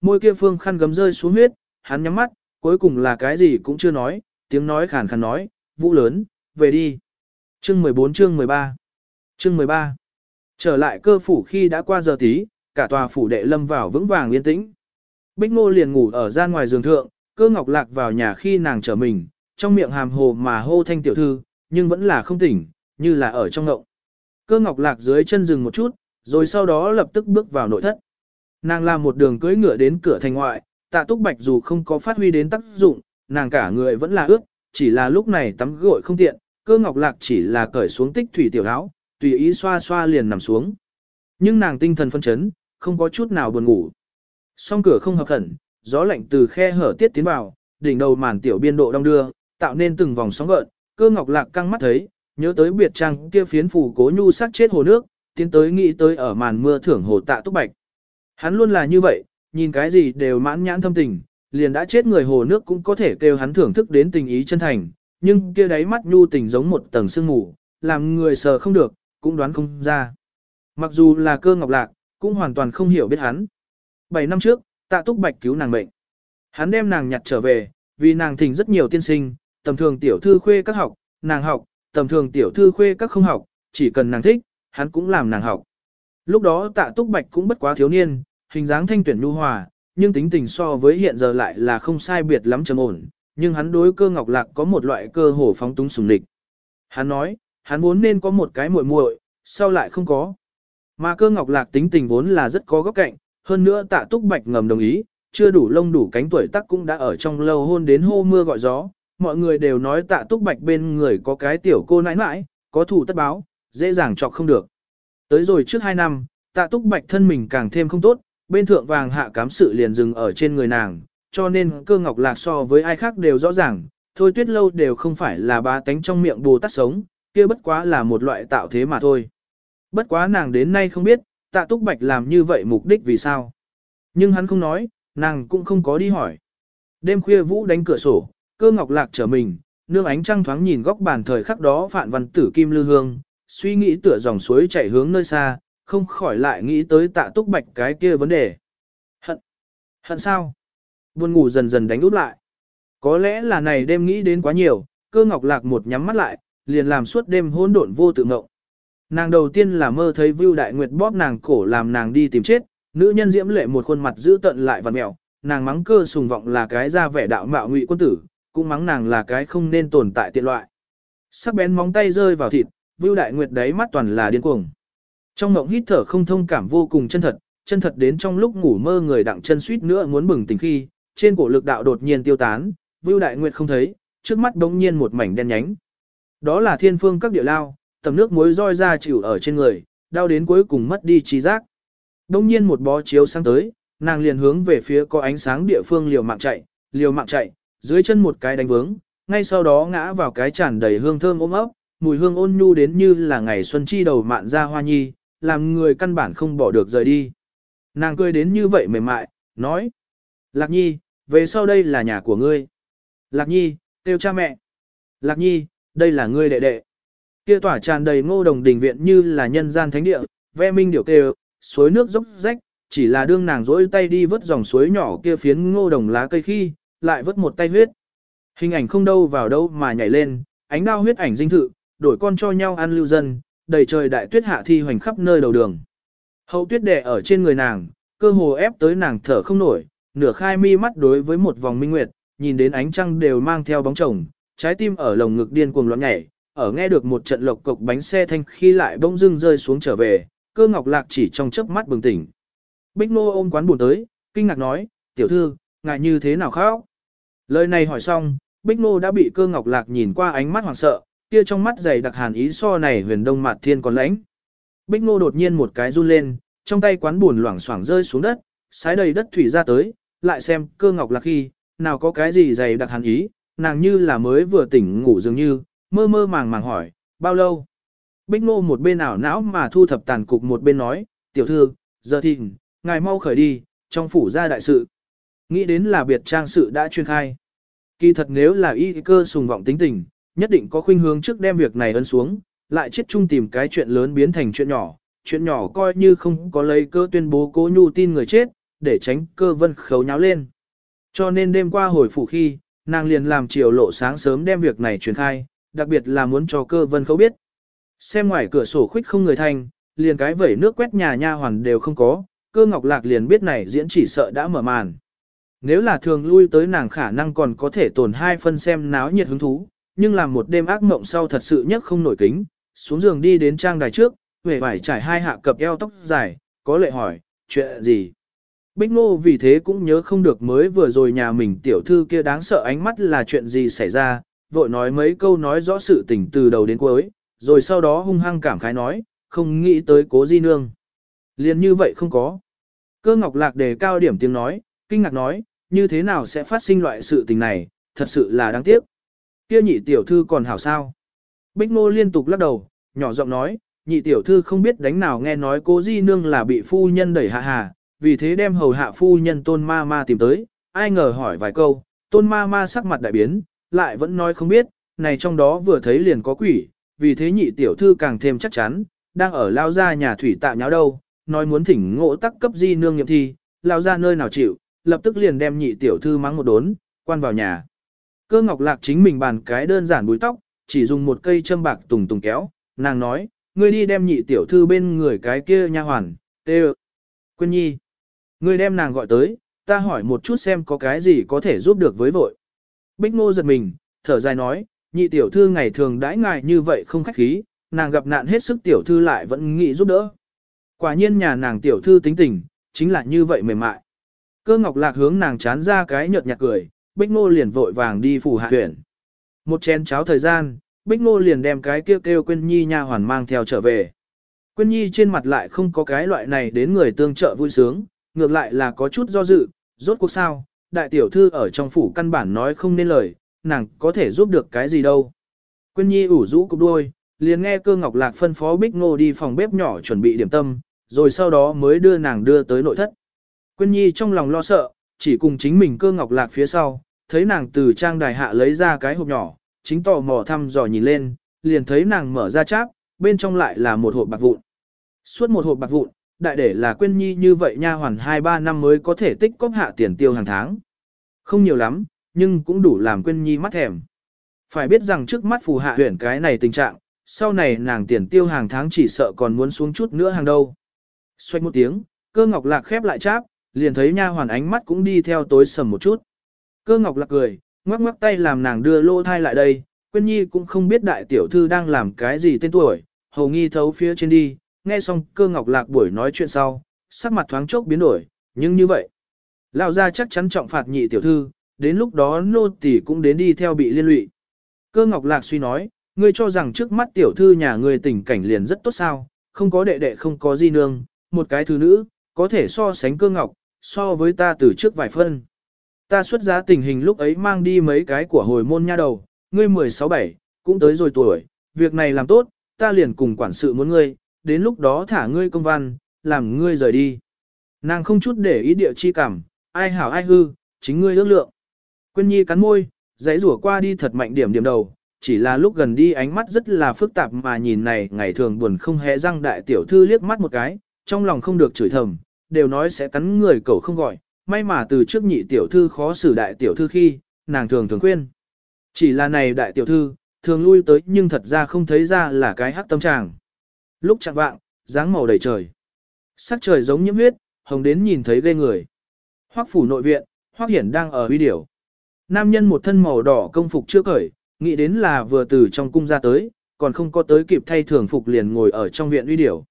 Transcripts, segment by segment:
môi kia phương khăn gấm rơi xuống huyết, hắn nhắm mắt, cuối cùng là cái gì cũng chưa nói, tiếng nói khàn khàn nói, vũ lớn, về đi. Chương 14 chương 13 Chương 13 Trở lại cơ phủ khi đã qua giờ tí, cả tòa phủ đệ lâm vào vững vàng yên tĩnh. Bích Ngô liền ngủ ở gian ngoài giường thượng, cơ ngọc lạc vào nhà khi nàng trở mình, trong miệng hàm hồ mà hô thanh tiểu thư, nhưng vẫn là không tỉnh, như là ở trong ngộng. Cơ ngọc lạc dưới chân rừng một chút, rồi sau đó lập tức bước vào nội thất. Nàng làm một đường cưỡi ngựa đến cửa thành ngoại, tạ túc bạch dù không có phát huy đến tác dụng, nàng cả người vẫn là ướt, chỉ là lúc này tắm gội không tiện, cơ ngọc lạc chỉ là cởi xuống tích thủy tiểu áo, tùy ý xoa xoa liền nằm xuống. Nhưng nàng tinh thần phân chấn, không có chút nào buồn ngủ. Song cửa không hợp khẩn, gió lạnh từ khe hở tiết tiến vào, đỉnh đầu màn tiểu biên độ đông đưa, tạo nên từng vòng sóng gợn, cơ ngọc lạc căng mắt thấy, nhớ tới biệt trang kia phiến phủ cố nhu sát chết hồ nước, tiến tới nghĩ tới ở màn mưa thưởng hồ tạ túc bạch. Hắn luôn là như vậy, nhìn cái gì đều mãn nhãn thâm tình, liền đã chết người hồ nước cũng có thể kêu hắn thưởng thức đến tình ý chân thành, nhưng kia đáy mắt nhu tình giống một tầng sương mù, làm người sờ không được, cũng đoán không ra. Mặc dù là cơ ngọc lạc, cũng hoàn toàn không hiểu biết hắn. Bảy năm trước, tạ túc bạch cứu nàng mệnh. Hắn đem nàng nhặt trở về, vì nàng thỉnh rất nhiều tiên sinh, tầm thường tiểu thư khuê các học, nàng học, tầm thường tiểu thư khuê các không học, chỉ cần nàng thích, hắn cũng làm nàng học. Lúc đó tạ túc bạch cũng bất quá thiếu niên, hình dáng thanh tuyển nhu hòa, nhưng tính tình so với hiện giờ lại là không sai biệt lắm trầm ổn, nhưng hắn đối cơ ngọc lạc có một loại cơ hồ phóng túng sùng địch. Hắn nói, hắn vốn nên có một cái muội muội, sau lại không có. Mà cơ ngọc lạc tính tình vốn là rất có góc cạnh, hơn nữa tạ túc bạch ngầm đồng ý, chưa đủ lông đủ cánh tuổi tắc cũng đã ở trong lâu hôn đến hô mưa gọi gió. Mọi người đều nói tạ túc bạch bên người có cái tiểu cô nãi nãi, có thủ tất báo, dễ dàng chọc không được. Tới rồi trước hai năm, tạ túc bạch thân mình càng thêm không tốt, bên thượng vàng hạ cám sự liền dừng ở trên người nàng, cho nên cơ ngọc lạc so với ai khác đều rõ ràng, thôi tuyết lâu đều không phải là ba tánh trong miệng bồ tát sống, kia bất quá là một loại tạo thế mà thôi. Bất quá nàng đến nay không biết, tạ túc bạch làm như vậy mục đích vì sao. Nhưng hắn không nói, nàng cũng không có đi hỏi. Đêm khuya vũ đánh cửa sổ, cơ ngọc lạc trở mình, nương ánh trăng thoáng nhìn góc bàn thời khắc đó phạn văn tử kim lư hương, suy nghĩ tựa dòng suối chảy hướng nơi xa, không khỏi lại nghĩ tới tạ túc bạch cái kia vấn đề. Hận. Hận sao? Buồn ngủ dần dần đánh út lại. Có lẽ là này đêm nghĩ đến quá nhiều, cơ ngọc lạc một nhắm mắt lại, liền làm suốt đêm hỗn độn vô tự ngộng. Nàng đầu tiên là mơ thấy Vưu Đại Nguyệt bóp nàng cổ làm nàng đi tìm chết, nữ nhân diễm lệ một khuôn mặt giữ tận lại vằn mẹo, nàng mắng cơ sùng vọng là cái ra vẻ đạo mạo ngụy quân tử, cũng mắng nàng là cái không nên tồn tại tiện loại. Sắc bén móng tay rơi vào thịt, Vưu Đại Nguyệt đấy mắt toàn là điên cuồng. Trong mộng hít thở không thông cảm vô cùng chân thật, chân thật đến trong lúc ngủ mơ người đặng chân suýt nữa muốn bừng tỉnh khi, trên cổ lực đạo đột nhiên tiêu tán, Vưu Đại Nguyệt không thấy, trước mắt đống nhiên một mảnh đen nhánh. Đó là thiên phương các địa lao, tầm nước muối roi ra chịu ở trên người, đau đến cuối cùng mất đi trí giác. Đông nhiên một bó chiếu sang tới, nàng liền hướng về phía có ánh sáng địa phương liều mạng chạy, liều mạng chạy, dưới chân một cái đánh vướng, ngay sau đó ngã vào cái tràn đầy hương thơm ôm ấp, mùi hương ôn nhu đến như là ngày xuân chi đầu mạn ra hoa nhi, làm người căn bản không bỏ được rời đi. Nàng cười đến như vậy mềm mại, nói, Lạc Nhi, về sau đây là nhà của ngươi. Lạc Nhi, kêu cha mẹ. Lạc Nhi, đây là ngươi đệ đệ. Kia tỏa tràn đầy ngô đồng đình viện như là nhân gian thánh địa, ve minh điểu kêu, suối nước dốc rách, chỉ là đương nàng rỗi tay đi vớt dòng suối nhỏ kia phiến ngô đồng lá cây khi, lại vớt một tay huyết. Hình ảnh không đâu vào đâu mà nhảy lên, ánh đao huyết ảnh dinh thự, đổi con cho nhau ăn lưu dân, đầy trời đại tuyết hạ thi hoành khắp nơi đầu đường. Hậu tuyết đè ở trên người nàng, cơ hồ ép tới nàng thở không nổi, nửa khai mi mắt đối với một vòng minh nguyệt, nhìn đến ánh trăng đều mang theo bóng chồng, trái tim ở lồng ngực điên cuồng loạn nhảy, ở nghe được một trận lộc cộc bánh xe thanh khi lại bỗng dưng rơi xuống trở về, cơ ngọc lạc chỉ trong chớp mắt bừng tỉnh. Bích nô ôm quán buồn tới, kinh ngạc nói, tiểu thư, ngài như thế nào khóc? Lời này hỏi xong, Bích nô đã bị cơ ngọc lạc nhìn qua ánh mắt hoảng sợ, kia trong mắt dày đặc hàn ý so này huyền đông mạt thiên còn lãnh. Bích nô đột nhiên một cái run lên, trong tay quán buồn loảng xoảng rơi xuống đất, sái đầy đất thủy ra tới, lại xem cơ ngọc lạc khi, nào có cái gì dày đặc hàn ý, nàng như là mới vừa tỉnh ngủ dường như, mơ mơ màng màng hỏi, bao lâu? Bích Ngô một bên ảo não mà thu thập tàn cục một bên nói, tiểu thư, giờ thì, ngài mau khởi đi, trong phủ ra đại sự. Nghĩ đến là biệt trang sự đã chuyên khai. Kỳ thật nếu là y cơ sùng vọng tính tình, nhất định có khuynh hướng trước đem việc này ấn xuống, lại chết chung tìm cái chuyện lớn biến thành chuyện nhỏ, chuyện nhỏ coi như không có lấy cơ tuyên bố cố nhu tin người chết, để tránh cơ vân khấu nháo lên. Cho nên đêm qua hồi phủ khi, nàng liền làm chiều lộ sáng sớm đem việc này truyền khai, đặc biệt là muốn cho cơ vân khấu biết. Xem ngoài cửa sổ khuyết không người thành, liền cái vẩy nước quét nhà nha hoàn đều không có, cơ ngọc lạc liền biết này diễn chỉ sợ đã mở màn. Nếu là thường lui tới nàng khả năng còn có thể tồn hai phân xem náo nhiệt hứng thú, nhưng làm một đêm ác mộng sau thật sự nhất không nổi kính, xuống giường đi đến trang đài trước, về vải trải hai hạ cập eo tóc dài, có lệ hỏi, chuyện gì? Bích Ngô vì thế cũng nhớ không được mới vừa rồi nhà mình tiểu thư kia đáng sợ ánh mắt là chuyện gì xảy ra, vội nói mấy câu nói rõ sự tình từ đầu đến cuối, rồi sau đó hung hăng cảm khái nói, không nghĩ tới cố di nương. Liền như vậy không có. Cơ ngọc lạc đề cao điểm tiếng nói, kinh ngạc nói, như thế nào sẽ phát sinh loại sự tình này, thật sự là đáng tiếc. Kia nhị tiểu thư còn hảo sao. Bích ngô liên tục lắc đầu, nhỏ giọng nói, nhị tiểu thư không biết đánh nào nghe nói cố di nương là bị phu nhân đẩy hạ hà, vì thế đem hầu hạ phu nhân tôn ma ma tìm tới, ai ngờ hỏi vài câu, tôn ma ma sắc mặt đại biến, lại vẫn nói không biết, này trong đó vừa thấy liền có quỷ, vì thế nhị tiểu thư càng thêm chắc chắn, đang ở lao ra nhà thủy tạ nháo đâu, nói muốn thỉnh ngộ tắc cấp di nương nghiệm thi, lao ra nơi nào chịu, lập tức liền đem nhị tiểu thư mắng một đốn, quan vào nhà. Cơ ngọc lạc chính mình bàn cái đơn giản búi tóc, chỉ dùng một cây châm bạc tùng tùng kéo, nàng nói, ngươi đi đem nhị tiểu thư bên người cái kia nha hoàn, tê Quyên nhi. Ngươi đem nàng gọi tới, ta hỏi một chút xem có cái gì có thể giúp được với vội. Bích ngô giật mình, thở dài nói, nhị tiểu thư ngày thường đãi ngài như vậy không khách khí, nàng gặp nạn hết sức tiểu thư lại vẫn nghĩ giúp đỡ. Quả nhiên nhà nàng tiểu thư tính tình, chính là như vậy mềm mại. Cơ ngọc lạc hướng nàng chán ra cái nhợt nhạt cười, bích ngô liền vội vàng đi phủ hạ tuyển. Một chén cháo thời gian, bích ngô liền đem cái kêu kêu Quyên nhi nha hoàn mang theo trở về. Quyên nhi trên mặt lại không có cái loại này đến người tương trợ vui sướng, ngược lại là có chút do dự, rốt cuộc sao, đại tiểu thư ở trong phủ căn bản nói không nên lời, nàng có thể giúp được cái gì đâu. Quyên nhi ủ rũ cục đuôi, liền nghe cơ ngọc lạc phân phó bích ngô đi phòng bếp nhỏ chuẩn bị điểm tâm, rồi sau đó mới đưa nàng đưa tới nội thất. Quyên nhi trong lòng lo sợ, chỉ cùng chính mình cơ ngọc lạc phía sau, thấy nàng từ trang đài hạ lấy ra cái hộp nhỏ, chính tò mò thăm dò nhìn lên, liền thấy nàng mở ra cháp, bên trong lại là một hộp bạc vụn. Suốt một hộp bạc vụn, đại để là quên nhi như vậy nha hoàn 2-3 năm mới có thể tích cóp hạ tiền tiêu hàng tháng. Không nhiều lắm, nhưng cũng đủ làm quên nhi mắt thèm. Phải biết rằng trước mắt phù hạ huyển cái này tình trạng, sau này nàng tiền tiêu hàng tháng chỉ sợ còn muốn xuống chút nữa hàng đâu. Xoay một tiếng, cơ ngọc lạc khép lại cháp, liền thấy nha hoàn ánh mắt cũng đi theo tối sầm một chút. Cơ ngọc lạc cười, ngoắc ngoắc tay làm nàng đưa lô thai lại đây, Quyên Nhi cũng không biết đại tiểu thư đang làm cái gì tên tuổi, hầu nghi thấu phía trên đi, nghe xong cơ ngọc lạc buổi nói chuyện sau, sắc mặt thoáng chốc biến đổi, nhưng như vậy. Lão gia chắc chắn trọng phạt nhị tiểu thư, đến lúc đó nô tỳ cũng đến đi theo bị liên lụy. Cơ ngọc lạc suy nói, ngươi cho rằng trước mắt tiểu thư nhà ngươi tình cảnh liền rất tốt sao, không có đệ đệ không có di nương, một cái thứ nữ, có thể so sánh cơ ngọc, so với ta từ trước vài phân. Ta xuất giá tình hình lúc ấy mang đi mấy cái của hồi môn nha đầu, ngươi 16-7, cũng tới rồi tuổi, việc này làm tốt, ta liền cùng quản sự muốn ngươi, đến lúc đó thả ngươi công văn, làm ngươi rời đi. Nàng không chút để ý địa chi cảm, ai hảo ai hư, chính ngươi ước lượng. Quyên nhi cắn môi, giấy rủa qua đi thật mạnh điểm điểm đầu, chỉ là lúc gần đi ánh mắt rất là phức tạp mà nhìn này ngày thường buồn không hề răng đại tiểu thư liếc mắt một cái, trong lòng không được chửi thầm, đều nói sẽ cắn người cậu không gọi, may mà từ trước nhị tiểu thư khó xử đại tiểu thư khi, nàng thường thường khuyên. Chỉ là này đại tiểu thư, thường lui tới nhưng thật ra không thấy ra là cái hắc tâm tràng. Lúc chạng vạng, dáng màu đầy trời. Sắc trời giống nhiễm huyết, hồng đến nhìn thấy ghê người. Hoắc phủ nội viện, Hoắc Hiển đang ở uy điểu. Nam nhân một thân màu đỏ công phục chưa cởi, nghĩ đến là vừa từ trong cung ra tới, còn không có tới kịp thay thường phục liền ngồi ở trong viện uy điểu.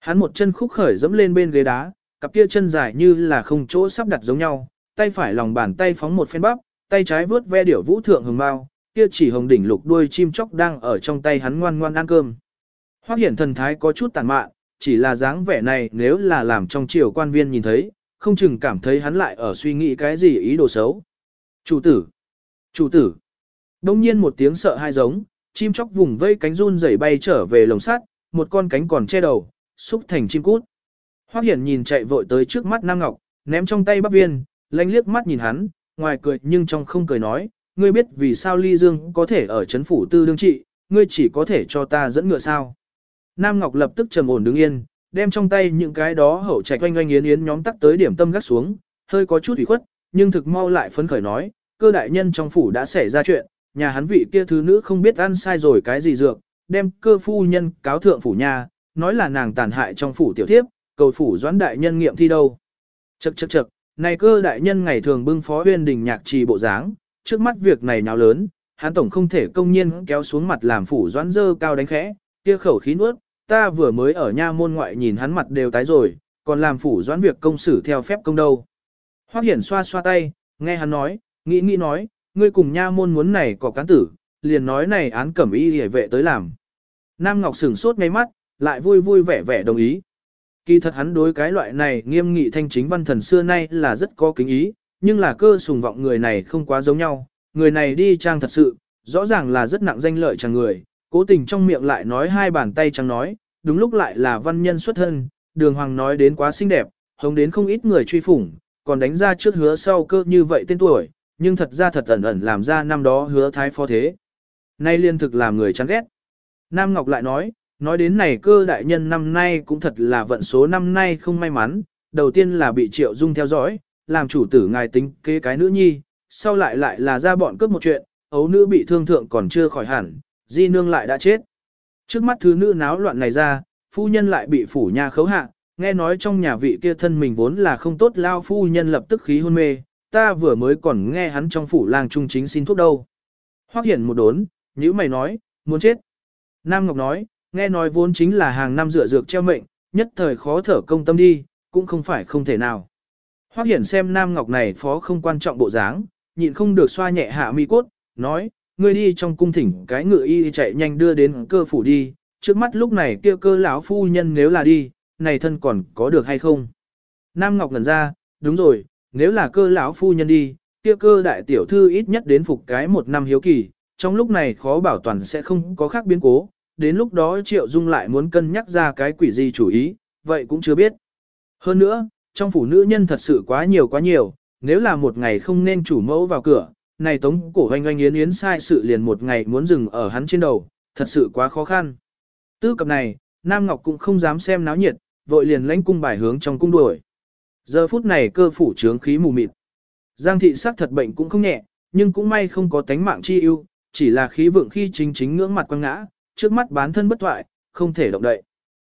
Hắn một chân khúc khởi dẫm lên bên ghế đá, cặp kia chân dài như là không chỗ sắp đặt giống nhau, tay phải lòng bàn tay phóng một phen bắp, tay trái vướt ve điểu vũ thượng hồng bao, kia chỉ hồng đỉnh lục đuôi chim chóc đang ở trong tay hắn ngoan ngoan ăn cơm. Hoắc hiển thần thái có chút tàn mạn, chỉ là dáng vẻ này nếu là làm trong triều quan viên nhìn thấy, không chừng cảm thấy hắn lại ở suy nghĩ cái gì ý đồ xấu. Chủ tử! Chủ tử! Đông nhiên một tiếng sợ hai giống, chim chóc vùng vây cánh run rẩy bay trở về lồng sắt, một con cánh còn che đầu, xúc thành chim cút. Hoắc hiển nhìn chạy vội tới trước mắt Nam Ngọc, ném trong tay bắp viên, lanh liếc mắt nhìn hắn, ngoài cười nhưng trong không cười nói, ngươi biết vì sao Ly Dương có thể ở chấn phủ tư đương trị, ngươi chỉ có thể cho ta dẫn ngựa sao. Nam Ngọc lập tức trầm ổn đứng yên, đem trong tay những cái đó hậu trạch oanh oanh yến yến nhóm tắc tới điểm tâm gắt xuống, hơi có chút ủy khuất, nhưng thực mau lại phấn khởi nói, cơ đại nhân trong phủ đã xảy ra chuyện, nhà hắn vị kia thứ nữ không biết ăn sai rồi cái gì dược, đem cơ phu nhân cáo thượng phủ nhà, nói là nàng tàn hại trong phủ tiểu thiếp, cầu phủ doãn đại nhân nghiệm thi đâu. Chậc chậc chậc, này cơ đại nhân ngày thường bưng phó huyên đình nhạc trì bộ dáng, trước mắt việc này nào lớn, hắn tổng không thể công nhiên kéo xuống mặt làm phủ doãn dơ cao đánh khẽ, kia khẩu khí nuốt, ta vừa mới ở nha môn ngoại nhìn hắn mặt đều tái rồi, còn làm phủ doãn việc công xử theo phép công đâu. Hoắc Hiển xoa xoa tay, nghe hắn nói, nghĩ nghĩ nói, ngươi cùng nha môn muốn này có cán tử, liền nói này án cẩm y hề vệ tới làm. Nam Ngọc sửng sốt ngay mắt, lại vui vui vẻ vẻ đồng ý. Kỳ thật hắn đối cái loại này nghiêm nghị thanh chính văn thần xưa nay là rất có kính ý, nhưng là cơ sùng vọng người này không quá giống nhau, người này đi trang thật sự, rõ ràng là rất nặng danh lợi chẳng người, cố tình trong miệng lại nói hai bàn tay chẳng nói, đúng lúc lại là văn nhân xuất thân, đường hoàng nói đến quá xinh đẹp, hống đến không ít người truy phủng, còn đánh ra trước hứa sau cơ như vậy tên tuổi, nhưng thật ra thật ẩn ẩn làm ra năm đó hứa thái phó thế. Nay liên thực làm người chán ghét. Nam Ngọc lại nói, nói đến này cơ đại nhân năm nay cũng thật là vận số năm nay không may mắn, đầu tiên là bị triệu dung theo dõi, làm chủ tử ngài tính kế cái nữ nhi, sau lại lại là ra bọn cướp một chuyện, ấu nữ bị thương thượng còn chưa khỏi hẳn, di nương lại đã chết. Trước mắt thứ nữ náo loạn này ra, phu nhân lại bị phủ nhà khấu hạ, nghe nói trong nhà vị kia thân mình vốn là không tốt lao phu nhân lập tức khí hôn mê, ta vừa mới còn nghe hắn trong phủ làng trung chính xin thuốc đâu. Hoác hiển một đốn, nhữ mày nói, muốn chết. Nam Ngọc nói, nghe nói vốn chính là hàng năm dựa dược treo mệnh, nhất thời khó thở công tâm đi, cũng không phải không thể nào. Hoắc hiển xem Nam Ngọc này phó không quan trọng bộ dáng, nhịn không được xoa nhẹ hạ mi cốt, nói, ngươi đi trong cung thỉnh cái ngựa y chạy nhanh đưa đến cơ phủ đi, trước mắt lúc này kia cơ lão phu nhân nếu là đi, này thân còn có được hay không? Nam Ngọc ngẩn ra, đúng rồi, nếu là cơ lão phu nhân đi, kia cơ đại tiểu thư ít nhất đến phục cái một năm hiếu kỳ, trong lúc này khó bảo toàn sẽ không có khác biến cố, đến lúc đó Triệu Dung lại muốn cân nhắc ra cái quỷ gì chủ ý, vậy cũng chưa biết. Hơn nữa, trong phủ nữ nhân thật sự quá nhiều quá nhiều, nếu là một ngày không nên chủ mẫu vào cửa, này tống cổ hoanh hoanh yến yến sai sự liền một ngày muốn dừng ở hắn trên đầu, thật sự quá khó khăn. Tư cập này, Nam Ngọc cũng không dám xem náo nhiệt, vội liền lãnh cung bài hướng trong cung đuổi. Giờ phút này cơ phủ trướng khí mù mịt. Giang thị sắc thật bệnh cũng không nhẹ, nhưng cũng may không có tánh mạng chi ưu, chỉ là khí vượng khi chính chính ngưỡng mặt quăng ngã, trước mắt bán thân bất thoại, không thể động đậy.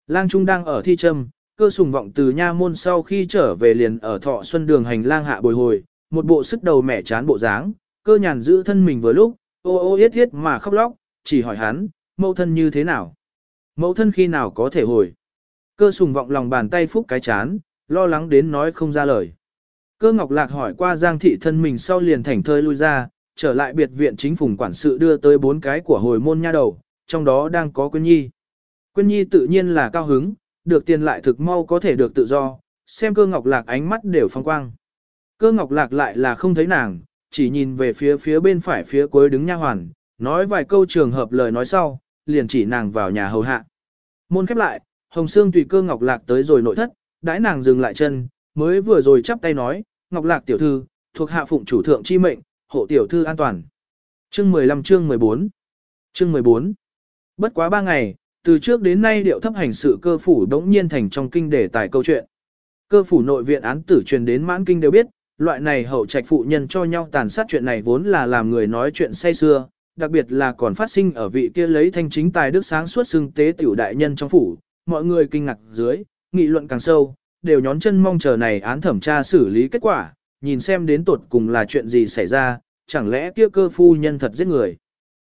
Lang Trung đang ở thi trâm, cơ sùng vọng từ nha môn sau khi trở về liền ở thọ xuân đường hành lang hạ bồi hồi, một bộ sức đầu mẻ chán bộ dáng, cơ nhàn giữ thân mình vừa lúc, ô ô yết yết mà khóc lóc, chỉ hỏi hắn, mẫu thân như thế nào? Mẫu thân khi nào có thể hồi? Cơ sùng vọng lòng bàn tay phúc cái chán, lo lắng đến nói không ra lời. Cơ ngọc lạc hỏi qua giang thị thân mình sau liền thảnh thơi lui ra, trở lại biệt viện chính phủ quản sự đưa tới bốn cái của hồi môn nha đầu, trong đó đang có Quyên Nhi. Quyên Nhi tự nhiên là cao hứng, được tiền lại thực mau có thể được tự do, xem cơ ngọc lạc ánh mắt đều phong quang. Cơ ngọc lạc lại là không thấy nàng, chỉ nhìn về phía phía bên phải phía cuối đứng nha hoàn, nói vài câu trường hợp lời nói sau, liền chỉ nàng vào nhà hầu hạ. Môn khép lại, Hồng Sương tùy cơ Ngọc Lạc tới rồi nội thất, đãi nàng dừng lại chân, mới vừa rồi chắp tay nói, Ngọc Lạc tiểu thư, thuộc hạ phụng chủ thượng chi mệnh, hộ tiểu thư an toàn. Chương 15 chương 14 Chương 14 Bất quá ba ngày, từ trước đến nay điệu thấp hành sự cơ phủ đống nhiên thành trong kinh đề tài câu chuyện. Cơ phủ nội viện án tử truyền đến mãn kinh đều biết, loại này hậu trạch phụ nhân cho nhau tàn sát chuyện này vốn là làm người nói chuyện say xưa, đặc biệt là còn phát sinh ở vị kia lấy thanh chính tài đức sáng suốt xưng tế tiểu đại nhân trong phủ, mọi người kinh ngạc dưới, nghị luận càng sâu, đều nhón chân mong chờ này án thẩm tra xử lý kết quả, nhìn xem đến tột cùng là chuyện gì xảy ra, chẳng lẽ kia cơ phu nhân thật giết người.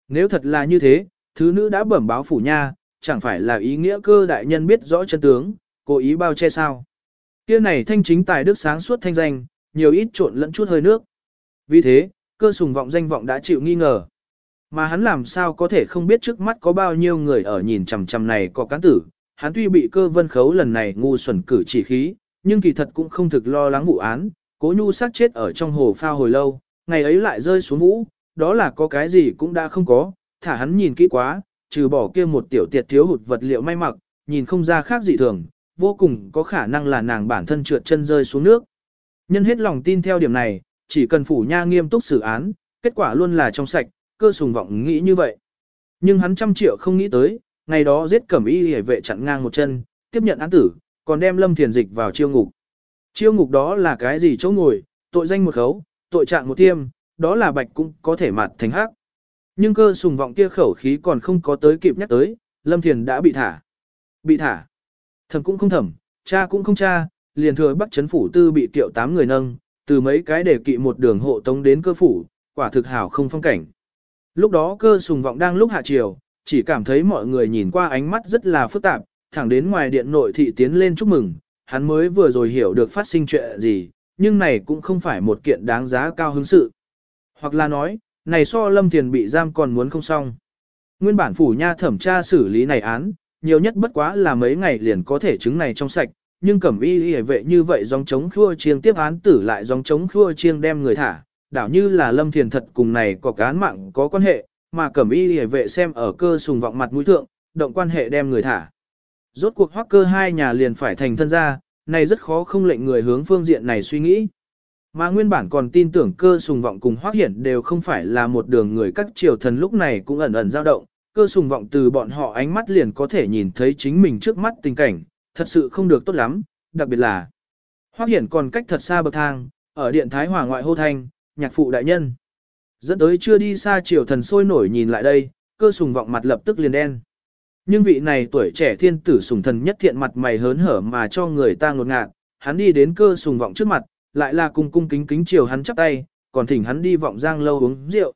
Nếu thật là như thế, thứ nữ đã bẩm báo phủ nha, chẳng phải là ý nghĩa cơ đại nhân biết rõ chân tướng, cố ý bao che sao. Kia này thanh chính tài đức sáng suốt thanh danh, nhiều ít trộn lẫn chút hơi nước. Vì thế, cơ sùng vọng danh vọng đã chịu nghi ngờ. Mà hắn làm sao có thể không biết trước mắt có bao nhiêu người ở nhìn chằm chằm này có cán tử, hắn tuy bị cơ vân khấu lần này ngu xuẩn cử chỉ khí, nhưng kỳ thật cũng không thực lo lắng vụ án, cố nhu sát chết ở trong hồ phao hồi lâu, ngày ấy lại rơi xuống vũ, đó là có cái gì cũng đã không có, thả hắn nhìn kỹ quá, trừ bỏ kia một tiểu tiệt thiếu hụt vật liệu may mặc, nhìn không ra khác gì thường, vô cùng có khả năng là nàng bản thân trượt chân rơi xuống nước. Nhân hết lòng tin theo điểm này, chỉ cần phủ nha nghiêm túc xử án, kết quả luôn là trong sạch, cơ sùng vọng nghĩ như vậy. Nhưng hắn trăm triệu không nghĩ tới, ngày đó giết cẩm y hề vệ chặn ngang một chân, tiếp nhận án tử, còn đem Lâm Thiền dịch vào chiêu ngục. Chiêu ngục đó là cái gì chỗ ngồi, tội danh một khấu, tội trạng một tiêm, đó là bạch cũng có thể mặt thành hắc. Nhưng cơ sùng vọng kia khẩu khí còn không có tới kịp nhắc tới, Lâm Thiền đã bị thả. Bị thả. Thẩm cũng không thẩm, cha cũng không cha, liền thừa bắt chấn phủ tư bị kiệu tám người nâng, từ mấy cái để kỵ một đường hộ tống đến cơ phủ, quả thực hảo không phong cảnh. Lúc đó cơ sùng vọng đang lúc hạ chiều, chỉ cảm thấy mọi người nhìn qua ánh mắt rất là phức tạp, thẳng đến ngoài điện nội thị tiến lên chúc mừng, hắn mới vừa rồi hiểu được phát sinh chuyện gì, nhưng này cũng không phải một kiện đáng giá cao hứng sự. Hoặc là nói, này so lâm Thiền bị giam còn muốn không xong. Nguyên bản phủ nha thẩm tra xử lý này án, nhiều nhất bất quá là mấy ngày liền có thể chứng này trong sạch, nhưng cẩm y y vệ như vậy dòng chống khua chiêng tiếp án tử lại dòng chống khua chiêng đem người thả, đảo như là lâm thiền thật cùng này có cán mạng có quan hệ, mà cẩm y y vệ xem ở cơ sùng vọng mặt mũi thượng, động quan hệ đem người thả. Rốt cuộc hoắc cơ hai nhà liền phải thành thân ra, này rất khó không lệnh người hướng phương diện này suy nghĩ. Mà nguyên bản còn tin tưởng cơ sùng vọng cùng hoắc hiển đều không phải là một đường người các triều thần lúc này cũng ẩn ẩn dao động, cơ sùng vọng từ bọn họ ánh mắt liền có thể nhìn thấy chính mình trước mắt tình cảnh, thật sự không được tốt lắm, đặc biệt là hoắc hiển còn cách thật xa bậc thang, ở điện thái hòa ngoại hô thanh, nhạc phụ đại nhân. Dẫn tới chưa đi xa triều thần sôi nổi nhìn lại đây, cơ sùng vọng mặt lập tức liền đen. Nhưng vị này tuổi trẻ thiên tử sùng thần nhất thiện mặt mày hớn hở mà cho người ta ngột ngạt, hắn đi đến cơ sùng vọng trước mặt, lại là cung cung kính kính chiều hắn chắp tay, còn thỉnh hắn đi vọng giang lâu uống rượu.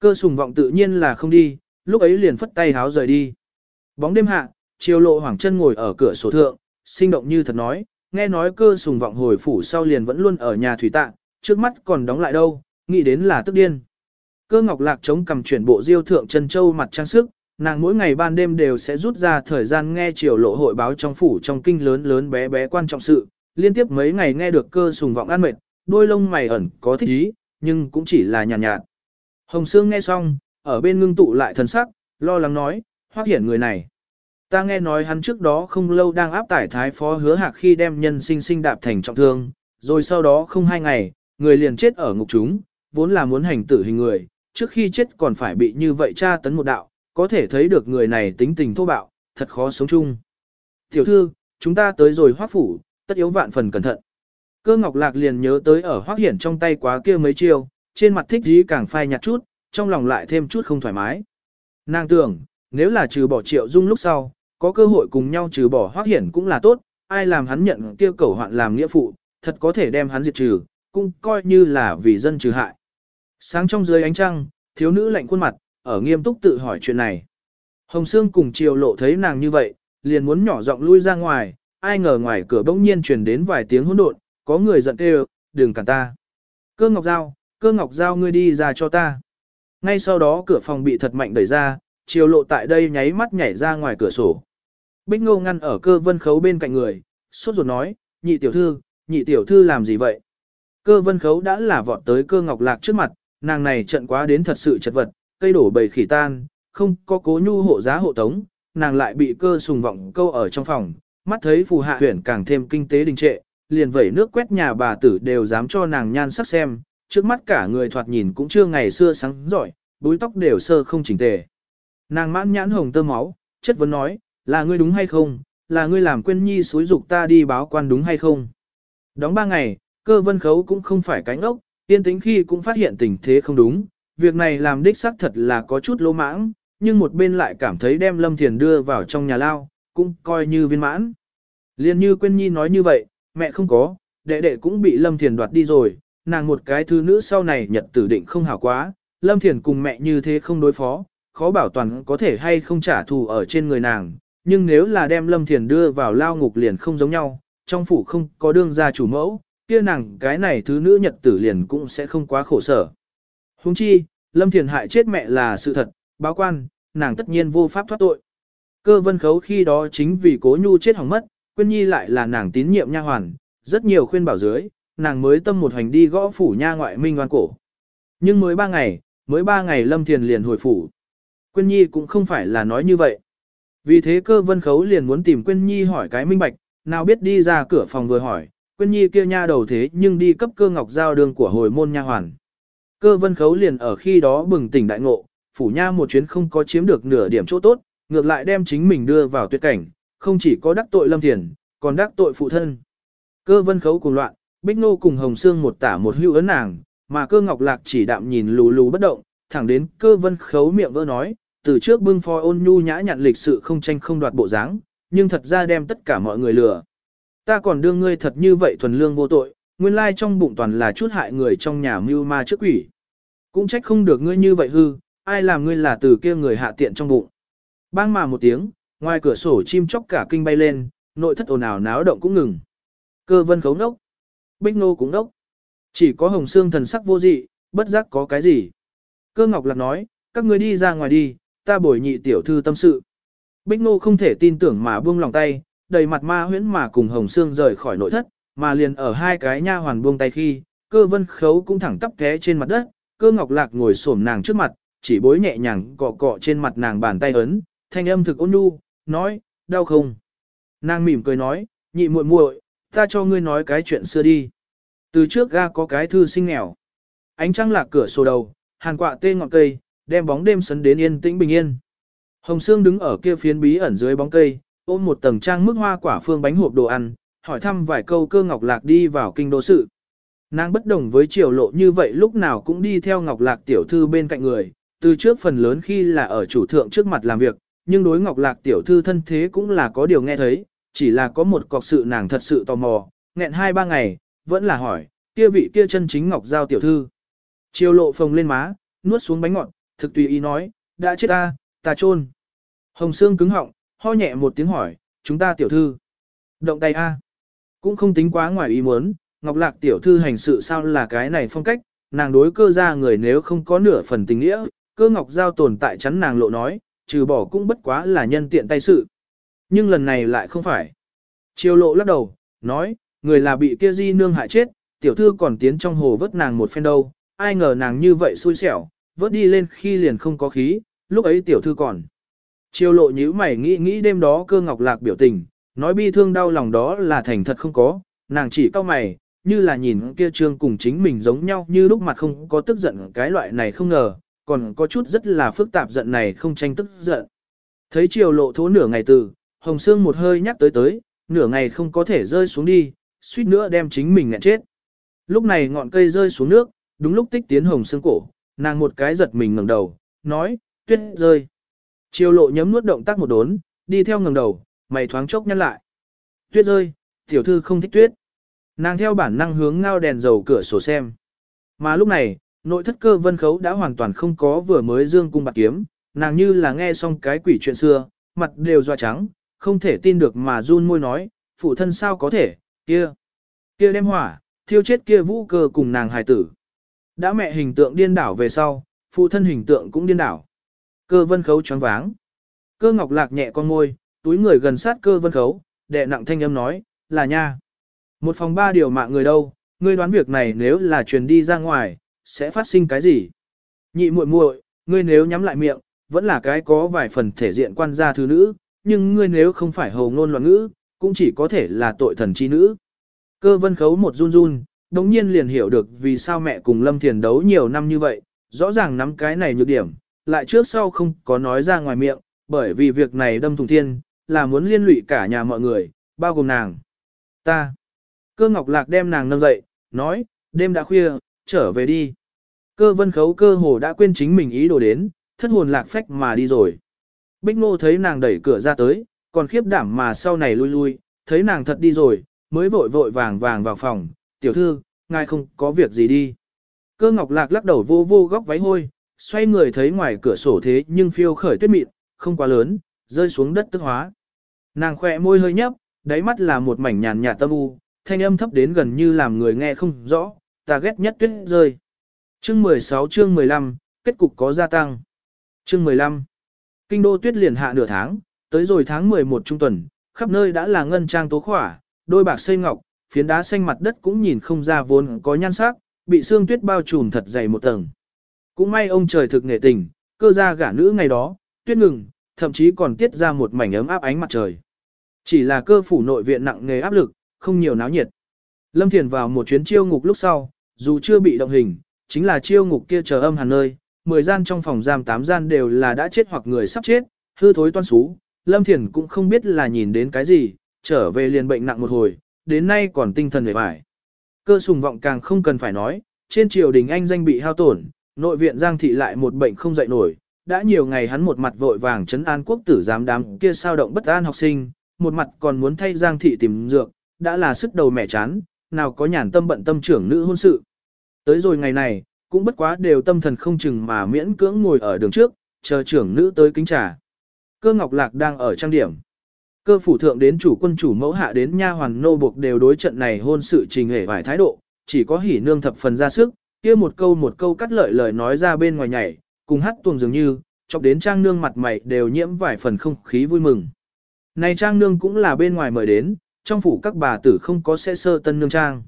Cơ sùng vọng tự nhiên là không đi, lúc ấy liền phất tay háo rời đi. Bóng đêm hạ, chiều lộ hoàng chân ngồi ở cửa sổ thượng, sinh động như thật nói, nghe nói cơ sùng vọng hồi phủ sau liền vẫn luôn ở nhà thủy tạng, trước mắt còn đóng lại đâu, nghĩ đến là tức điên. Cơ ngọc lạc chống cầm chuyển bộ diêu thượng chân châu mặt trang sức, nàng mỗi ngày ban đêm đều sẽ rút ra thời gian nghe chiều lộ hội báo trong phủ trong kinh lớn lớn bé bé quan trọng sự, liên tiếp mấy ngày nghe được cơ sùng vọng ăn mệt, đôi lông mày ẩn có thích ý, nhưng cũng chỉ là nhàn nhạt, nhạt. Hồng Sương nghe xong, ở bên ngưng tụ lại thần sắc, lo lắng nói, hoác hiển người này. Ta nghe nói hắn trước đó không lâu đang áp tải thái phó hứa hạc khi đem nhân sinh sinh đạp thành trọng thương, rồi sau đó không hai ngày, người liền chết ở ngục chúng, vốn là muốn hành tử hình người, trước khi chết còn phải bị như vậy tra tấn một đạo, có thể thấy được người này tính tình thô bạo, thật khó sống chung. Tiểu thư, chúng ta tới rồi hoác phủ, tất yếu vạn phần cẩn thận. Cơ ngọc lạc liền nhớ tới ở Hoắc hiển trong tay quá kia mấy chiêu, trên mặt thích dí càng phai nhạt chút, trong lòng lại thêm chút không thoải mái. Nàng tưởng, nếu là trừ bỏ triệu dung lúc sau, có cơ hội cùng nhau trừ bỏ Hoắc hiển cũng là tốt, ai làm hắn nhận kia cầu hoạn làm nghĩa phụ, thật có thể đem hắn diệt trừ, cũng coi như là vì dân trừ hại. Sáng trong dưới ánh trăng, thiếu nữ lạnh khuôn mặt, ở nghiêm túc tự hỏi chuyện này. Hồng Sương cùng Triều Lộ thấy nàng như vậy, liền muốn nhỏ giọng lui ra ngoài, ai ngờ ngoài cửa bỗng nhiên truyền đến vài tiếng hỗn độn, có người giận kêu, đừng cản ta. Cơ Ngọc Giao, cơ Ngọc Giao ngươi đi ra cho ta. Ngay sau đó cửa phòng bị thật mạnh đẩy ra, Triều Lộ tại đây nháy mắt nhảy ra ngoài cửa sổ. Bích Ngô ngăn ở cơ vân khấu bên cạnh người, sốt ruột nói, nhị tiểu thư, nhị tiểu thư làm gì vậy? Cơ vân khấu đã là vọt tới cơ ngọc lạc trước mặt, nàng này trận quá đến thật sự chật vật, cây đổ bầy khỉ tan, không có cố nhu hộ giá hộ tống, nàng lại bị cơ sùng vọng câu ở trong phòng, mắt thấy phù hạ huyển càng thêm kinh tế đình trệ, liền vẩy nước quét nhà bà tử đều dám cho nàng nhan sắc xem, trước mắt cả người thoạt nhìn cũng chưa ngày xưa sáng giỏi, búi tóc đều sơ không chỉnh tề. Nàng mãn nhãn hồng tơ máu, chất vấn nói, là ngươi đúng hay không, là ngươi làm quên nhi xúi dục ta đi báo quan đúng hay không. Đóng ba ngày, cơ vân khấu cũng không phải cánh ốc, tiên tính khi cũng phát hiện tình thế không đúng, việc này làm đích xác thật là có chút lỗ mãng, nhưng một bên lại cảm thấy đem Lâm Thiền đưa vào trong nhà lao, cũng coi như viên mãn. Liên như Quyên nhi nói như vậy, mẹ không có, đệ đệ cũng bị Lâm Thiền đoạt đi rồi, nàng một cái thư nữ sau này nhật tử định không hảo quá, Lâm Thiền cùng mẹ như thế không đối phó, khó bảo toàn có thể hay không trả thù ở trên người nàng, nhưng nếu là đem Lâm Thiền đưa vào lao ngục liền không giống nhau, trong phủ không có đương gia chủ mẫu, kia nàng cái này thứ nữ nhật tử liền cũng sẽ không quá khổ sở. Huống chi, Lâm Thiền hại chết mẹ là sự thật, báo quan, nàng tất nhiên vô pháp thoát tội. Cơ vân khấu khi đó chính vì cố nhu chết hỏng mất, quyên nhi lại là nàng tín nhiệm nha hoàn, rất nhiều khuyên bảo dưới, nàng mới tâm một hành đi gõ phủ nha ngoại minh oan cổ. Nhưng mới ba ngày, mới ba ngày Lâm Thiền liền hồi phủ. Quyên nhi cũng không phải là nói như vậy. Vì thế cơ vân khấu liền muốn tìm Quyên nhi hỏi cái minh bạch, nào biết đi ra cửa phòng vừa hỏi, Quyên nhi kia nha đầu thế nhưng đi cấp cơ ngọc giao đường của hồi môn nha hoàn. Cơ vân khấu liền ở khi đó bừng tỉnh đại ngộ, phủ nha một chuyến không có chiếm được nửa điểm chỗ tốt, ngược lại đem chính mình đưa vào tuyệt cảnh, không chỉ có đắc tội Lâm Thiền, còn đắc tội phụ thân. Cơ vân khấu cùng loạn, Bích Nô cùng Hồng Sương một tả một hưu ấn nàng, mà cơ ngọc lạc chỉ đạm nhìn lù lù bất động, thẳng đến cơ vân khấu miệng vỡ nói, từ trước bưng phoi ôn nhu nhã nhặn lịch sự không tranh không đoạt bộ dáng, nhưng thật ra đem tất cả mọi người lừa. Ta còn đương ngươi thật như vậy thuần lương vô tội, nguyên lai trong bụng toàn là chút hại người trong nhà mưu ma trước quỷ. Cũng trách không được ngươi như vậy hư, ai làm ngươi là từ kia người hạ tiện trong bụng. Bang mà một tiếng, ngoài cửa sổ chim chóc cả kinh bay lên, nội thất ồn ào náo động cũng ngừng. Cơ vân khấu nốc. Bích nô cũng nốc. Chỉ có hồng xương thần sắc vô dị, bất giác có cái gì. Cơ ngọc lạc nói, các ngươi đi ra ngoài đi, ta bồi nhị tiểu thư tâm sự. Bích nô không thể tin tưởng mà buông lòng tay, đầy mặt ma huyễn mà cùng hồng xương rời khỏi nội thất, mà liền ở hai cái nha hoàn buông tay khi, cơ vân khấu cũng thẳng tắp té trên mặt đất, cơ ngọc lạc ngồi xổm nàng trước mặt, chỉ bối nhẹ nhàng cọ cọ trên mặt nàng bàn tay ấn, thanh âm thực ôn nhu, nói, đau không? Nàng mỉm cười nói, nhị muội muội, ta cho ngươi nói cái chuyện xưa đi. Từ trước ga có cái thư sinh nghèo. Ánh trăng lạc cửa sổ đầu, hàn quạ tê ngọn cây, đem bóng đêm sấn đến yên tĩnh bình yên. Hồng Sương đứng ở kia phiến bí ẩn dưới bóng cây, ôm một tầng trang mức hoa quả phương bánh hộp đồ ăn, hỏi thăm vài câu cơ Ngọc Lạc đi vào kinh đô sự. Nàng bất đồng với triều lộ như vậy lúc nào cũng đi theo Ngọc Lạc tiểu thư bên cạnh người, từ trước phần lớn khi là ở chủ thượng trước mặt làm việc, nhưng đối Ngọc Lạc tiểu thư thân thế cũng là có điều nghe thấy, chỉ là có một cọc sự nàng thật sự tò mò, nghẹn hai ba ngày, vẫn là hỏi, kia vị kia chân chính Ngọc Giao tiểu thư. chiều lộ phồng lên má, nuốt xuống bánh ngọt, thực tùy ý nói, đã chết ta, ta chôn. Hồng Sương cứng họng, ho nhẹ một tiếng hỏi, chúng ta tiểu thư. Động tay A. Cũng không tính quá ngoài ý muốn, Ngọc Lạc tiểu thư hành sự sao là cái này phong cách, nàng đối cơ ra người nếu không có nửa phần tình nghĩa, cơ Ngọc Giao tồn tại chắn nàng lộ nói, trừ bỏ cũng bất quá là nhân tiện tay sự. Nhưng lần này lại không phải. Triều lộ lắc đầu, nói, người là bị kia di nương hại chết, tiểu thư còn tiến trong hồ vớt nàng một phen đâu, ai ngờ nàng như vậy xui xẻo, vớt đi lên khi liền không có khí, lúc ấy tiểu thư còn. Triều lộ nhíu mày nghĩ nghĩ đêm đó cơ ngọc lạc biểu tình, nói bi thương đau lòng đó là thành thật không có, nàng chỉ cau mày, như là nhìn kia trương cùng chính mình giống nhau như lúc mặt không có tức giận cái loại này không ngờ, còn có chút rất là phức tạp giận này không tranh tức giận. Thấy chiều lộ thố nửa ngày từ, hồng xương một hơi nhắc tới tới, nửa ngày không có thể rơi xuống đi, suýt nữa đem chính mình ngẹn chết. Lúc này ngọn cây rơi xuống nước, đúng lúc tích tiến hồng xương cổ, nàng một cái giật mình ngẩng đầu, nói, tuyết rơi. chiều lộ nhấm nuốt động tác một đốn, đi theo ngẩng đầu, mày thoáng chốc nhăn lại. Tuyết rơi, tiểu thư không thích tuyết. Nàng theo bản năng hướng ngao đèn dầu cửa sổ xem. Mà lúc này, nội thất cơ vân khấu đã hoàn toàn không có vừa mới dương cung bạc kiếm, nàng như là nghe xong cái quỷ chuyện xưa, mặt đều doa trắng, không thể tin được mà run môi nói, phụ thân sao có thể, kia, kia đem hỏa, thiêu chết kia vũ cơ cùng nàng hài tử. Đã mẹ hình tượng điên đảo về sau, phụ thân hình tượng cũng điên đảo. Cơ vân khấu choáng váng. Cơ ngọc lạc nhẹ con môi, túi người gần sát cơ vân khấu, đệ nặng thanh âm nói, là nha. Một phòng ba điều mạng người đâu, ngươi đoán việc này nếu là truyền đi ra ngoài, sẽ phát sinh cái gì? Nhị muội muội, ngươi nếu nhắm lại miệng, vẫn là cái có vài phần thể diện quan gia thứ nữ, nhưng ngươi nếu không phải hầu ngôn loạn ngữ, cũng chỉ có thể là tội thần chi nữ. Cơ vân khấu một run run, đồng nhiên liền hiểu được vì sao mẹ cùng Lâm Thiền đấu nhiều năm như vậy, rõ ràng nắm cái này nhược điểm, lại trước sau không có nói ra ngoài miệng, bởi vì việc này đâm thùng thiên, là muốn liên lụy cả nhà mọi người, bao gồm nàng. Ta. Cơ Ngọc Lạc đem nàng nâng dậy, nói, đêm đã khuya, trở về đi. Cơ vân khấu cơ hồ đã quên chính mình ý đồ đến, thất hồn lạc phách mà đi rồi. Bích Ngô thấy nàng đẩy cửa ra tới, còn khiếp đảm mà sau này lui lui, thấy nàng thật đi rồi, mới vội vội vàng vàng vào phòng, tiểu thư, ngài không có việc gì đi. Cơ ngọc lạc lắc đầu vô vô góc váy hôi, xoay người thấy ngoài cửa sổ thế nhưng phiêu khởi tuyết mịn, không quá lớn, rơi xuống đất tức hóa. Nàng khỏe môi hơi nhấp, đáy mắt là một mảnh nhàn nhạt tâm u, thanh âm thấp đến gần như làm người nghe không rõ, ta ghét nhất tuyết rơi. Chương 16 chương 15, kết cục có gia tăng. Chương 15 Kinh đô tuyết liền hạ nửa tháng, tới rồi tháng 11 trung tuần, khắp nơi đã là ngân trang tố khỏa, đôi bạc xây ngọc, phiến đá xanh mặt đất cũng nhìn không ra vốn có nhan sắc, bị sương tuyết bao trùm thật dày một tầng. Cũng may ông trời thực nghệ tình, cơ ra gả nữ ngày đó, tuyết ngừng, thậm chí còn tiết ra một mảnh ấm áp ánh mặt trời. Chỉ là cơ phủ nội viện nặng nghề áp lực, không nhiều náo nhiệt. Lâm Thiền vào một chuyến chiêu ngục lúc sau, dù chưa bị động hình, chính là chiêu ngục kia chờ âm hàn nơi, 10 gian trong phòng giam 8 gian đều là đã chết hoặc người sắp chết, hư thối toan xú, Lâm Thiền cũng không biết là nhìn đến cái gì, trở về liền bệnh nặng một hồi, đến nay còn tinh thần hề vải. Cơ sùng vọng càng không cần phải nói, trên triều đình anh danh bị hao tổn, nội viện Giang Thị lại một bệnh không dậy nổi, đã nhiều ngày hắn một mặt vội vàng chấn an quốc tử giám đám kia sao động bất an học sinh, một mặt còn muốn thay Giang Thị tìm dược, đã là sức đầu mẹ chán, nào có nhàn tâm bận tâm trưởng nữ hôn sự. Tới rồi ngày này, cũng bất quá đều tâm thần không chừng mà miễn cưỡng ngồi ở đường trước, chờ trưởng nữ tới kính trà. Cơ Ngọc Lạc đang ở trang điểm. Cơ phủ thượng đến chủ quân chủ mẫu hạ đến nha hoàn nô buộc đều đối trận này hôn sự trình hề vài thái độ, chỉ có hỉ nương thập phần ra sức, kia một câu một câu cắt lợi lời nói ra bên ngoài nhảy, cùng hát tuồng dường như, chọc đến trang nương mặt mày đều nhiễm vài phần không khí vui mừng. Này trang nương cũng là bên ngoài mời đến, trong phủ các bà tử không có sẽ sơ tân nương trang.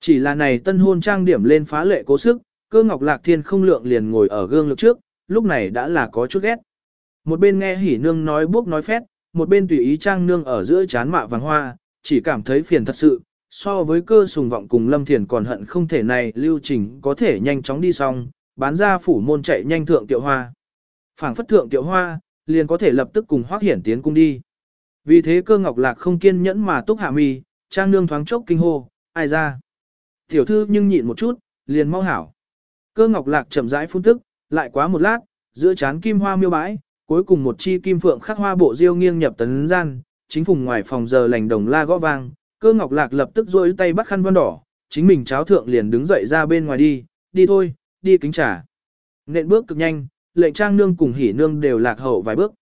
Chỉ là này tân hôn trang điểm lên phá lệ cố sức, cơ ngọc lạc thiên không lượng liền ngồi ở gương lực trước, lúc này đã là có chút ghét. Một bên nghe hỉ nương nói buốc nói phét, một bên tùy ý trang nương ở giữa chán mạ vàng hoa, chỉ cảm thấy phiền thật sự, so với cơ sùng vọng cùng lâm thiền còn hận không thể này lưu trình có thể nhanh chóng đi xong, bán ra phủ môn chạy nhanh thượng tiệu hoa. phảng phất thượng tiệu hoa, liền có thể lập tức cùng hoác hiển tiến cung đi. Vì thế cơ ngọc lạc không kiên nhẫn mà túc hạ mi, trang nương thoáng chốc kinh hô, ai ra. Tiểu thư nhưng nhịn một chút, liền mau hảo. Cơ ngọc lạc chậm rãi phun tức, lại quá một lát, giữa chán kim hoa miêu bãi, cuối cùng một chi kim phượng khắc hoa bộ diêu nghiêng nhập tấn gian, chính phùng ngoài phòng giờ lành đồng la gõ vang, cơ ngọc lạc lập tức rôi tay bắt khăn văn đỏ, chính mình cháo thượng liền đứng dậy ra bên ngoài đi, đi thôi, đi kính trả Nện bước cực nhanh, lệnh trang nương cùng hỉ nương đều lạc hậu vài bước.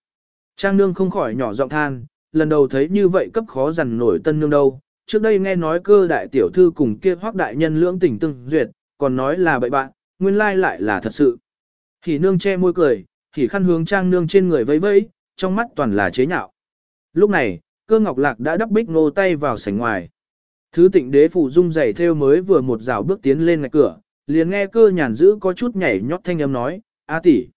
Trang nương không khỏi nhỏ giọng than, lần đầu thấy như vậy cấp khó dằn nổi tân nương đâu. Trước đây nghe nói cơ đại tiểu thư cùng kia hoác đại nhân lưỡng tình tương duyệt, còn nói là bậy bạn, nguyên lai lại là thật sự. Hỉ nương che môi cười, hỉ khăn hướng trang nương trên người vẫy vẫy, trong mắt toàn là chế nhạo. Lúc này, cơ ngọc lạc đã đắp bích nô tay vào sảnh ngoài. Thứ tịnh đế phủ dung giày theo mới vừa một rào bước tiến lên ngạch cửa, liền nghe cơ nhàn giữ có chút nhảy nhót thanh âm nói, A tỷ.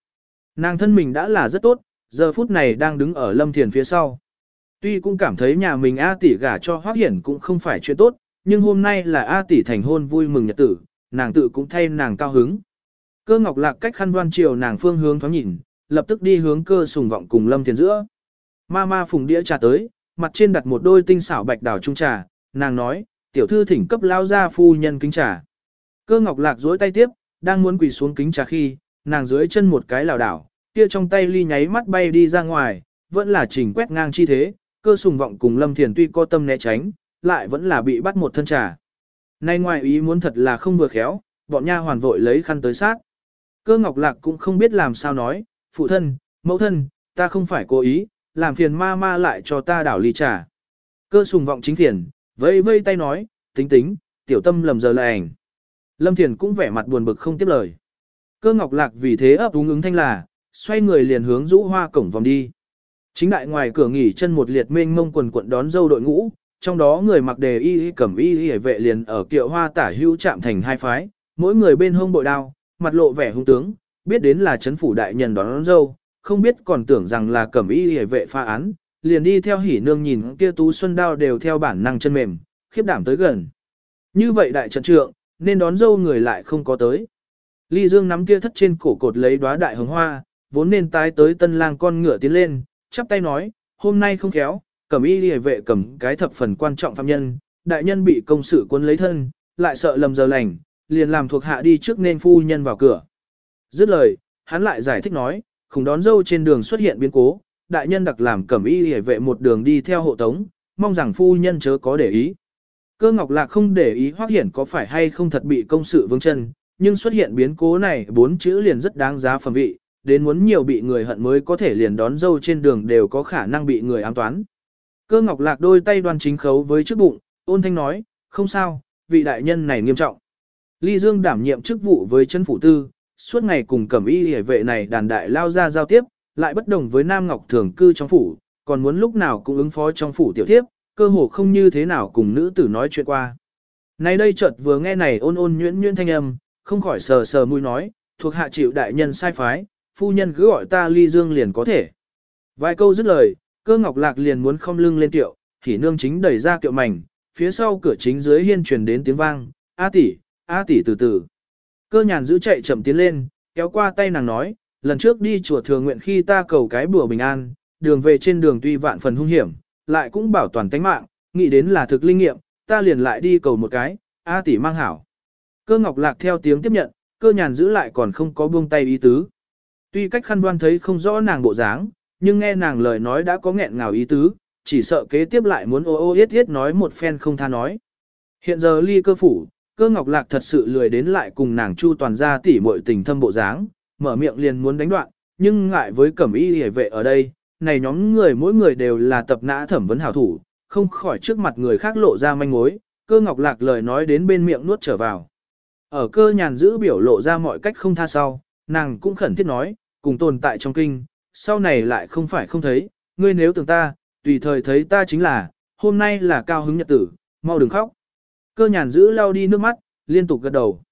Nàng thân mình đã là rất tốt, giờ phút này đang đứng ở lâm thiền phía sau. Tuy cũng cảm thấy nhà mình A tỷ gả cho Hoắc Hiển cũng không phải chuyện tốt, nhưng hôm nay là A tỷ thành hôn vui mừng nhật tử, nàng tự cũng thay nàng cao hứng. Cơ Ngọc Lạc cách khăn đoan chiều nàng phương hướng thoáng nhìn, lập tức đi hướng cơ sùng vọng cùng Lâm Thiền giữa. Ma ma phùng đĩa trà tới, mặt trên đặt một đôi tinh xảo bạch đào trung trà, nàng nói, tiểu thư thỉnh cấp lao ra phu nhân kính trà. Cơ Ngọc Lạc dối tay tiếp, đang muốn quỳ xuống kính trà khi, nàng dưới chân một cái lảo đảo, kia trong tay ly nháy mắt bay đi ra ngoài, vẫn là chỉnh quét ngang chi thế, cơ sùng vọng cùng Lâm Thiền tuy có tâm né tránh, lại vẫn là bị bắt một thân trà. Nay ngoài ý muốn thật là không vừa khéo, bọn nha hoàn vội lấy khăn tới sát. Cơ Ngọc Lạc cũng không biết làm sao nói, phụ thân, mẫu thân, ta không phải cố ý, làm phiền ma ma lại cho ta đảo ly trà. Cơ sùng vọng chính thiền, vây vây tay nói, tính tính, tiểu tâm lầm giờ lại ảnh. Lâm Thiền cũng vẻ mặt buồn bực không tiếp lời. Cơ Ngọc Lạc vì thế ấp úng ứng thanh là, xoay người liền hướng rũ hoa cổng vòng đi. Chính đại ngoài cửa nghỉ chân một liệt mênh mông quần quận đón dâu đội ngũ, trong đó người mặc đề y cẩm y y vệ liền ở kiệu hoa tả hữu chạm thành hai phái, mỗi người bên hông bội đao, mặt lộ vẻ hung tướng, biết đến là chấn phủ đại nhân đón, đón dâu, không biết còn tưởng rằng là cẩm y y vệ pha án, liền đi theo hỉ nương nhìn kia tú xuân đao đều theo bản năng chân mềm, khiếp đảm tới gần. Như vậy đại trận trượng, nên đón dâu người lại không có tới. Ly Dương nắm kia thất trên cổ cột lấy đóa đại hồng hoa, vốn nên tái tới tân lang con ngựa tiến lên, chắp tay nói, hôm nay không khéo, cẩm y liề vệ cầm cái thập phần quan trọng phạm nhân, đại nhân bị công sự quân lấy thân, lại sợ lầm giờ lành, liền làm thuộc hạ đi trước nên phu nhân vào cửa. Dứt lời, hắn lại giải thích nói, không đón dâu trên đường xuất hiện biến cố, đại nhân đặc làm cẩm y liề vệ một đường đi theo hộ tống, mong rằng phu nhân chớ có để ý. Cơ Ngọc Lạc không để ý hoác Hiển có phải hay không thật bị công sự vướng chân, nhưng xuất hiện biến cố này bốn chữ liền rất đáng giá phẩm vị, đến muốn nhiều bị người hận mới có thể liền đón dâu trên đường đều có khả năng bị người ám toán. Cơ Ngọc Lạc đôi tay đoan chính khấu với trước bụng, ôn thanh nói, không sao, vị đại nhân này nghiêm trọng. Ly Dương đảm nhiệm chức vụ với chân phủ tư, suốt ngày cùng cẩm y hề vệ này đàn đại lao ra giao tiếp, lại bất đồng với Nam Ngọc thường cư trong phủ, còn muốn lúc nào cũng ứng phó trong phủ tiểu thiếp, cơ hồ không như thế nào cùng nữ tử nói chuyện qua. Nay đây chợt vừa nghe này ôn ôn nhuyễn nhuyễn thanh âm, không khỏi sờ sờ mũi nói, thuộc hạ chịu đại nhân sai phái, phu nhân cứ gọi ta ly dương liền có thể. Vài câu dứt lời, cơ ngọc lạc liền muốn không lưng lên tiệu, thì nương chính đẩy ra kiệu mảnh, phía sau cửa chính dưới hiên truyền đến tiếng vang, A tỷ, A tỷ từ từ. Cơ nhàn giữ chạy chậm tiến lên, kéo qua tay nàng nói, lần trước đi chùa thường nguyện khi ta cầu cái bùa bình an, đường về trên đường tuy vạn phần hung hiểm, lại cũng bảo toàn tánh mạng, nghĩ đến là thực linh nghiệm, ta liền lại đi cầu một cái, A tỷ mang hảo. Cơ ngọc lạc theo tiếng tiếp nhận, cơ nhàn giữ lại còn không có buông tay ý tứ. Tuy cách khăn đoan thấy không rõ nàng bộ dáng, nhưng nghe nàng lời nói đã có nghẹn ngào ý tứ, chỉ sợ kế tiếp lại muốn ô ô yết yết nói một phen không tha nói. Hiện giờ ly cơ phủ, cơ ngọc lạc thật sự lười đến lại cùng nàng chu toàn ra tỉ muội tình thâm bộ dáng, mở miệng liền muốn đánh đoạn, nhưng ngại với cẩm y hề vệ ở đây, này nhóm người mỗi người đều là tập nã thẩm vấn hảo thủ, không khỏi trước mặt người khác lộ ra manh mối, cơ ngọc lạc lời nói đến bên miệng nuốt trở vào. Ở cơ nhàn giữ biểu lộ ra mọi cách không tha sau, nàng cũng khẩn thiết nói, cùng tồn tại trong kinh, sau này lại không phải không thấy, ngươi nếu tưởng ta, tùy thời thấy ta chính là, hôm nay là cao hứng nhật tử, mau đừng khóc. Cơ nhàn giữ lau đi nước mắt, liên tục gật đầu.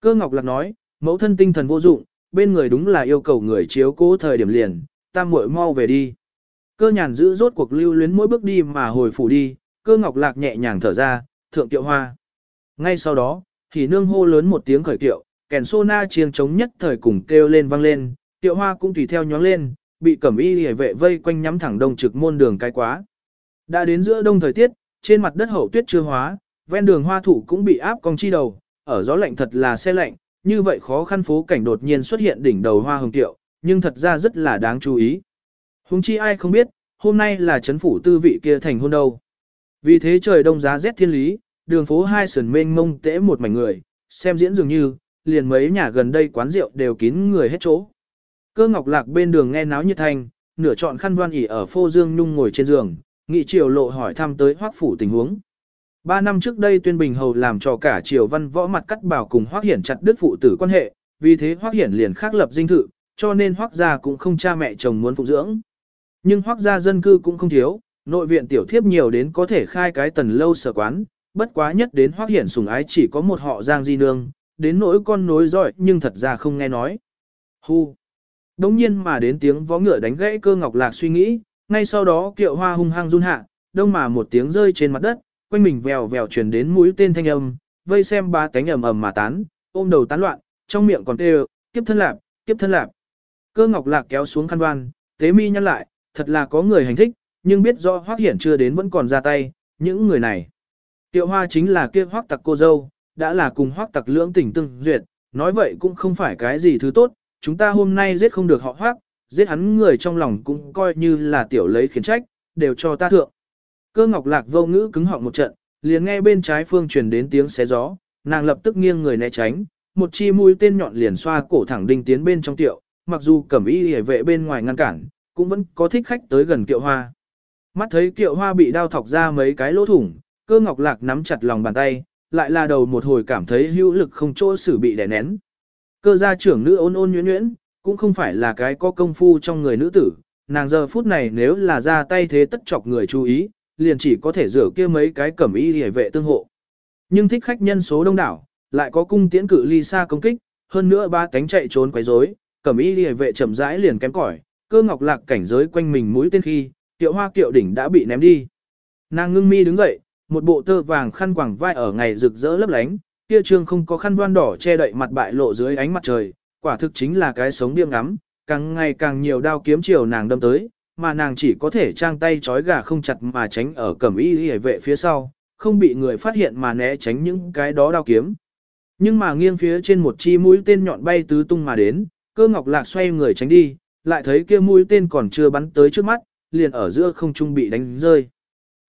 Cơ ngọc lạc nói, mẫu thân tinh thần vô dụng, bên người đúng là yêu cầu người chiếu cố thời điểm liền, ta muội mau về đi. Cơ nhàn giữ rốt cuộc lưu luyến mỗi bước đi mà hồi phủ đi, cơ ngọc lạc nhẹ nhàng thở ra, thượng tiệu hoa. Ngay sau đó, thì nương hô lớn một tiếng khởi tiệu, kèn sô na chiêng trống nhất thời cùng kêu lên vang lên, tiệu hoa cũng tùy theo nhóng lên, bị cẩm y hề vệ vây quanh nhắm thẳng đông trực môn đường cái quá. Đã đến giữa đông thời tiết, trên mặt đất hậu tuyết chưa hóa, ven đường hoa thủ cũng bị áp cong chi đầu, ở gió lạnh thật là xe lạnh, như vậy khó khăn phố cảnh đột nhiên xuất hiện đỉnh đầu hoa hồng tiệu, nhưng thật ra rất là đáng chú ý. Hùng chi ai không biết, hôm nay là chấn phủ tư vị kia thành hôn đâu. Vì thế trời đông giá rét thiên lý, đường phố hai sườn mênh mông tễ một mảnh người, xem diễn dường như, liền mấy nhà gần đây quán rượu đều kín người hết chỗ. Cơ ngọc lạc bên đường nghe náo nhiệt thanh, nửa chọn khăn đoan ỉ ở phô dương nhung ngồi trên giường, nghị triều lộ hỏi thăm tới hoác phủ tình huống. Ba năm trước đây tuyên bình hầu làm cho cả triều văn võ mặt cắt bảo cùng hoác hiển chặt đứt phụ tử quan hệ, vì thế hoác hiển liền khắc lập dinh thự, cho nên hoác gia cũng không cha mẹ chồng muốn phụ dưỡng. Nhưng hoác gia dân cư cũng không thiếu, nội viện tiểu thiếp nhiều đến có thể khai cái tần lâu sở quán, bất quá nhất đến hoác hiển sùng ái chỉ có một họ giang di nương, đến nỗi con nối giỏi nhưng thật ra không nghe nói. Hu! Đống nhiên mà đến tiếng vó ngựa đánh gãy cơ ngọc lạc suy nghĩ, ngay sau đó kiệu hoa hung hăng run hạ, đông mà một tiếng rơi trên mặt đất, quanh mình vèo vèo truyền đến mũi tên thanh âm, vây xem ba cánh ầm ầm mà tán, ôm đầu tán loạn, trong miệng còn kêu, kiếp thân lạp, kiếp thân lạp. Cơ ngọc lạc kéo xuống khăn đoan, tế mi nhăn lại, thật là có người hành thích, nhưng biết do hoác hiển chưa đến vẫn còn ra tay, những người này. Tiệu hoa chính là kia hoác tặc cô dâu, đã là cùng hoác tặc lưỡng tình tương duyệt, nói vậy cũng không phải cái gì thứ tốt, chúng ta hôm nay giết không được họ hoác, giết hắn người trong lòng cũng coi như là tiểu lấy khiển trách, đều cho ta thượng. Cơ ngọc lạc vô ngữ cứng họng một trận, liền nghe bên trái phương truyền đến tiếng xé gió, nàng lập tức nghiêng người né tránh, một chi mũi tên nhọn liền xoa cổ thẳng đinh tiến bên trong tiệu, mặc dù cẩm y hề vệ bên ngoài ngăn cản, cũng vẫn có thích khách tới gần kiệu hoa. Mắt thấy kiệu hoa bị đao thọc ra mấy cái lỗ thủng, cơ ngọc lạc nắm chặt lòng bàn tay, lại là đầu một hồi cảm thấy hữu lực không chỗ xử bị đè nén. Cơ gia trưởng nữ ôn ôn nhuyễn nhuyễn, cũng không phải là cái có công phu trong người nữ tử, nàng giờ phút này nếu là ra tay thế tất chọc người chú ý, liền chỉ có thể rửa kia mấy cái cẩm y hề vệ tương hộ. Nhưng thích khách nhân số đông đảo, lại có cung tiễn cử ly xa công kích, hơn nữa ba cánh chạy trốn quấy rối, cẩm y hề vệ chậm rãi liền kém cỏi, cơ ngọc lạc cảnh giới quanh mình mũi tên khi, tiệu hoa kiệu đỉnh đã bị ném đi. Nàng ngưng mi đứng dậy, một bộ tơ vàng khăn quàng vai ở ngày rực rỡ lấp lánh, kia trương không có khăn đoan đỏ che đậy mặt bại lộ dưới ánh mặt trời, quả thực chính là cái sống điên ngắm, càng ngày càng nhiều đao kiếm chiều nàng đâm tới, mà nàng chỉ có thể trang tay trói gà không chặt mà tránh ở cẩm y hề vệ phía sau, không bị người phát hiện mà né tránh những cái đó đao kiếm. Nhưng mà nghiêng phía trên một chi mũi tên nhọn bay tứ tung mà đến, cơ ngọc lạc xoay người tránh đi, lại thấy kia mũi tên còn chưa bắn tới trước mắt, liền ở giữa không trung bị đánh rơi.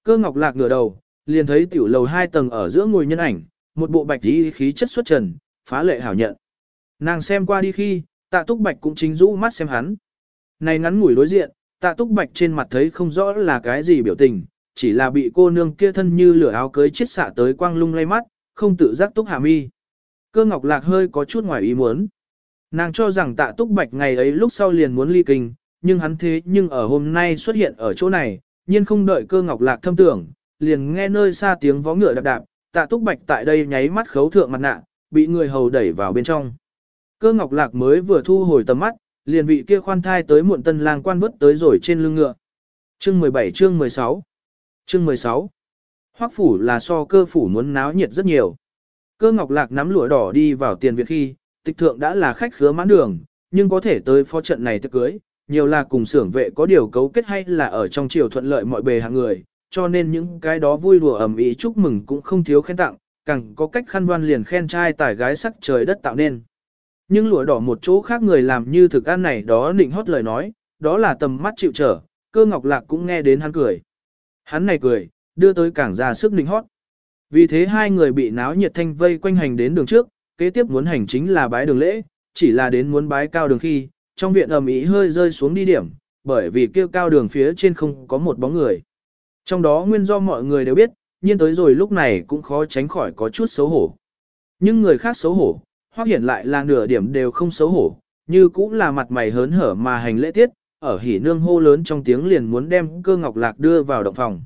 Cơ ngọc lạc ngửa đầu, liền thấy tiểu lầu hai tầng ở giữa ngồi nhân ảnh, một bộ bạch y khí chất xuất trần, phá lệ hảo nhận. Nàng xem qua đi khi, tạ túc bạch cũng chính rũ mắt xem hắn. Này ngắn ngủi đối diện, tạ túc bạch trên mặt thấy không rõ là cái gì biểu tình, chỉ là bị cô nương kia thân như lửa áo cưới chết xạ tới quang lung lay mắt, không tự giác túc hạ mi. Cơ ngọc lạc hơi có chút ngoài ý muốn. Nàng cho rằng tạ túc bạch ngày ấy lúc sau liền muốn ly kinh, nhưng hắn thế nhưng ở hôm nay xuất hiện ở chỗ này, nhiên không đợi cơ ngọc lạc thâm tưởng, liền nghe nơi xa tiếng vó ngựa đạp đạp, tạ túc bạch tại đây nháy mắt khấu thượng mặt nạ, bị người hầu đẩy vào bên trong. Cơ ngọc lạc mới vừa thu hồi tầm mắt, liền vị kia khoan thai tới muộn tân lang quan vứt tới rồi trên lưng ngựa. Chương 17 chương 16 Chương 16 Hoắc phủ là so cơ phủ muốn náo nhiệt rất nhiều. Cơ ngọc lạc nắm lụa đỏ đi vào tiền viện khi, tịch thượng đã là khách khứa mãn đường, nhưng có thể tới phó trận này tiệc cưới, nhiều là cùng xưởng vệ có điều cấu kết hay là ở trong triều thuận lợi mọi bề hạng người, cho nên những cái đó vui đùa ẩm ý chúc mừng cũng không thiếu khen tặng, càng có cách khăn đoan liền khen trai tài gái sắc trời đất tạo nên. Nhưng lụa đỏ một chỗ khác người làm như thực ăn này đó định hót lời nói, đó là tầm mắt chịu trở, cơ ngọc lạc cũng nghe đến hắn cười. Hắn này cười, đưa tới càng ra sức định hót. Vì thế hai người bị náo nhiệt thanh vây quanh hành đến đường trước, kế tiếp muốn hành chính là bái đường lễ, chỉ là đến muốn bái cao đường khi, trong viện ầm ĩ hơi rơi xuống đi điểm, bởi vì kêu cao đường phía trên không có một bóng người. Trong đó nguyên do mọi người đều biết, nhiên tới rồi lúc này cũng khó tránh khỏi có chút xấu hổ. Nhưng người khác xấu hổ, hoặc hiện lại là nửa điểm đều không xấu hổ, như cũng là mặt mày hớn hở mà hành lễ tiết, ở hỉ nương hô lớn trong tiếng liền muốn đem cơ ngọc lạc đưa vào động phòng.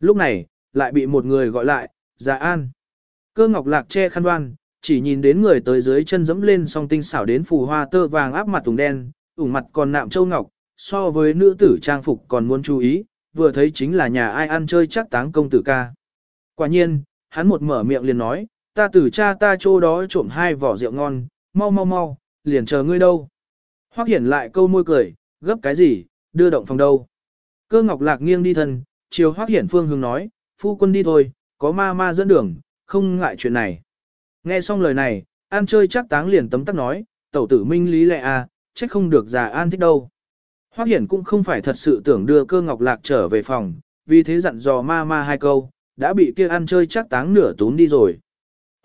Lúc này, lại bị một người gọi lại, Dạ An. Cơ ngọc lạc che khăn đoan, chỉ nhìn đến người tới dưới chân dẫm lên song tinh xảo đến phù hoa tơ vàng áp mặt tùng đen, ủng mặt còn nạm châu ngọc, so với nữ tử trang phục còn muốn chú ý, vừa thấy chính là nhà ai ăn chơi chắc táng công tử ca. Quả nhiên, hắn một mở miệng liền nói, ta tử cha ta chỗ đó trộm hai vỏ rượu ngon, mau mau mau, liền chờ ngươi đâu. Hoắc hiển lại câu môi cười, gấp cái gì, đưa động phòng đâu. Cơ ngọc lạc nghiêng đi thân, chiều Hoắc hiển phương hướng nói, phu quân đi thôi, có ma ma dẫn đường, không ngại chuyện này. Nghe xong lời này, an chơi chắc táng liền tấm tắc nói, tẩu tử minh lý lệ à, trách không được già an thích đâu. Hoắc Hiển cũng không phải thật sự tưởng đưa cơ ngọc lạc trở về phòng, vì thế dặn dò ma ma hai câu, đã bị kia ăn chơi chắc táng nửa tún đi rồi.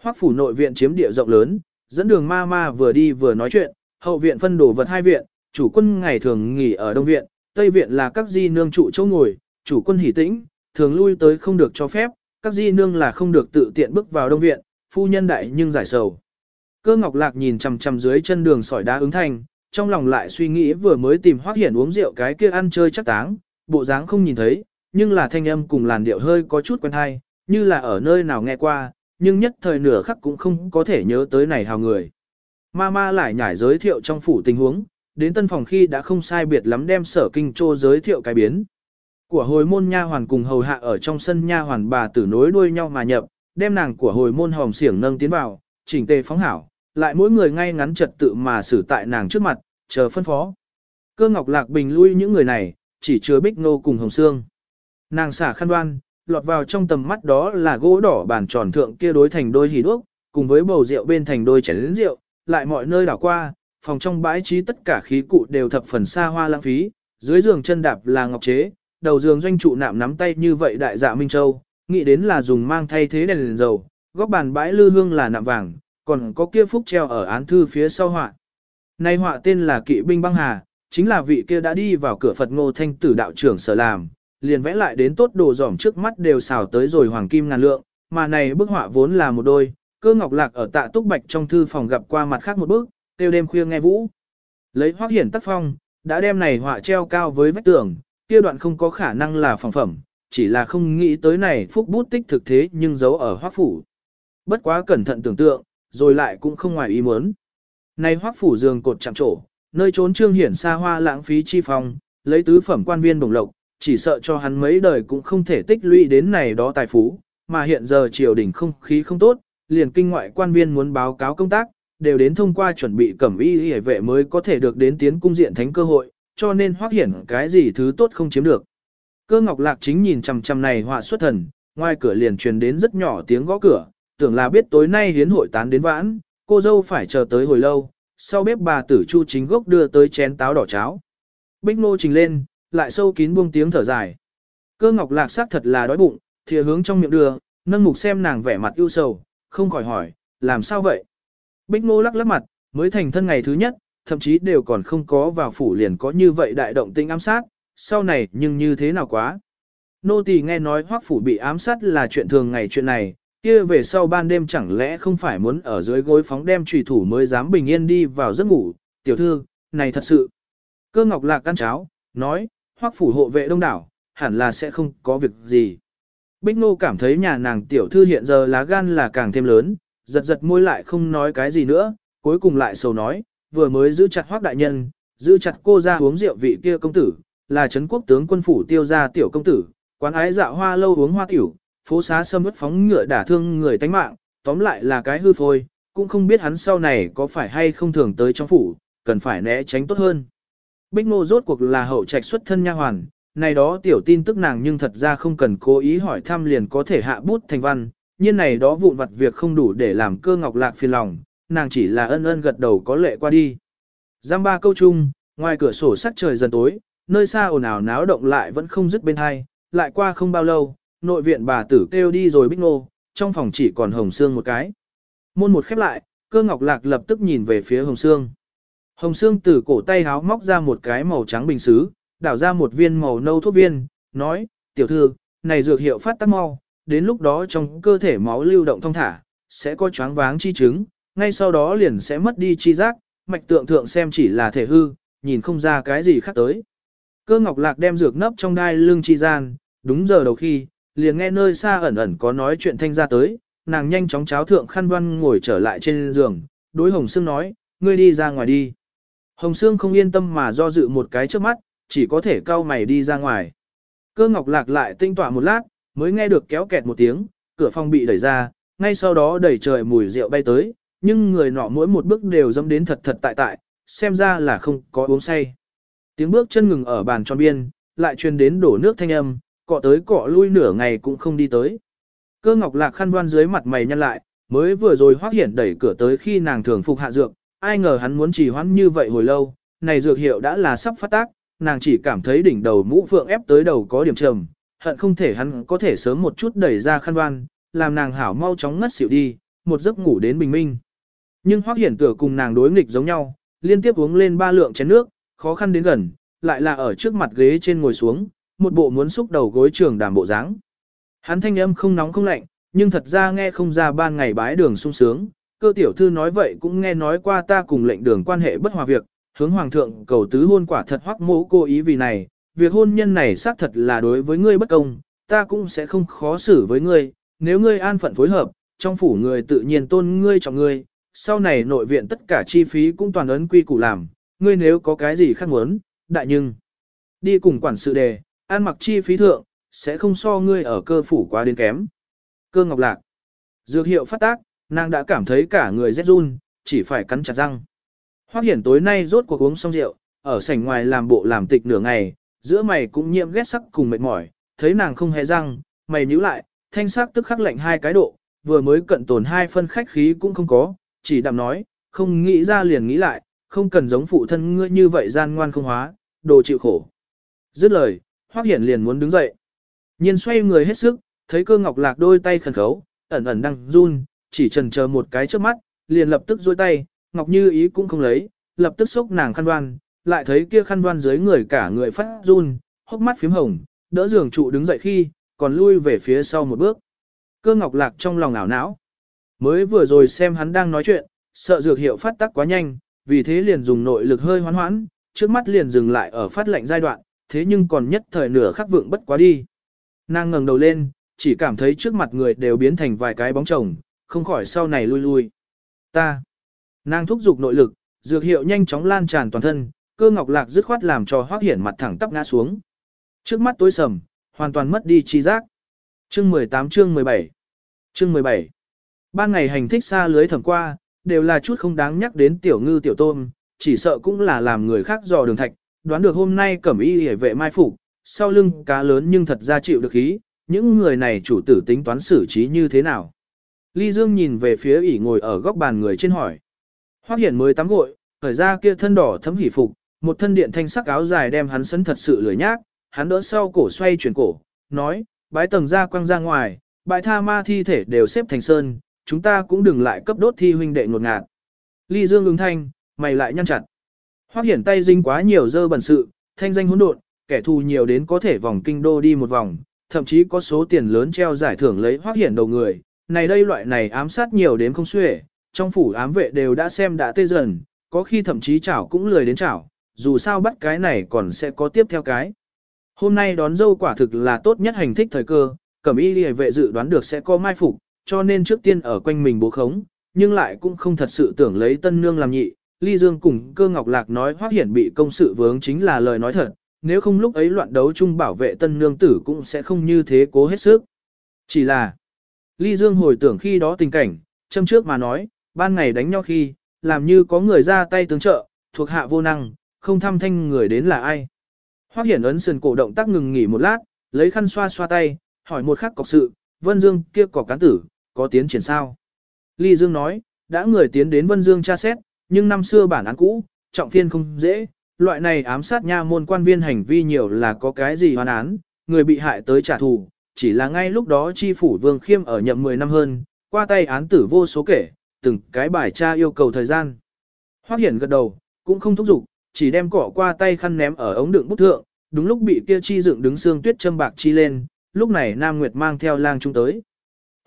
Hoắc phủ nội viện chiếm địa rộng lớn, dẫn đường ma ma vừa đi vừa nói chuyện, hậu viện phân đổ vật hai viện, chủ quân ngày thường nghỉ ở đông viện, tây viện là các di nương trụ chỗ ngồi, chủ quân hỉ tĩnh, thường lui tới không được cho phép, các di nương là không được tự tiện bước vào đông viện, phu nhân đại nhưng giải sầu. Cơ ngọc lạc nhìn chằm chằm dưới chân đường sỏi đá ứng thành, trong lòng lại suy nghĩ vừa mới tìm Hoắc hiển uống rượu cái kia ăn chơi chắc táng, bộ dáng không nhìn thấy, nhưng là thanh âm cùng làn điệu hơi có chút quen hay, như là ở nơi nào nghe qua, nhưng nhất thời nửa khắc cũng không có thể nhớ tới này hào người. Ma ma lại nhảy giới thiệu trong phủ tình huống, đến tân phòng khi đã không sai biệt lắm đem sở kinh trô giới thiệu cái biến. Của hồi môn nha hoàn cùng hầu hạ ở trong sân nha hoàn bà tử nối đuôi nhau mà nhập, đem nàng của hồi môn hòm xiển nâng tiến vào, chỉnh tề phóng hảo, lại mỗi người ngay ngắn trật tự mà xử tại nàng trước mặt, chờ phân phó. Cơ ngọc lạc bình lui những người này, chỉ chứa bích nô cùng hồng xương. Nàng xả khăn đoan, lọt vào trong tầm mắt đó là gỗ đỏ bàn tròn thượng kia đối thành đôi hỉ đuốc, cùng với bầu rượu bên thành đôi chén lĩnh rượu, lại mọi nơi đảo qua, phòng trong bãi trí tất cả khí cụ đều thập phần xa hoa lãng phí, dưới giường chân đạp là ngọc chế, đầu giường doanh trụ nạm nắm tay như vậy đại dạ Minh Châu, nghĩ đến là dùng mang thay thế đèn, đèn dầu, góc bàn bãi lư hương là nạm vàng, còn có kia phúc treo ở án thư phía sau họa. Nay họa tên là kỵ binh băng hà, chính là vị kia đã đi vào cửa Phật ngô thanh tử đạo trưởng sở làm, liền vẽ lại đến tốt đồ giỏm trước mắt đều xào tới rồi hoàng kim ngàn lượng, mà này bức họa vốn là một đôi, cơ ngọc lạc ở tạ túc bạch trong thư phòng gặp qua mặt khác một bức, tiêu đêm khuya nghe vũ. Lấy hoác hiển tác phong, đã đem này họa treo cao với vách tường, kia đoạn không có khả năng là phòng phẩm, chỉ là không nghĩ tới này phúc bút tích thực thế nhưng giấu ở hoác phủ. Bất quá cẩn thận tưởng tượng, rồi lại cũng không ngoài ý muốn. Này hoác phủ giường cột chạm trổ, nơi trốn trương hiển xa hoa lãng phí chi phong, lấy tứ phẩm quan viên đồng lộc, chỉ sợ cho hắn mấy đời cũng không thể tích lũy đến này đó tài phú, mà hiện giờ triều đình không khí không tốt, liền kinh ngoại quan viên muốn báo cáo công tác, đều đến thông qua chuẩn bị cẩm y hệ vệ mới có thể được đến tiến cung diện thánh cơ hội, cho nên hoác hiển cái gì thứ tốt không chiếm được. Cơ ngọc lạc chính nhìn chằm chằm này họa xuất thần, ngoài cửa liền truyền đến rất nhỏ tiếng gõ cửa, tưởng là biết tối nay hiến hội tán đến vãn, cô dâu phải chờ tới hồi lâu, sau bếp bà tử chu chính gốc đưa tới chén táo đỏ cháo. Bích nô trình lên, lại sâu kín buông tiếng thở dài. Cơ ngọc lạc sắc thật là đói bụng, thìa hướng trong miệng đưa, nâng mục xem nàng vẻ mặt ưu sầu, không khỏi hỏi, làm sao vậy? Bích nô lắc lắc mặt, mới thành thân ngày thứ nhất, thậm chí đều còn không có vào phủ liền có như vậy đại động tinh ám sát, sau này nhưng như thế nào quá? Nô tỳ nghe nói hoắc phủ bị ám sát là chuyện thường ngày chuyện này, kia về sau ban đêm chẳng lẽ không phải muốn ở dưới gối phóng đem trùy thủ mới dám bình yên đi vào giấc ngủ, tiểu thư, này thật sự. Cơ ngọc lạc ăn cháo, nói, hoắc phủ hộ vệ đông đảo, hẳn là sẽ không có việc gì. Bích Nô cảm thấy nhà nàng tiểu thư hiện giờ lá gan là càng thêm lớn, giật giật môi lại không nói cái gì nữa, cuối cùng lại sầu nói, vừa mới giữ chặt hoắc đại nhân, giữ chặt cô ra uống rượu vị kia công tử, là Trấn quốc tướng quân phủ tiêu gia tiểu công tử, quán ái dạo hoa lâu uống hoa tiểu, phố xá sâm ướt phóng ngựa đả thương người tánh mạng, tóm lại là cái hư phôi, cũng không biết hắn sau này có phải hay không thường tới trong phủ, cần phải né tránh tốt hơn. Bích Ngô rốt cuộc là hậu trạch xuất thân nha hoàn, này đó tiểu tin tức nàng nhưng thật ra không cần cố ý hỏi thăm liền có thể hạ bút thành văn, nhưng này đó vụn vặt việc không đủ để làm cơ ngọc lạc phiền lòng, nàng chỉ là ân ân gật đầu có lệ qua đi. Giam ba câu chung, ngoài cửa sổ sắc trời dần tối, nơi xa ồn ào náo động lại vẫn không dứt bên hai, lại qua không bao lâu, nội viện bà tử kêu đi rồi bích nô, trong phòng chỉ còn hồng xương một cái. Môn một khép lại, cơ ngọc lạc lập tức nhìn về phía hồng xương. Hồng xương từ cổ tay háo móc ra một cái màu trắng bình xứ, đảo ra một viên màu nâu thuốc viên, nói, tiểu thư, này dược hiệu phát tác mau, đến lúc đó trong cơ thể máu lưu động thông thả, sẽ có choáng váng chi chứng, ngay sau đó liền sẽ mất đi chi giác, mạch tượng thượng xem chỉ là thể hư, nhìn không ra cái gì khác tới. Cơ ngọc lạc đem dược nấp trong đai lưng chi gian, đúng giờ đầu khi, liền nghe nơi xa ẩn ẩn có nói chuyện thanh ra tới, nàng nhanh chóng cháo thượng khăn văn ngồi trở lại trên giường, đối Hồng Sương nói, ngươi đi ra ngoài đi. Hồng Sương không yên tâm mà do dự một cái trước mắt, chỉ có thể cau mày đi ra ngoài. Cơ ngọc lạc lại tinh tọa một lát, mới nghe được kéo kẹt một tiếng, cửa phòng bị đẩy ra, ngay sau đó đẩy trời mùi rượu bay tới, nhưng người nọ mỗi một bước đều dâm đến thật thật tại tại, xem ra là không có uống say. Tiếng bước chân ngừng ở bàn tròn biên, lại truyền đến đổ nước thanh âm, cọ tới cọ lui nửa ngày cũng không đi tới. Cơ ngọc lạc khăn đoan dưới mặt mày nhăn lại, mới vừa rồi hoác hiển đẩy cửa tới khi nàng thường phục hạ dược, ai ngờ hắn muốn trì hoãn như vậy hồi lâu, này dược hiệu đã là sắp phát tác, nàng chỉ cảm thấy đỉnh đầu mũ phượng ép tới đầu có điểm trầm, hận không thể hắn có thể sớm một chút đẩy ra khăn đoan, làm nàng hảo mau chóng ngất xỉu đi, một giấc ngủ đến bình minh. Nhưng hoác hiển tựa cùng nàng đối nghịch giống nhau, liên tiếp uống lên ba lượng chén nước, khó khăn đến gần, lại là ở trước mặt ghế trên ngồi xuống, một bộ muốn xúc đầu gối trường đàm bộ dáng. Hắn thanh âm không nóng không lạnh, nhưng thật ra nghe không ra ban ngày bái đường sung sướng, cơ tiểu thư nói vậy cũng nghe nói qua ta cùng lệnh đường quan hệ bất hòa việc, hướng hoàng thượng cầu tứ hôn quả thật hoắc mỗ cô ý vì này, việc hôn nhân này xác thật là đối với ngươi bất công, ta cũng sẽ không khó xử với ngươi, nếu ngươi an phận phối hợp, trong phủ người tự nhiên tôn ngươi trọng ngươi, sau này nội viện tất cả chi phí cũng toàn ấn quy củ làm, ngươi nếu có cái gì khác muốn, đại nhưng, đi cùng quản sự đề, an mặc chi phí thượng, sẽ không so ngươi ở cơ phủ quá đến kém. Cơ ngọc lạc, dược hiệu phát tác, nàng đã cảm thấy cả người rét run, chỉ phải cắn chặt răng. Hoắc hiển tối nay rốt cuộc uống xong rượu, ở sảnh ngoài làm bộ làm tịch nửa ngày, giữa mày cũng nhiễm ghét sắc cùng mệt mỏi, thấy nàng không hề răng, mày nhíu lại, thanh sắc tức khắc lạnh hai cái độ, vừa mới cận tồn hai phân khách khí cũng không có, chỉ đạm nói, không nghĩ ra liền nghĩ lại, không cần giống phụ thân ngươi như vậy gian ngoan không hóa, đồ chịu khổ. Dứt lời, Hoắc Hiển liền muốn đứng dậy. Nhiên xoay người hết sức, thấy cơ ngọc lạc đôi tay khẩn khấu, ẩn ẩn đang run, chỉ trần chờ một cái trước mắt, liền lập tức duỗi tay, ngọc như ý cũng không lấy, lập tức xốc nàng khăn đoan, lại thấy kia khăn đoan dưới người cả người phát run, hốc mắt phím hồng, đỡ giường trụ đứng dậy khi, còn lui về phía sau một bước. Cơ ngọc lạc trong lòng ảo não. Mới vừa rồi xem hắn đang nói chuyện, sợ dược hiệu phát tác quá nhanh, vì thế liền dùng nội lực hơi hoán hoãn, trước mắt liền dừng lại ở phát lệnh giai đoạn, thế nhưng còn nhất thời nửa khắc vượng bất quá đi. Nàng ngẩng đầu lên, chỉ cảm thấy trước mặt người đều biến thành vài cái bóng chồng, không khỏi sau này lui lui. Ta. Nàng thúc giục nội lực, dược hiệu nhanh chóng lan tràn toàn thân, cơ ngọc lạc dứt khoát làm cho hoác hiển mặt thẳng tắp ngã xuống. Trước mắt tối sầm, hoàn toàn mất đi chi giác. Chương 18 chương 17 Chương 17 Ban ngày hành thích xa lưới thẩm qua, đều là chút không đáng nhắc đến tiểu ngư tiểu tôm, chỉ sợ cũng là làm người khác dò đường thạch, đoán được hôm nay cẩm y hề vệ mai phục, sau lưng cá lớn nhưng thật ra chịu được khí, những người này chủ tử tính toán xử trí như thế nào. Ly Dương nhìn về phía ỉ ngồi ở góc bàn người trên hỏi. Hoác Hiển mới tắm gội, khởi ra kia thân đỏ thấm hỉ phục, một thân điện thanh sắc áo dài đem hắn sấn thật sự lười nhác, hắn đỡ sau cổ xoay chuyển cổ, nói, bái tầng ra quăng ra ngoài, bãi tha ma thi thể đều xếp thành sơn, chúng ta cũng đừng lại cấp đốt thi huynh đệ ngột ngạt. Ly Dương ứng thanh, mày lại nhăn chặt. Hoắc hiển tay dinh quá nhiều dơ bẩn sự, thanh danh hỗn độn, kẻ thù nhiều đến có thể vòng kinh đô đi một vòng, thậm chí có số tiền lớn treo giải thưởng lấy Hoắc hiển đầu người. Này đây loại này ám sát nhiều đến không xuể, trong phủ ám vệ đều đã xem đã tê dần, có khi thậm chí chảo cũng lười đến chảo, dù sao bắt cái này còn sẽ có tiếp theo cái. Hôm nay đón dâu quả thực là tốt nhất hành thích thời cơ, cẩm y liề vệ dự đoán được sẽ có mai phục, cho nên trước tiên ở quanh mình bố khống, nhưng lại cũng không thật sự tưởng lấy tân nương làm nhị. Ly Dương cùng cơ ngọc lạc nói hoác hiển bị công sự vướng chính là lời nói thật, nếu không lúc ấy loạn đấu chung bảo vệ tân nương tử cũng sẽ không như thế cố hết sức. Chỉ là, Ly Dương hồi tưởng khi đó tình cảnh, châm trước mà nói, ban ngày đánh nhau khi, làm như có người ra tay tướng trợ, thuộc hạ vô năng, không thăm thanh người đến là ai. Hoắc Hiển ấn sườn cổ động tác ngừng nghỉ một lát, lấy khăn xoa xoa tay, hỏi một khắc cọc sự, Vân Dương kia cọc cán tử, có tiến triển sao? Ly Dương nói, đã người tiến đến Vân Dương tra xét, nhưng năm xưa bản án cũ, trọng phiên không dễ, loại này ám sát nha môn quan viên hành vi nhiều là có cái gì hoàn án, người bị hại tới trả thù, chỉ là ngay lúc đó chi phủ Vương Khiêm ở nhậm 10 năm hơn, qua tay án tử vô số kể, từng cái bài tra yêu cầu thời gian. Hoác Hiển gật đầu, cũng không thúc giục, chỉ đem cỏ qua tay khăn ném ở ống đựng bút thượng, đúng lúc bị kia chi dựng đứng xương tuyết châm bạc chi lên, lúc này Nam Nguyệt mang theo lang trung tới.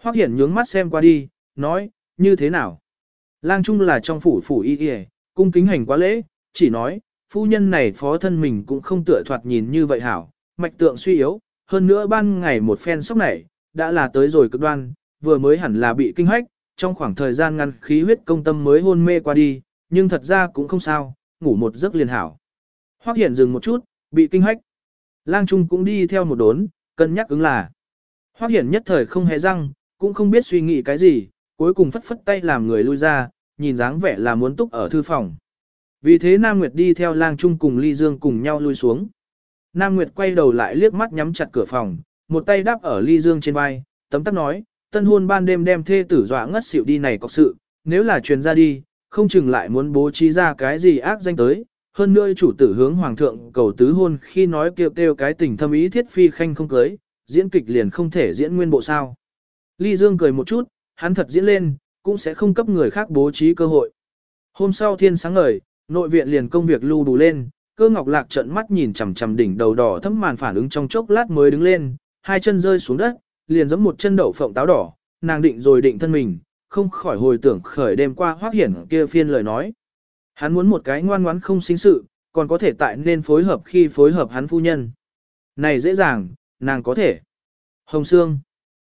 Hoác Hiển nhướng mắt xem qua đi, nói, như thế nào? Lang trung là trong phủ phủ y y, cung kính hành quá lễ, chỉ nói, phu nhân này phó thân mình cũng không tựa thoạt nhìn như vậy hảo, mạch tượng suy yếu, hơn nữa ban ngày một phen sốc này, đã là tới rồi cực đoan, vừa mới hẳn là bị kinh hoách, trong khoảng thời gian ngăn khí huyết công tâm mới hôn mê qua đi, nhưng thật ra cũng không sao, ngủ một giấc liền hảo. Hoắc Hiển dừng một chút, bị kinh hách. Lang Trung cũng đi theo một đốn, cân nhắc ứng là. Hoắc Hiển nhất thời không hề răng, cũng không biết suy nghĩ cái gì, cuối cùng phất phất tay làm người lui ra, nhìn dáng vẻ là muốn túc ở thư phòng. Vì thế Nam Nguyệt đi theo Lang Trung cùng Ly Dương cùng nhau lui xuống. Nam Nguyệt quay đầu lại liếc mắt nhắm chặt cửa phòng, một tay đáp ở Ly Dương trên vai, tấm tắc nói, tân hôn ban đêm đem thê tử dọa ngất xỉu đi này có sự, nếu là truyền ra đi, không chừng lại muốn bố trí ra cái gì ác danh tới. Hơn nữa chủ tử hướng hoàng thượng cầu tứ hôn khi nói kêu kêu cái tình thâm ý thiết phi khanh không cưới, diễn kịch liền không thể diễn nguyên bộ sao. Ly Dương cười một chút, hắn thật diễn lên, cũng sẽ không cấp người khác bố trí cơ hội. Hôm sau thiên sáng ngời, nội viện liền công việc lưu đủ lên, cơ ngọc lạc trợn mắt nhìn chằm chằm đỉnh đầu đỏ thấm màn phản ứng trong chốc lát mới đứng lên, hai chân rơi xuống đất, liền giống một chân đậu phộng táo đỏ, nàng định rồi định thân mình, không khỏi hồi tưởng khởi đêm qua hoác hiển kia phiên lời nói. Hắn muốn một cái ngoan ngoãn không sinh sự, còn có thể tại nên phối hợp khi phối hợp hắn phu nhân. Này dễ dàng, nàng có thể. Hồng Sương.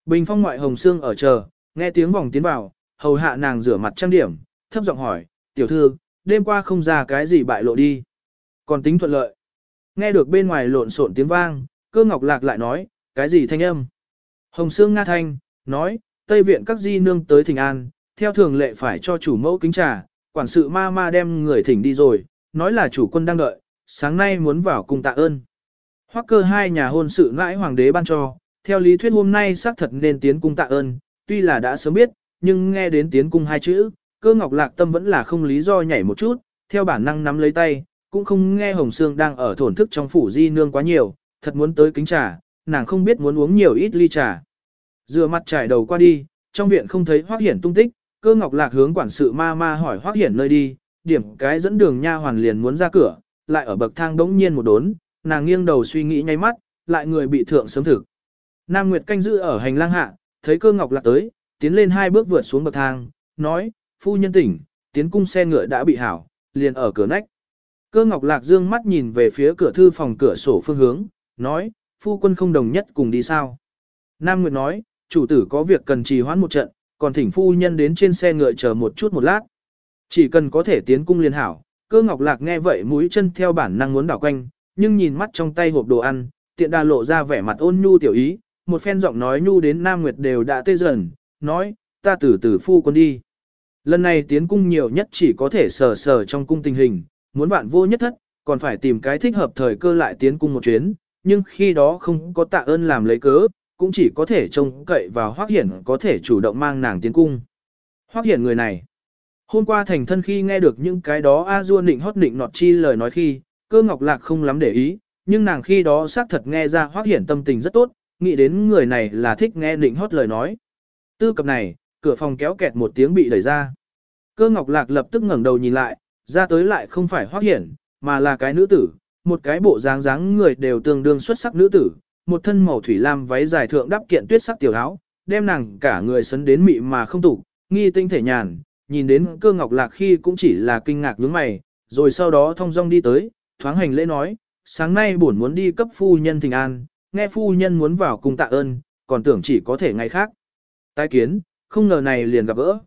Bình phong ngoại Hồng Sương ở chờ, nghe tiếng vòng tiến vào, hầu hạ nàng rửa mặt trang điểm, thấp giọng hỏi, tiểu thư, đêm qua không ra cái gì bại lộ đi. Còn tính thuận lợi. Nghe được bên ngoài lộn xộn tiếng vang, cơ ngọc lạc lại nói, cái gì thanh âm. Hồng Sương Nga Thanh, nói, Tây Viện các di nương tới thỉnh an, theo thường lệ phải cho chủ mẫu kính trà, quản sự ma ma đem người thỉnh đi rồi, nói là chủ quân đang đợi, sáng nay muốn vào cùng tạ ơn. Hoắc cơ hai nhà hôn sự ngãi hoàng đế ban cho, theo lý thuyết hôm nay xác thật nên tiến cung tạ ơn, tuy là đã sớm biết, nhưng nghe đến tiến cung hai chữ, cơ ngọc lạc tâm vẫn là không lý do nhảy một chút, theo bản năng nắm lấy tay, cũng không nghe Hồng Sương đang ở thổn thức trong phủ di nương quá nhiều, thật muốn tới kính trà, nàng không biết muốn uống nhiều ít ly trà. Dựa mặt trải đầu qua đi, trong viện không thấy Hoắc Hiển tung tích, cơ ngọc lạc hướng quản sự ma ma hỏi Hoắc Hiển nơi đi, điểm cái dẫn đường nha hoàn liền muốn ra cửa, lại ở bậc thang đống nhiên một đốn, nàng nghiêng đầu suy nghĩ nháy mắt, lại người bị thượng sớm thực. Nam Nguyệt canh giữ ở hành lang hạ, thấy cơ ngọc lạc tới, tiến lên hai bước vượt xuống bậc thang, nói, phu nhân tỉnh, tiến cung xe ngựa đã bị hảo, liền ở cửa nách. Cơ ngọc lạc dương mắt nhìn về phía cửa thư phòng cửa sổ phương hướng, nói, phu quân không đồng nhất cùng đi sao. Nam Nguyệt nói, chủ tử có việc cần trì hoãn một trận, còn thỉnh phu nhân đến trên xe ngựa chờ một chút một lát. Chỉ cần có thể tiến cung liền hảo, cơ ngọc lạc nghe vậy mũi chân theo bản năng muốn đảo quanh, nhưng nhìn mắt trong tay hộp đồ ăn, tiện đà lộ ra vẻ mặt ôn nhu tiểu ý, một phen giọng nói nhu đến Nam Nguyệt đều đã tê dần, nói, ta từ từ phu quân đi. Lần này tiến cung nhiều nhất chỉ có thể sờ sờ trong cung tình hình, muốn vạn vô nhất thất, còn phải tìm cái thích hợp thời cơ lại tiến cung một chuyến, nhưng khi đó không có tạ ơn làm lấy cớ, cũng chỉ có thể trông cậy vào Hoắc Hiển có thể chủ động mang nàng tiến cung. Hoắc Hiển người này, hôm qua thành thân khi nghe được những cái đó A Du nịnh hót nịnh nọt chi lời nói khi, cơ ngọc lạc không lắm để ý, nhưng nàng khi đó xác thật nghe ra Hoắc Hiển tâm tình rất tốt, nghĩ đến người này là thích nghe nịnh hót lời nói. Tư cập này, cửa phòng kéo kẹt một tiếng bị đẩy ra. Cơ ngọc lạc lập tức ngẩng đầu nhìn lại, ra tới lại không phải Hoắc Hiển, mà là cái nữ tử, một cái bộ dáng dáng người đều tương đương xuất sắc nữ tử, một thân màu thủy lam váy dài thượng đắp kiện tuyết sắc tiểu áo, đem nàng cả người sấn đến mị mà không tụ, nghi tinh thể nhàn, nhìn đến cơ ngọc lạc khi cũng chỉ là kinh ngạc nhướng mày, rồi sau đó thong dong đi tới, thoáng hành lễ nói, sáng nay bổn muốn đi cấp phu nhân thỉnh an, nghe phu nhân muốn vào cùng tạ ơn, còn tưởng chỉ có thể ngày khác. Tái kiến, không ngờ này liền gặp gỡ.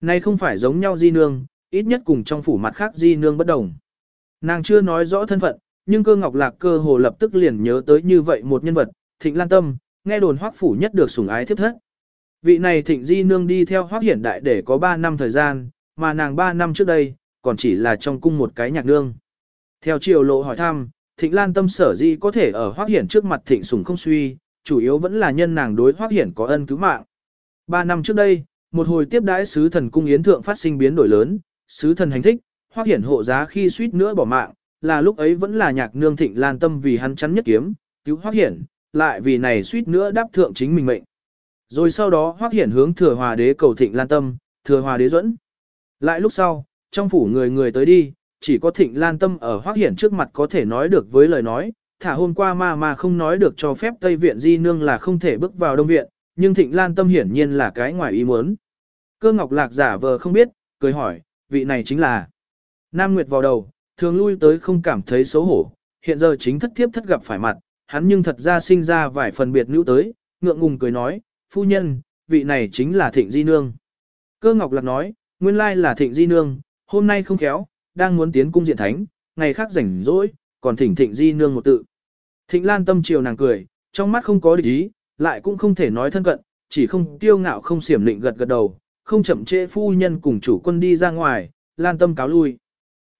Này không phải giống nhau di nương, ít nhất cùng trong phủ mặt khác di nương bất đồng. Nàng chưa nói rõ thân phận, nhưng cơ ngọc lạc cơ hồ lập tức liền nhớ tới như vậy một nhân vật, thịnh lan tâm, nghe đồn hoắc phủ nhất được sủng ái thiếp thất. Vị này thịnh di nương đi theo hoắc hiển đại để có 3 năm thời gian, mà nàng 3 năm trước đây, còn chỉ là trong cung một cái nhạc nương. Theo triều lộ hỏi thăm, Thịnh Lan tâm sở di có thể ở Hoắc Hiển trước mặt Thịnh Sùng không suy, chủ yếu vẫn là nhân nàng đối Hoắc Hiển có ân cứu mạng. Ba năm trước đây, một hồi tiếp đãi sứ thần cung yến thượng phát sinh biến đổi lớn, sứ thần hành thích, hoác Hiển hộ giá khi suýt nữa bỏ mạng, là lúc ấy vẫn là nhạc nương Thịnh Lan tâm vì hắn chắn nhất kiếm, cứu hoác Hiển, lại vì này suýt nữa đáp thượng chính mình mệnh. Rồi sau đó hoác Hiển hướng Thừa Hòa đế cầu Thịnh Lan tâm, Thừa Hòa đế dẫn. Lại lúc sau, trong phủ người người tới đi, chỉ có Thịnh Lan tâm ở hoác Hiển trước mặt có thể nói được với lời nói, thả hôm qua ma mà không nói được cho phép Tây Viện Di Nương là không thể bước vào Đông Viện, nhưng Thịnh Lan tâm hiển nhiên là cái ngoài ý muốn. Cơ Ngọc Lạc giả vờ không biết, cười hỏi, vị này chính là Nam Nguyệt vào đầu, thường lui tới không cảm thấy xấu hổ, hiện giờ chính thất tiếp thất gặp phải mặt, hắn nhưng thật ra sinh ra vài phần biệt nữ tới, ngượng ngùng cười nói, phu nhân, vị này chính là Thịnh Di Nương. Cơ Ngọc Lạc nói, nguyên lai là Thịnh Di Nương, hôm nay không khéo, đang muốn tiến cung diện thánh, ngày khác rảnh rỗi, còn thỉnh Thịnh Di Nương một tự. Thịnh Lan tâm chiều nàng cười, trong mắt không có địch ý, lại cũng không thể nói thân cận, chỉ không tiêu ngạo không xiểm lịnh gật gật đầu, không chậm trễ phu nhân cùng chủ quân đi ra ngoài, Lan tâm cáo lui.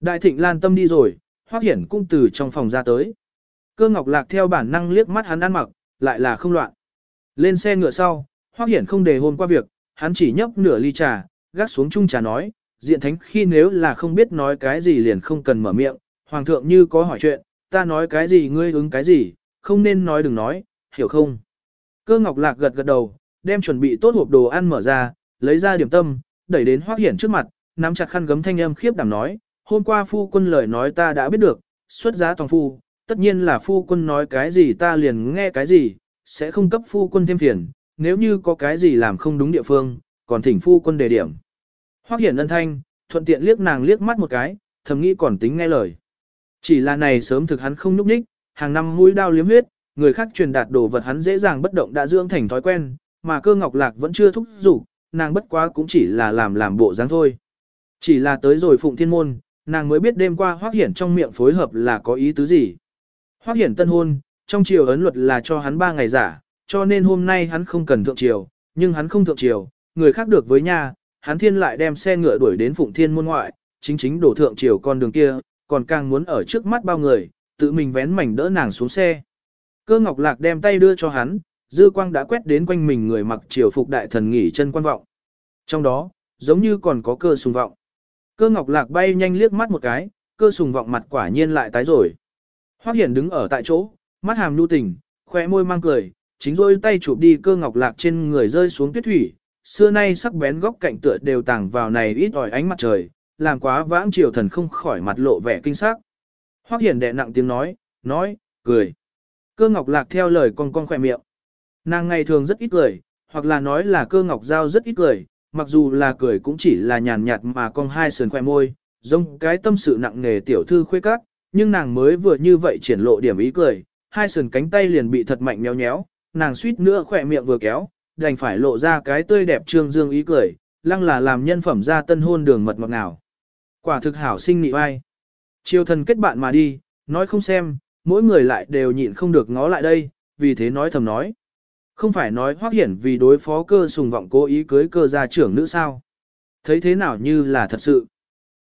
Đại Thịnh Lan tâm đi rồi, Hoắc Hiển cũng từ trong phòng ra tới. Cơ Ngọc Lạc theo bản năng liếc mắt hắn ăn mặc, lại là không loạn. Lên xe ngựa sau, Hoắc Hiển không đề hôn qua việc, hắn chỉ nhấp nửa ly trà, gác xuống chung trà nói, diện thánh khi nếu là không biết nói cái gì liền không cần mở miệng, hoàng thượng như có hỏi chuyện, ta nói cái gì ngươi ứng cái gì, không nên nói đừng nói, hiểu không? Cơ Ngọc Lạc gật gật đầu, đem chuẩn bị tốt hộp đồ ăn mở ra, lấy ra điểm tâm, đẩy đến Hoắc Hiển trước mặt, nắm chặt khăn gấm thanh âm khiếp đảm nói, hôm qua phu quân lời nói ta đã biết được, xuất giá toàn phu, tất nhiên là phu quân nói cái gì ta liền nghe cái gì, sẽ không cấp phu quân thêm phiền, nếu như có cái gì làm không đúng địa phương, còn thỉnh phu quân đề điểm. Hoắc Hiển ân thanh, thuận tiện liếc nàng liếc mắt một cái, thầm nghĩ còn tính nghe lời. Chỉ là này sớm thực hắn không nhúc nhích, hàng năm mũi đao liếm huyết, người khác truyền đạt đồ vật hắn dễ dàng bất động đã dưỡng thành thói quen, mà cơ ngọc lạc vẫn chưa thúc giục, nàng bất quá cũng chỉ là làm làm bộ dáng thôi. Chỉ là tới rồi phụng thiên môn, nàng mới biết đêm qua Hoắc Hiển trong miệng phối hợp là có ý tứ gì. Hoắc Hiển tân hôn, trong triều ấn luật là cho hắn 3 ngày giả, cho nên hôm nay hắn không cần thượng triều, nhưng hắn không thượng triều, người khác được với nha, hắn thiên lại đem xe ngựa đuổi đến Phụng Thiên môn ngoại, chính chính đổ thượng triều con đường kia, còn càng muốn ở trước mắt bao người, tự mình vén mảnh đỡ nàng xuống xe. Cơ Ngọc Lạc đem tay đưa cho hắn, dư quang đã quét đến quanh mình người mặc triều phục đại thần nghỉ chân quan vọng. Trong đó, giống như còn có cơ sùng vọng. Cơ Ngọc Lạc bay nhanh liếc mắt một cái, cơ sùng vọng mặt quả nhiên lại tái rồi. Hoắc Hiển đứng ở tại chỗ, mắt hàm nhu tình, khóe môi mang cười, chính rôi tay chụp đi cơ ngọc lạc trên người rơi xuống tuyết thủy, xưa nay sắc bén góc cạnh tựa đều tàng vào này ít ỏi ánh mặt trời, làm quá vãng triều thần không khỏi mặt lộ vẻ kinh sắc. Hoắc Hiển đệ nặng tiếng nói, nói, cười. Cơ ngọc lạc theo lời con con khỏe miệng. Nàng ngày thường rất ít cười, hoặc là nói là cơ ngọc giao rất ít cười, mặc dù là cười cũng chỉ là nhàn nhạt mà con hai sườn khỏe môi, giống cái tâm sự nặng nề tiểu thư khuê các, nhưng nàng mới vừa như vậy triển lộ điểm ý cười, hai sườn cánh tay liền bị thật mạnh nhéo nhéo, nàng suýt nữa khỏe miệng vừa kéo, đành phải lộ ra cái tươi đẹp trương dương ý cười, lăng là làm nhân phẩm ra tân hôn đường mật ngọt nào, Quả thực hảo sinh nị vai. Triều thần kết bạn mà đi, nói không xem, mỗi người lại đều nhịn không được ngó lại đây, vì thế nói thầm nói. Không phải nói hoác hiển vì đối phó cơ sùng vọng cố ý cưới cơ gia trưởng nữ sao. Thấy thế nào như là thật sự.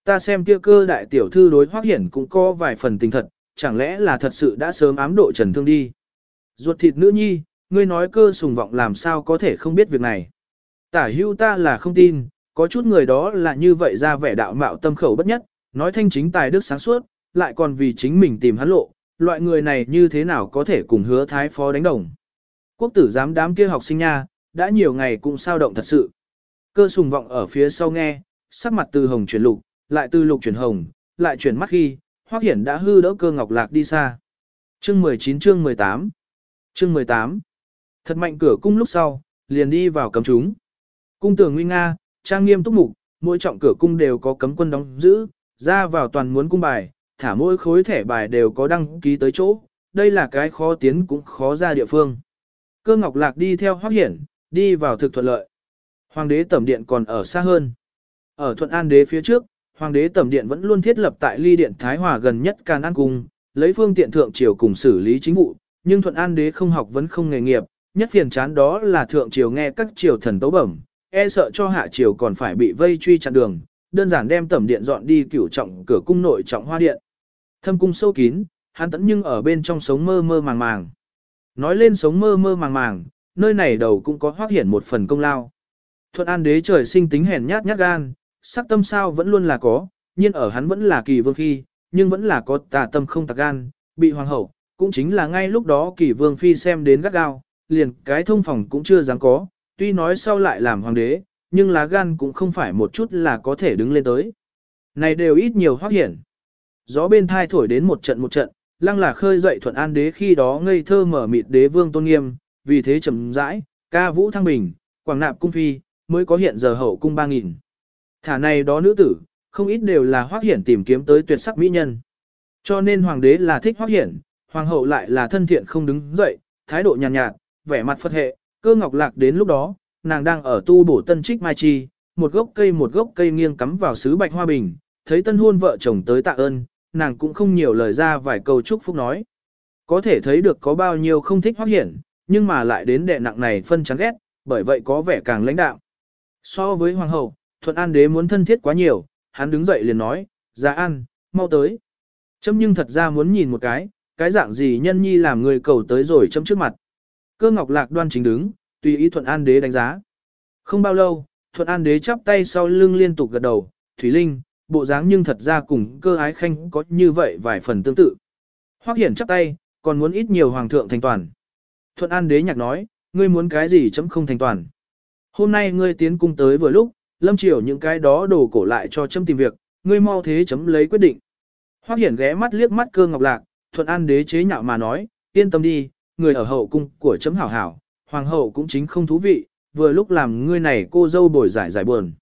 Ta xem kia cơ đại tiểu thư đối hoác hiển cũng có vài phần tình thật, chẳng lẽ là thật sự đã sớm ám độ trần thương đi. Ruột thịt nữ nhi, ngươi nói cơ sùng vọng làm sao có thể không biết việc này. Tả hưu ta là không tin, có chút người đó là như vậy ra vẻ đạo mạo tâm khẩu bất nhất, nói thanh chính tài đức sáng suốt, lại còn vì chính mình tìm hắn lộ, loại người này như thế nào có thể cùng hứa thái phó đánh đồng. Quốc tử giám đám kia học sinh nha, đã nhiều ngày cũng sao động thật sự. Cơ sùng vọng ở phía sau nghe, sắc mặt từ hồng chuyển lục, lại từ lục chuyển hồng, lại chuyển mắt khi, hoác Hiển đã hư đỡ cơ ngọc lạc đi xa. Chương 19 chương 18 Chương 18 Thật mạnh cửa cung lúc sau, liền đi vào cấm chúng. Cung tường nguy nga, trang nghiêm túc mục, mỗi trọng cửa cung đều có cấm quân đóng giữ, ra vào toàn muốn cung bài, thả mỗi khối thẻ bài đều có đăng ký tới chỗ, đây là cái khó tiến cũng khó ra địa phương. Cơ Ngọc Lạc đi theo Hoắc Hiển, đi vào thực thuận lợi. Hoàng đế tẩm điện còn ở xa hơn. Ở thuận an đế phía trước, hoàng đế tẩm điện vẫn luôn thiết lập tại ly điện Thái Hòa gần nhất Càn An Cung, lấy phương tiện thượng triều cùng xử lý chính vụ, nhưng thuận an đế không học vẫn không nghề nghiệp, nhất phiền chán đó là thượng triều nghe các triều thần tấu bẩm, e sợ cho hạ triều còn phải bị vây truy chặn đường, đơn giản đem tẩm điện dọn đi cửu trọng cửa cung nội trọng hoa điện. Thâm cung sâu kín, hắn tẫn nhưng ở bên trong sống mơ mơ màng màng. Nói lên sống mơ mơ màng màng, nơi này đầu cũng có hoác hiển một phần công lao. Thuận an đế trời sinh tính hèn nhát nhát gan, sắc tâm sao vẫn luôn là có, nhưng ở hắn vẫn là kỳ vương khi, nhưng vẫn là có tà tâm không tạc gan, bị hoàng hậu, cũng chính là ngay lúc đó kỳ vương phi xem đến gắt gao, liền cái thông phòng cũng chưa dám có, tuy nói sau lại làm hoàng đế, nhưng lá gan cũng không phải một chút là có thể đứng lên tới. Này đều ít nhiều hoác hiển. Gió bên thai thổi đến một trận một trận, lăng là khơi dậy thuận an đế khi đó ngây thơ mở mịt đế vương tôn nghiêm, vì thế chậm rãi, ca vũ thăng bình, quảng nạp cung phi, mới có hiện giờ hậu cung ba nghìn. Thả này đó nữ tử, không ít đều là hoác hiển tìm kiếm tới tuyệt sắc mỹ nhân. Cho nên hoàng đế là thích hoác hiển, hoàng hậu lại là thân thiện không đứng dậy, thái độ nhàn nhạt, nhạt, vẻ mặt phật hệ, cơ ngọc lạc đến lúc đó, nàng đang ở tu bổ tân trích mai chi, một gốc cây một gốc cây nghiêng cắm vào sứ bạch hoa bình, thấy tân hôn vợ chồng tới tạ ơn, nàng cũng không nhiều lời ra vài câu chúc phúc nói. Có thể thấy được có bao nhiêu không thích hoác hiển, nhưng mà lại đến đệ nặng này phân chán ghét, bởi vậy có vẻ càng lãnh đạo. So với hoàng hậu, thuận an đế muốn thân thiết quá nhiều, hắn đứng dậy liền nói, dạ ra ăn, mau tới. Chấm nhưng thật ra muốn nhìn một cái, cái dạng gì nhân nhi làm người cầu tới rồi chấm trước mặt. Cơ ngọc lạc đoan chính đứng, tùy ý thuận an đế đánh giá. Không bao lâu, thuận an đế chắp tay sau lưng liên tục gật đầu, Thủy Linh, bộ dáng nhưng thật ra cùng cơ ái khanh có như vậy vài phần tương tự. Hoắc hiển chắp tay, còn muốn ít nhiều hoàng thượng thành toàn. Thuận an đế nhạc nói, ngươi muốn cái gì chấm không thành toàn. Hôm nay ngươi tiến cung tới vừa lúc, lâm triều những cái đó đổ cổ lại cho chấm tìm việc, ngươi mau thế chấm lấy quyết định. Hoắc hiển ghé mắt liếc mắt cơ ngọc lạc, thuận an đế chế nhạo mà nói, yên tâm đi, người ở hậu cung của chấm hảo hảo, hoàng hậu cũng chính không thú vị, vừa lúc làm ngươi này cô dâu bồi giải giải buồn.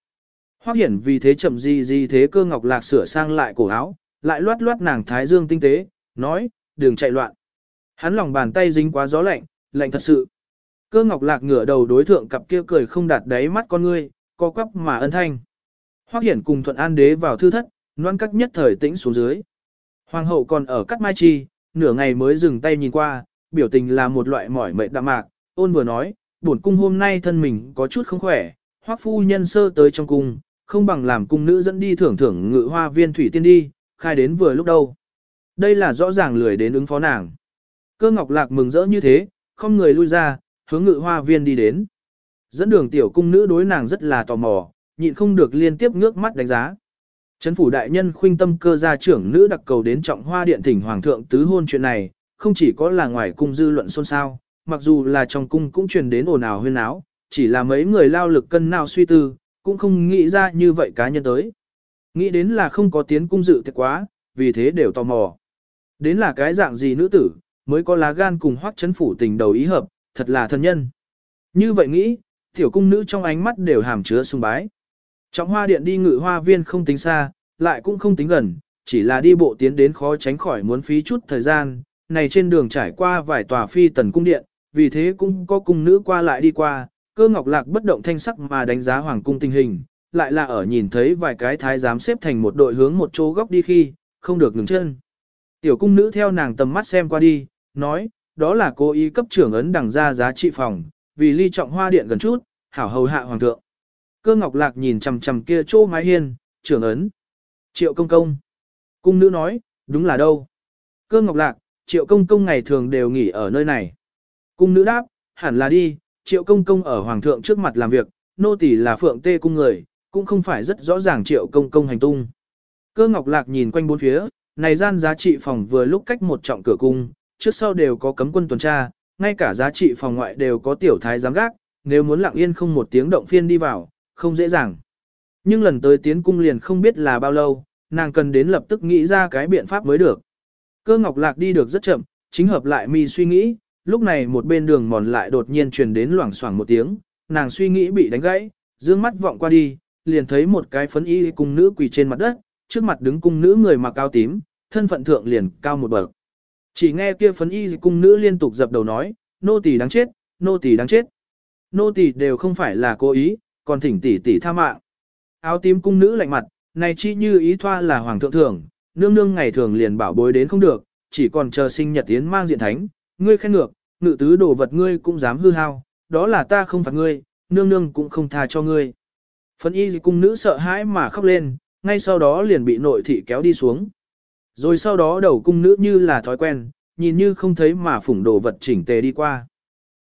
Hoắc hiển vì thế chậm gì gì thế cơ ngọc lạc sửa sang lại cổ áo, lại loát loát nàng thái dương tinh tế, nói, đừng chạy loạn. Hắn lòng bàn tay dính quá gió lạnh, lạnh thật sự. Cơ ngọc lạc ngửa đầu đối thượng cặp kia cười không đạt đáy mắt con ngươi, co quắp mà ân thanh. Hoắc hiển cùng thuận an đế vào thư thất, loan các nhất thời tĩnh xuống dưới. Hoàng hậu còn ở cắt mai chi, nửa ngày mới dừng tay nhìn qua, biểu tình là một loại mỏi mệt đạm mạc, ôn vừa nói, bổn cung hôm nay thân mình có chút không khỏe, hoắc phu nhân sơ tới trong cung, không bằng làm cung nữ dẫn đi thưởng thưởng ngự hoa viên thủy tiên đi, khai đến vừa lúc đâu. Đây là rõ ràng lười đến ứng phó nàng. Cơ ngọc lạc mừng rỡ như thế, không người lui ra, hướng ngự hoa viên đi đến. Dẫn đường tiểu cung nữ đối nàng rất là tò mò, nhịn không được liên tiếp ngước mắt đánh giá. Trấn phủ đại nhân khuynh tâm cơ gia trưởng nữ đặc cầu đến trọng hoa điện thỉnh hoàng thượng tứ hôn chuyện này, không chỉ có là ngoài cung dư luận xôn xao, mặc dù là trong cung cũng truyền đến ồn ào huyên áo, chỉ là mấy người lao lực cân nào suy tư, cũng không nghĩ ra như vậy cá nhân tới. Nghĩ đến là không có tiến cung dự thiệt quá, vì thế đều tò mò. Đến là cái dạng gì nữ tử, mới có lá gan cùng hoác chấn phủ tình đầu ý hợp, thật là thân nhân. Như vậy nghĩ, tiểu cung nữ trong ánh mắt đều hàm chứa sung bái. Trọng hoa điện đi ngự hoa viên không tính xa, lại cũng không tính gần, chỉ là đi bộ tiến đến khó tránh khỏi muốn phí chút thời gian, này trên đường trải qua vài tòa phi tần cung điện, vì thế cũng có cung nữ qua lại đi qua, cơ ngọc lạc bất động thanh sắc mà đánh giá hoàng cung tình hình, lại là ở nhìn thấy vài cái thái giám xếp thành một đội hướng một chỗ góc đi khi, không được ngừng chân. Tiểu cung nữ theo nàng tầm mắt xem qua đi, nói, đó là cố ý cấp trưởng ấn đằng ra giá trị phòng, vì ly trọng hoa điện gần chút, hảo hầu hạ hoàng thượng. Cơ ngọc lạc nhìn chằm chằm kia chỗ mái hiên, trưởng ấn. Triệu công công. Cung nữ nói, đúng là đâu. Cơ ngọc lạc, triệu công công ngày thường đều nghỉ ở nơi này. Cung nữ đáp, hẳn là đi, triệu công công ở hoàng thượng trước mặt làm việc, nô tỳ là phượng tê cung người, cũng không phải rất rõ ràng triệu công công hành tung. Cơ ngọc lạc nhìn quanh bốn phía, này gian giá trị phòng vừa lúc cách một trọng cửa cung, trước sau đều có cấm quân tuần tra, ngay cả giá trị phòng ngoại đều có tiểu thái giám gác, nếu muốn lặng yên không một tiếng động phiên đi vào, không dễ dàng. Nhưng lần tới tiến cung liền không biết là bao lâu, nàng cần đến lập tức nghĩ ra cái biện pháp mới được. Cơ ngọc lạc đi được rất chậm, chính hợp lại mi suy nghĩ, lúc này một bên đường mòn lại đột nhiên truyền đến loảng xoảng một tiếng, nàng suy nghĩ bị đánh gãy, dương mắt vọng qua đi, liền thấy một cái phấn y cung nữ quỳ trên mặt đất, trước mặt đứng cung nữ người mặc áo tím, thân phận thượng liền cao một bậc. Chỉ nghe kia phấn y cung nữ liên tục dập đầu nói, nô tỳ đáng chết, nô tỳ đáng chết. Nô tỳ đều không phải là cố ý, còn thỉnh tỷ tỷ tha mạng. Áo tím cung nữ lạnh mặt, này chi như ý thoa là hoàng thượng thưởng, nương nương ngày thường liền bảo bối đến không được, chỉ còn chờ sinh nhật tiến mang diện thánh, ngươi khen ngược, ngự tứ đồ vật ngươi cũng dám hư hao, đó là ta không phạt ngươi, nương nương cũng không tha cho ngươi. Phấn y cung nữ sợ hãi mà khóc lên, ngay sau đó liền bị nội thị kéo đi xuống. Rồi sau đó đầu cung nữ như là thói quen, nhìn như không thấy mà phủng đồ vật chỉnh tề đi qua.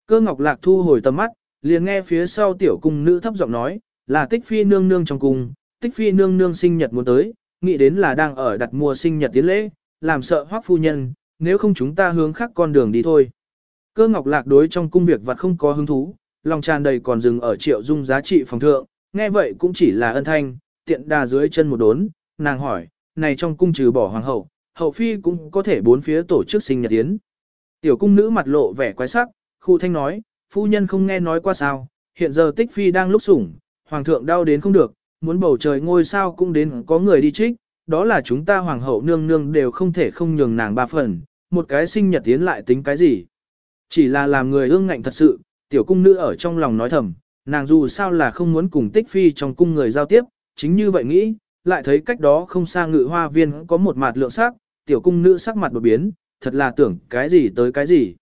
Cơ ngọc lạc thu hồi tầm mắt, liền nghe phía sau tiểu cung nữ thấp giọng nói, là tích phi nương nương trong cung, tích phi nương nương sinh nhật muốn tới, nghĩ đến là đang ở đặt mua sinh nhật tiến lễ, làm sợ hoắc phu nhân, nếu không chúng ta hướng khác con đường đi thôi. Cơ ngọc lạc đối trong cung việc vật không có hứng thú, lòng tràn đầy còn dừng ở triệu dung giá trị phòng thượng, nghe vậy cũng chỉ là ân thanh, tiện đà dưới chân một đốn, nàng hỏi, này trong cung trừ bỏ hoàng hậu, hậu phi cũng có thể bốn phía tổ chức sinh nhật tiến. Tiểu cung nữ mặt lộ vẻ quái sắc, khu thanh nói, phu nhân không nghe nói qua sao, hiện giờ tích phi đang lúc sủng, hoàng thượng đau đến không được, muốn bầu trời ngôi sao cũng đến có người đi trích, đó là chúng ta hoàng hậu nương nương đều không thể không nhường nàng ba phần, một cái sinh nhật tiến lại tính cái gì. Chỉ là làm người ương ngạnh thật sự, tiểu cung nữ ở trong lòng nói thầm, nàng dù sao là không muốn cùng tích phi trong cung người giao tiếp, chính như vậy nghĩ, lại thấy cách đó không xa ngự hoa viên có một mặt lượng sắc, tiểu cung nữ sắc mặt đột biến, thật là tưởng cái gì tới cái gì.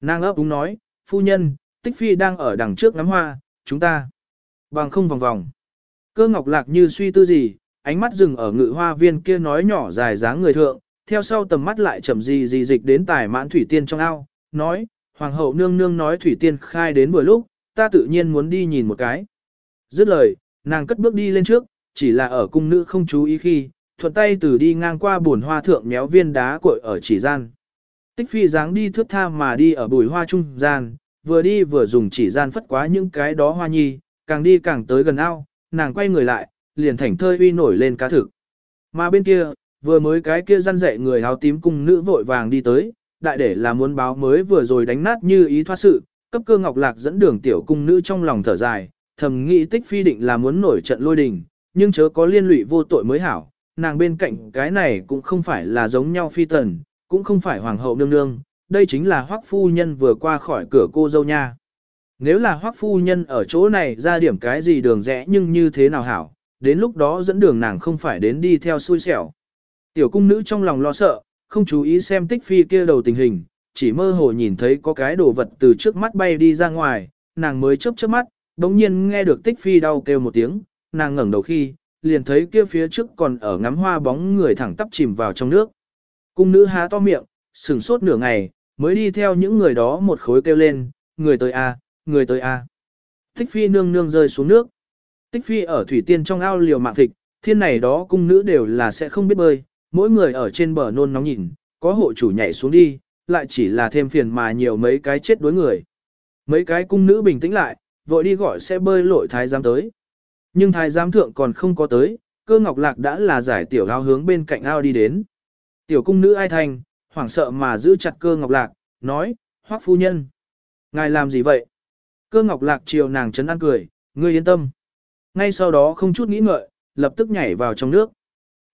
Nàng ấp đúng nói, phu nhân, tích phi đang ở đằng trước ngắm hoa, chúng ta bằng không vòng vòng. Cơ ngọc lạc như suy tư gì, ánh mắt dừng ở ngự hoa viên kia nói nhỏ dài dáng người thượng, theo sau tầm mắt lại chậm gì gì dịch đến tài mãn thủy tiên trong ao, nói, hoàng hậu nương nương nói thủy tiên khai đến vừa lúc, ta tự nhiên muốn đi nhìn một cái. Dứt lời, nàng cất bước đi lên trước, chỉ là ở cung nữ không chú ý khi, thuận tay từ đi ngang qua bùn hoa thượng méo viên đá cội ở chỉ gian. Tích phi dáng đi thước tha mà đi ở bùi hoa trung gian, vừa đi vừa dùng chỉ gian phất quá những cái đó hoa nhi, càng đi càng tới gần ao, nàng quay người lại, liền thảnh thơi uy nổi lên cá thực. Mà bên kia, vừa mới cái kia răn dạy người áo tím cung nữ vội vàng đi tới, đại để là muốn báo mới vừa rồi đánh nát như ý thoát sự, cấp cơ ngọc lạc dẫn đường tiểu cung nữ trong lòng thở dài, thầm nghĩ tích phi định là muốn nổi trận lôi đình, nhưng chớ có liên lụy vô tội mới hảo, nàng bên cạnh cái này cũng không phải là giống nhau phi tần, cũng không phải hoàng hậu nương nương, đây chính là hoắc phu nhân vừa qua khỏi cửa cô dâu nha. Nếu là hoắc phu nhân ở chỗ này ra điểm cái gì đường rẽ nhưng như thế nào hảo, đến lúc đó dẫn đường nàng không phải đến đi theo xui xẻo. Tiểu cung nữ trong lòng lo sợ, không chú ý xem tích phi kia đầu tình hình, chỉ mơ hồ nhìn thấy có cái đồ vật từ trước mắt bay đi ra ngoài, nàng mới chớp chớp mắt, đống nhiên nghe được tích phi đau kêu một tiếng, nàng ngẩng đầu khi, liền thấy kia phía trước còn ở ngắm hoa bóng người thẳng tắp chìm vào trong nước. Cung nữ há to miệng, sừng sốt nửa ngày, mới đi theo những người đó một khối kêu lên, người tới a, người tới a. Tích phi nương nương rơi xuống nước. Tích phi ở thủy tiên trong ao liều mạng thịt, thiên này đó cung nữ đều là sẽ không biết bơi, mỗi người ở trên bờ nôn nóng nhìn, có hộ chủ nhảy xuống đi, lại chỉ là thêm phiền mà nhiều mấy cái chết đối người. Mấy cái cung nữ bình tĩnh lại, vội đi gọi sẽ bơi lội thái giám tới. Nhưng thái giám thượng còn không có tới, cơ ngọc lạc đã là giải tiểu ao hướng bên cạnh ao đi đến. Tiểu cung nữ ai thành, hoảng sợ mà giữ chặt cơ ngọc lạc, nói, hoắc phu nhân. Ngài làm gì vậy? Cơ ngọc lạc chiều nàng chấn an cười, ngươi yên tâm. Ngay sau đó không chút nghĩ ngợi, lập tức nhảy vào trong nước.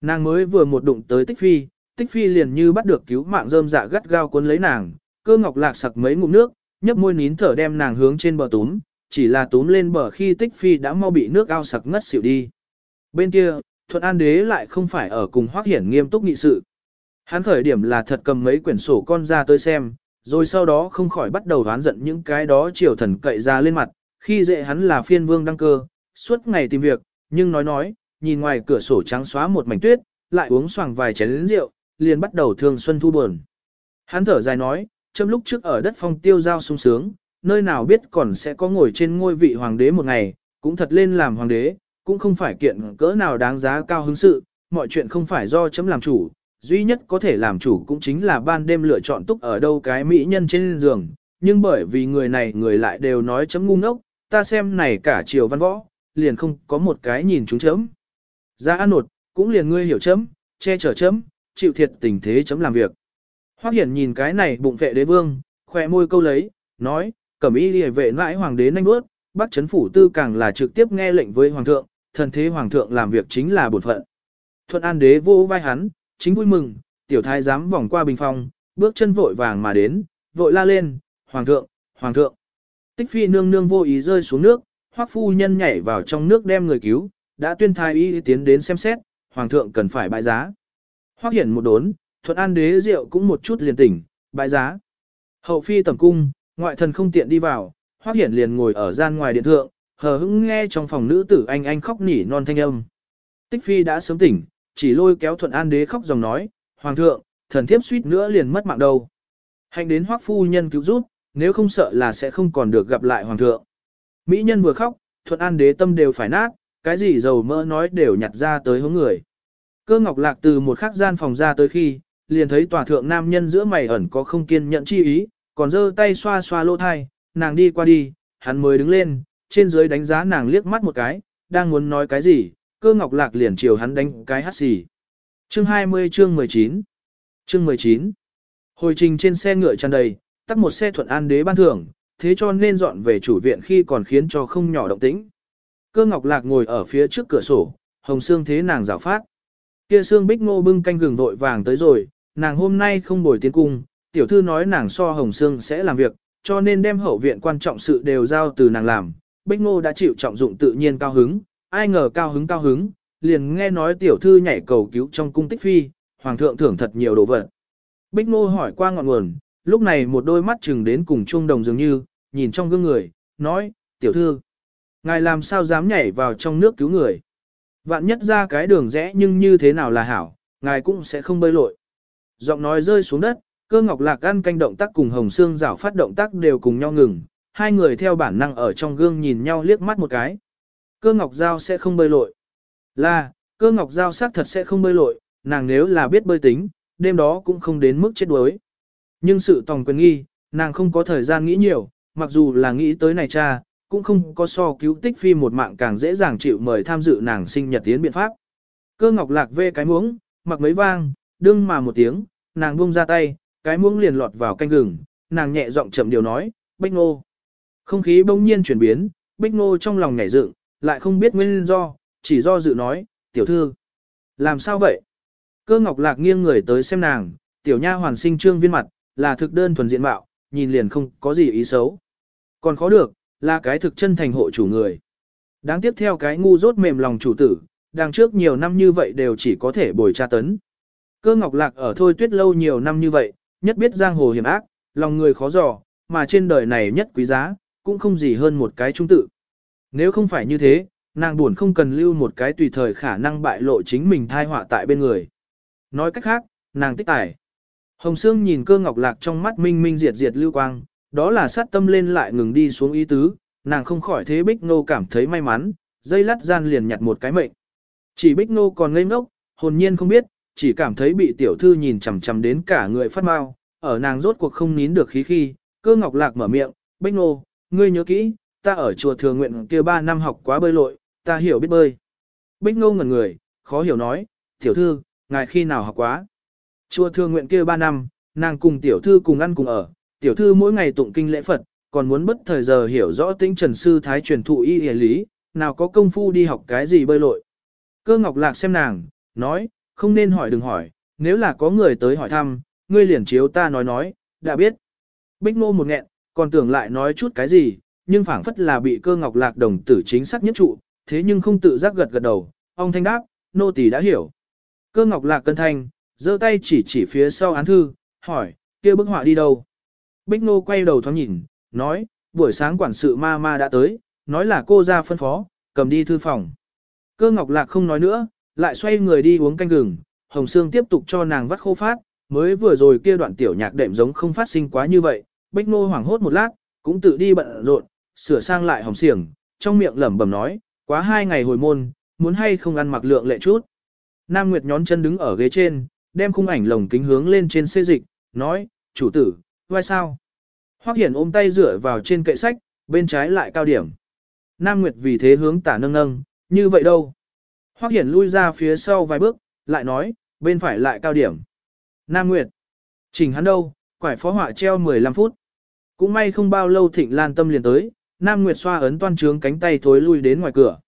Nàng mới vừa một đụng tới tích phi, tích phi liền như bắt được cứu mạng rơm dạ gắt gao cuốn lấy nàng, cơ ngọc lạc sặc mấy ngụm nước, nhấp môi nín thở đem nàng hướng trên bờ túm, chỉ là túm lên bờ khi tích phi đã mau bị nước ao sặc ngất xỉu đi. Bên kia, thuận an đế lại không phải ở cùng hoác hiển nghiêm túc nghị sự. Hắn khởi điểm là thật cầm mấy quyển sổ con ra tới xem, rồi sau đó không khỏi bắt đầu đoán giận những cái đó triều thần cậy ra lên mặt, khi dễ hắn là phiên vương đăng cơ, suốt ngày tìm việc, nhưng nói nói, nhìn ngoài cửa sổ trắng xóa một mảnh tuyết, lại uống xoàng vài chén rượu, liền bắt đầu thương xuân thu buồn. Hắn thở dài nói, châm lúc trước ở đất phong tiêu giao sung sướng, nơi nào biết còn sẽ có ngồi trên ngôi vị hoàng đế một ngày, cũng thật lên làm hoàng đế, cũng không phải kiện cỡ nào đáng giá cao hứng sự, mọi chuyện không phải do chấm làm chủ, duy nhất có thể làm chủ cũng chính là ban đêm lựa chọn túc ở đâu cái mỹ nhân trên giường, nhưng bởi vì người này người lại đều nói chấm ngu ngốc, ta xem này cả triều văn võ, liền không có một cái nhìn chúng chấm. Ra ăn nột, cũng liền ngươi hiểu chấm, che chở chấm, chịu thiệt tình thế chấm làm việc. Hoắc Hiển nhìn cái này bụng vệ đế vương, khỏe môi câu lấy, nói, cẩm y liề vệ mãi hoàng đế nhanh bước, bắt chấn phủ tư càng là trực tiếp nghe lệnh với hoàng thượng, thần thế hoàng thượng làm việc chính là bổn phận. Thuận an đế vô vai hắn, chính vui mừng, tiểu thái dám vòng qua bình phong, bước chân vội vàng mà đến, vội la lên, hoàng thượng, hoàng thượng. Tích phi nương nương vô ý rơi xuống nước, hoắc phu nhân nhảy vào trong nước đem người cứu, đã tuyên thái y tiến đến xem xét, hoàng thượng cần phải bãi giá. Hoắc hiển một đốn, thuận an đế rượu cũng một chút liền tỉnh, bãi giá. Hậu phi tẩm cung, ngoại thần không tiện đi vào, Hoắc hiển liền ngồi ở gian ngoài điện thượng, hờ hững nghe trong phòng nữ tử anh anh khóc nỉ non thanh âm. Tích phi đã sớm tỉnh, chỉ lôi kéo thuận an đế khóc dòng nói, Hoàng thượng, thần thiếp suýt nữa liền mất mạng đâu. hành đến hoắc phu nhân cứu giúp, nếu không sợ là sẽ không còn được gặp lại Hoàng thượng. Mỹ nhân vừa khóc, thuận an đế tâm đều phải nát, cái gì dầu mỡ nói đều nhặt ra tới hướng người. Cơ ngọc lạc từ một khắc gian phòng ra tới khi, liền thấy tòa thượng nam nhân giữa mày ẩn có không kiên nhận chi ý, còn giơ tay xoa xoa lỗ thai, nàng đi qua đi, hắn mới đứng lên, trên dưới đánh giá nàng liếc mắt một cái, đang muốn nói cái gì, cơ ngọc lạc liền chiều hắn đánh cái hát xì. Chương 20 chương 19 Chương 19 Hồi trình trên xe ngựa tràn đầy, tắt một xe thuận an đế ban thưởng, thế cho nên dọn về chủ viện khi còn khiến cho không nhỏ động tĩnh. Cơ ngọc lạc ngồi ở phía trước cửa sổ, hồng xương thế nàng rào phát. Kia xương bích ngô bưng canh gừng vội vàng tới rồi, nàng hôm nay không bồi tiến cung, tiểu thư nói nàng so hồng xương sẽ làm việc, cho nên đem hậu viện quan trọng sự đều giao từ nàng làm. Bích ngô đã chịu trọng dụng tự nhiên cao hứng, ai ngờ cao hứng cao hứng, liền nghe nói tiểu thư nhảy cầu cứu trong cung tích phi, hoàng thượng thưởng thật nhiều đồ vật. Bích ngô hỏi qua ngọn nguồn, lúc này một đôi mắt chừng đến cùng chuông đồng dường như, nhìn trong gương người, nói, tiểu thư, ngài làm sao dám nhảy vào trong nước cứu người. Vạn nhất ra cái đường rẽ nhưng như thế nào là hảo, ngài cũng sẽ không bơi lội. Giọng nói rơi xuống đất, cơ ngọc lạc ăn canh động tác cùng hồng xương rảo phát động tác đều cùng nhau ngừng, hai người theo bản năng ở trong gương nhìn nhau liếc mắt một cái. Cơ ngọc giao sẽ không bơi lội. Là, cơ ngọc giao xác thật sẽ không bơi lội, nàng nếu là biết bơi tính, đêm đó cũng không đến mức chết đuối. Nhưng sự tòng quyền nghi, nàng không có thời gian nghĩ nhiều, mặc dù là nghĩ tới này cha, cũng không có so cứu tích phi một mạng càng dễ dàng chịu mời tham dự nàng sinh nhật tiến biện pháp. Cơ ngọc lạc vê cái muỗng, mặc mấy vang, đương mà một tiếng, nàng buông ra tay, cái muỗng liền lọt vào canh gừng, nàng nhẹ giọng chậm điều nói, bích nô. Không khí bỗng nhiên chuyển biến, bích nô trong lòng nhảy dựng, lại không biết nguyên do, chỉ do dự nói, tiểu thư. Làm sao vậy? Cơ ngọc lạc nghiêng người tới xem nàng, tiểu nha hoàn sinh trương viên mặt, là thực đơn thuần diện mạo, nhìn liền không có gì ý xấu. Còn khó được, là cái thực chân thành hộ chủ người. Đáng tiếp theo cái ngu rốt mềm lòng chủ tử, đằng trước nhiều năm như vậy đều chỉ có thể bồi tra tấn. Cơ ngọc lạc ở thôi tuyết lâu nhiều năm như vậy, nhất biết giang hồ hiểm ác, lòng người khó dò, mà trên đời này nhất quý giá, cũng không gì hơn một cái trung tự. Nếu không phải như thế, nàng buồn không cần lưu một cái tùy thời khả năng bại lộ chính mình thai họa tại bên người. Nói cách khác, nàng tích tài. Hồng Sương nhìn cơ ngọc lạc trong mắt minh minh diệt diệt lưu quang, đó là sát tâm lên lại ngừng đi xuống ý tứ, nàng không khỏi thế Bích Ngô cảm thấy may mắn, dây lát gian liền nhặt một cái mệnh. Chỉ Bích Ngô còn ngây ngốc, hồn nhiên không biết, chỉ cảm thấy bị tiểu thư nhìn chằm chằm đến cả người phát mau, ở nàng rốt cuộc không nín được khí khi, cơ ngọc lạc mở miệng, Bích Ngô ngươi nhớ kỹ, ta ở chùa thừa nguyện kia 3 năm học quá bơi lội, ta hiểu biết bơi. Bích Ngô ngẩn người, khó hiểu nói, tiểu thư, ngài khi nào học quá. Chùa thừa nguyện kia 3 năm, nàng cùng tiểu thư cùng ăn cùng ở, tiểu thư mỗi ngày tụng kinh lễ Phật, còn muốn bất thời giờ hiểu rõ tinh trần sư thái truyền thụ y y lý, nào có công phu đi học cái gì bơi lội. Cơ ngọc lạc xem nàng, nói, không nên hỏi đừng hỏi, nếu là có người tới hỏi thăm, ngươi liền chiếu ta nói nói, đã biết. Bích ngô một nghẹn, còn tưởng lại nói chút cái gì, nhưng phảng phất là bị cơ ngọc lạc đồng tử chính xác nhất trụ, thế nhưng không tự giác gật gật đầu, ông thanh đáp, nô tỳ đã hiểu. Cơ ngọc lạc cân thanh, giơ tay chỉ chỉ phía sau án thư, hỏi, kia bức họa đi đâu? Bích Nô quay đầu thoáng nhìn, nói, buổi sáng quản sự ma ma đã tới, nói là cô ra phân phó, cầm đi thư phòng. Cơ Ngọc Lạc không nói nữa, lại xoay người đi uống canh gừng, Hồng Sương tiếp tục cho nàng vắt khô phát, mới vừa rồi kia đoạn tiểu nhạc đệm giống không phát sinh quá như vậy, Bích Nô hoảng hốt một lát, cũng tự đi bận rộn, sửa sang lại hồng xiềng, trong miệng lẩm bẩm nói, quá hai ngày hồi môn, muốn hay không ăn mặc lượng lệ chút. Nam Nguyệt nhón chân đứng ở ghế trên, đem khung ảnh lồng kính hướng lên trên xê dịch, nói, chủ tử, vai sao? Hoắc Hiển ôm tay dựa vào trên kệ sách, bên trái lại cao điểm. Nam Nguyệt vì thế hướng tả nâng nâng, như vậy đâu? Hoắc Hiển lui ra phía sau vài bước, lại nói, bên phải lại cao điểm. Nam Nguyệt, chỉnh hắn đâu, quải phó họa treo 15 phút. Cũng may không bao lâu Thịnh Lan Tâm liền tới, Nam Nguyệt xoa ấn toan trướng cánh tay thối lui đến ngoài cửa.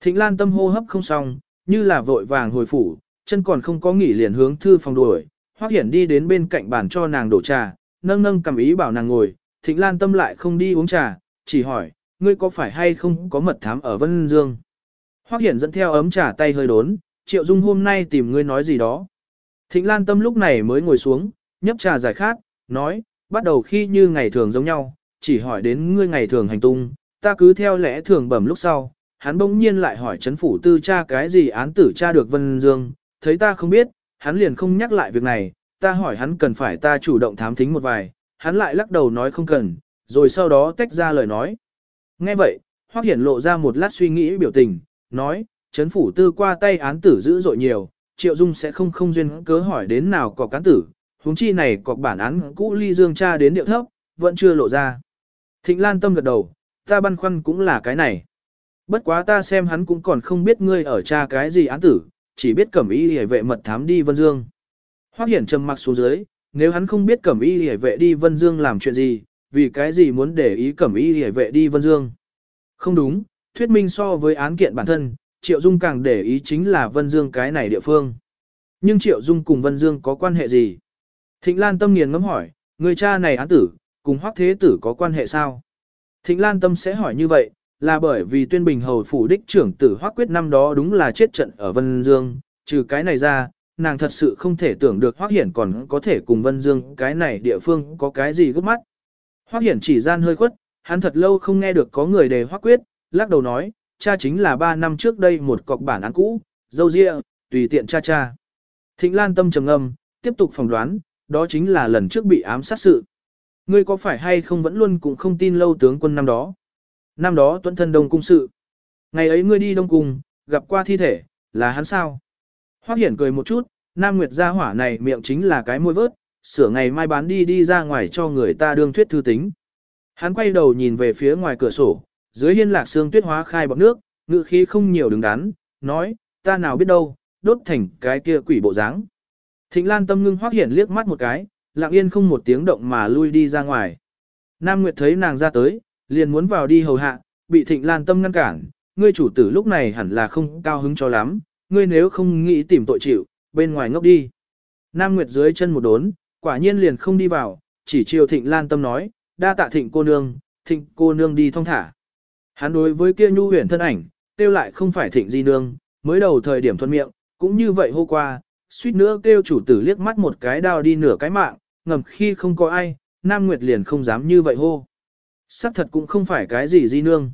Thịnh Lan Tâm hô hấp không xong, như là vội vàng hồi phủ, chân còn không có nghỉ liền hướng thư phòng đuổi. Hoắc Hiển đi đến bên cạnh bàn cho nàng đổ trà, nâng nâng cầm ý bảo nàng ngồi, Thịnh Lan Tâm lại không đi uống trà, chỉ hỏi, ngươi có phải hay không có mật thám ở Vân Dương? Hoắc Hiển dẫn theo ấm trà tay hơi đốn, Triệu Dung hôm nay tìm ngươi nói gì đó. Thịnh Lan Tâm lúc này mới ngồi xuống, nhấp trà giải khát, nói, bắt đầu khi như ngày thường giống nhau, chỉ hỏi đến ngươi ngày thường hành tung, ta cứ theo lẽ thường bẩm lúc sau, hắn bỗng nhiên lại hỏi chấn phủ tư cha cái gì án tử cha được Vân Dương, thấy ta không biết, hắn liền không nhắc lại việc này, ta hỏi hắn cần phải ta chủ động thám thính một vài, hắn lại lắc đầu nói không cần, rồi sau đó tách ra lời nói. Nghe vậy, Hoắc Hiển lộ ra một lát suy nghĩ biểu tình, nói, chấn phủ tư qua tay án tử dữ dội nhiều, Triệu Dung sẽ không không duyên cớ hỏi đến nào có cán tử, huống chi này có bản án cũ ly dương cha đến điệu thấp, vẫn chưa lộ ra. Thịnh Lan Tâm gật đầu, ta băn khoăn cũng là cái này. Bất quá ta xem hắn cũng còn không biết ngươi ở cha cái gì án tử, chỉ biết cẩm y hề vệ mật thám đi Vân Dương. Hoắc Hiển trầm mặc xuống dưới, nếu hắn không biết cẩm y hề vệ đi Vân Dương làm chuyện gì, vì cái gì muốn để ý cẩm y hề vệ đi Vân Dương. Không đúng, thuyết minh so với án kiện bản thân, Triệu Dung càng để ý chính là Vân Dương cái này địa phương. Nhưng Triệu Dung cùng Vân Dương có quan hệ gì? Thịnh Lan Tâm nghiền ngẫm hỏi, người cha này án tử, cùng Hoắc Thế Tử có quan hệ sao? Thịnh Lan Tâm sẽ hỏi như vậy, là bởi vì tuyên bình hầu phủ đích trưởng tử Hoắc Quyết năm đó đúng là chết trận ở Vân Dương, trừ cái này ra, nàng thật sự không thể tưởng được Hoắc Hiển còn có thể cùng Vân Dương cái này địa phương có cái gì gấp mắt. Hoắc Hiển chỉ gian hơi khuất, hắn thật lâu không nghe được có người đề Hoắc Quyết, lắc đầu nói, cha chính là 3 năm trước đây một cọc bản án cũ, dâu ria, tùy tiện cha cha. Thịnh Lan tâm trầm ngâm, tiếp tục phỏng đoán, đó chính là lần trước bị ám sát sự. Ngươi có phải hay không vẫn luôn cũng không tin lâu tướng quân năm đó. Năm đó tuấn thân đông cung sự. Ngày ấy ngươi đi đông cung, gặp qua thi thể, là hắn sao? Hoắc Hiển cười một chút, Nam Nguyệt gia hỏa này miệng chính là cái môi vớt, sửa ngày mai bán đi đi ra ngoài cho người ta đương thuyết thư tính. Hắn quay đầu nhìn về phía ngoài cửa sổ, dưới hiên lạc xương tuyết hóa khai bọc nước, ngự khí không nhiều đứng đắn, nói, ta nào biết đâu, đốt thành cái kia quỷ bộ dáng. Thịnh Lan tâm ngưng Hoắc Hiển liếc mắt một cái, lặng yên không một tiếng động mà lui đi ra ngoài. Nam Nguyệt thấy nàng ra tới, liền muốn vào đi hầu hạ, bị Thịnh Lan tâm ngăn cản, ngươi chủ tử lúc này hẳn là không cao hứng cho lắm, ngươi nếu không nghĩ tìm tội chịu, bên ngoài ngốc đi. Nam Nguyệt dưới chân một đốn, quả nhiên liền không đi vào, chỉ chiều Thịnh Lan tâm nói, đa tạ Thịnh cô nương, Thịnh cô nương đi thong thả. Hắn đối với kia nhu huyền thân ảnh, kêu lại không phải Thịnh di nương, mới đầu thời điểm thuận miệng, cũng như vậy hô qua, suýt nữa kêu chủ tử liếc mắt một cái đao đi nửa cái mạng, ngầm khi không có ai, Nam Nguyệt liền không dám như vậy hô. Sắc thật cũng không phải cái gì di nương.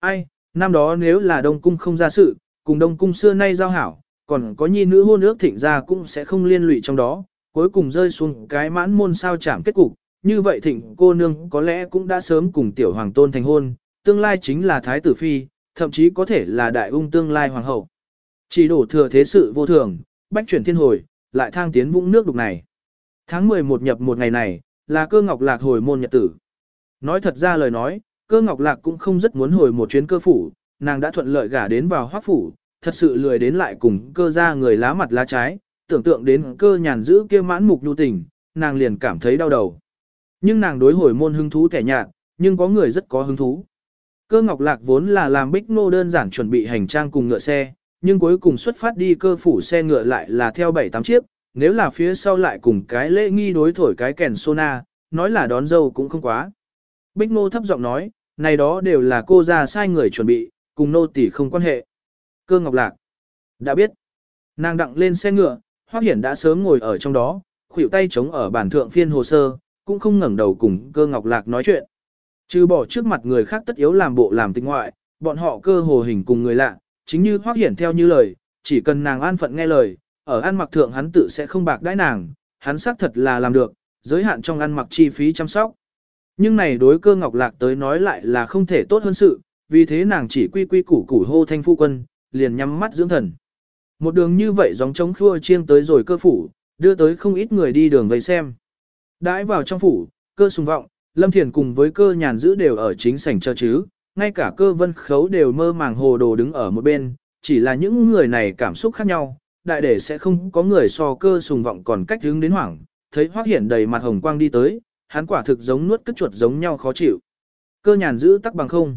Ai, năm đó nếu là Đông Cung không ra sự, cùng Đông Cung xưa nay giao hảo, còn có nhi nữ hôn ước thịnh ra cũng sẽ không liên lụy trong đó, cuối cùng rơi xuống cái mãn môn sao chạm kết cục. Như vậy thịnh cô nương có lẽ cũng đã sớm cùng tiểu hoàng tôn thành hôn, tương lai chính là thái tử phi, thậm chí có thể là đại ung tương lai hoàng hậu. Chỉ đổ thừa thế sự vô thường, bách chuyển thiên hồi, lại thang tiến vũng nước đục này. Tháng 11 nhập một ngày này, là cơ ngọc lạc hồi môn nhật tử. Nói thật ra lời nói, cơ ngọc lạc cũng không rất muốn hồi một chuyến cơ phủ, nàng đã thuận lợi gả đến vào hoác phủ, thật sự lười đến lại cùng cơ ra người lá mặt lá trái, tưởng tượng đến cơ nhàn giữ kia mãn mục nhu tình, nàng liền cảm thấy đau đầu. Nhưng nàng đối hồi môn hứng thú thẻ nhạt, nhưng có người rất có hứng thú. Cơ ngọc lạc vốn là làm bích nô đơn giản chuẩn bị hành trang cùng ngựa xe, nhưng cuối cùng xuất phát đi cơ phủ xe ngựa lại là theo 7-8 chiếc, nếu là phía sau lại cùng cái lễ nghi đối thổi cái kèn sona, nói là đón dâu cũng không quá. Bích nô thấp giọng nói, này đó đều là cô ra sai người chuẩn bị, cùng nô tỳ không quan hệ. Cơ Ngọc Lạc đã biết. Nàng đặng lên xe ngựa, Hoắc Hiển đã sớm ngồi ở trong đó, khuỷu tay chống ở bàn thượng phiên hồ sơ, cũng không ngẩng đầu cùng Cơ Ngọc Lạc nói chuyện. Trừ bỏ trước mặt người khác tất yếu làm bộ làm tình ngoại, bọn họ cơ hồ hình cùng người lạ, chính như Hoắc Hiển theo như lời, chỉ cần nàng an phận nghe lời, ở ăn mặc thượng hắn tự sẽ không bạc đãi nàng, hắn xác thật là làm được, giới hạn trong ăn mặc chi phí chăm sóc. Nhưng này đối cơ ngọc lạc tới nói lại là không thể tốt hơn sự, vì thế nàng chỉ quy quy củ củ hô thanh phu quân, liền nhắm mắt dưỡng thần. Một đường như vậy giống trống khua chiêng tới rồi cơ phủ, đưa tới không ít người đi đường vây xem. Đãi vào trong phủ, cơ sùng vọng, lâm thiền cùng với cơ nhàn giữ đều ở chính sảnh chờ chứ, ngay cả cơ vân khấu đều mơ màng hồ đồ đứng ở một bên, chỉ là những người này cảm xúc khác nhau, đại để sẽ không có người so cơ sùng vọng còn cách đứng đến hoảng, thấy hoác hiển đầy mặt hồng quang đi tới, hắn quả thực giống nuốt cất chuột giống nhau khó chịu. Cơ nhàn giữ tắc bằng không.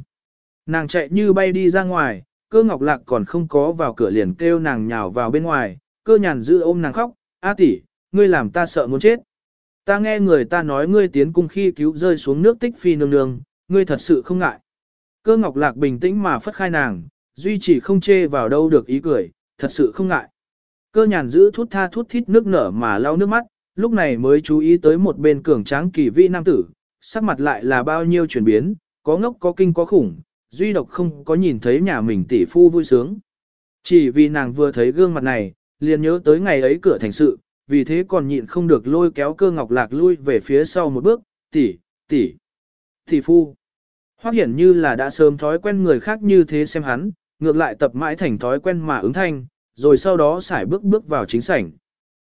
Nàng chạy như bay đi ra ngoài, cơ ngọc lạc còn không có vào cửa liền kêu nàng nhào vào bên ngoài, cơ nhàn giữ ôm nàng khóc, a tỷ, ngươi làm ta sợ muốn chết. Ta nghe người ta nói ngươi tiến cung khi cứu rơi xuống nước tích phi nương nương, ngươi thật sự không ngại. Cơ ngọc lạc bình tĩnh mà phất khai nàng, duy chỉ không chê vào đâu được ý cười, thật sự không ngại. Cơ nhàn giữ thút tha thút thít nước nở mà lau nước mắt, lúc này mới chú ý tới một bên cường tráng kỳ vi nam tử, sắc mặt lại là bao nhiêu chuyển biến, có ngốc có kinh có khủng, duy độc không có nhìn thấy nhà mình tỷ phu vui sướng. Chỉ vì nàng vừa thấy gương mặt này, liền nhớ tới ngày ấy cửa thành sự, vì thế còn nhịn không được lôi kéo cơ ngọc lạc lui về phía sau một bước, tỷ, tỷ, tỷ phu. Hoác hiển như là đã sớm thói quen người khác như thế xem hắn, ngược lại tập mãi thành thói quen mà ứng thanh, rồi sau đó xải bước bước vào chính sảnh.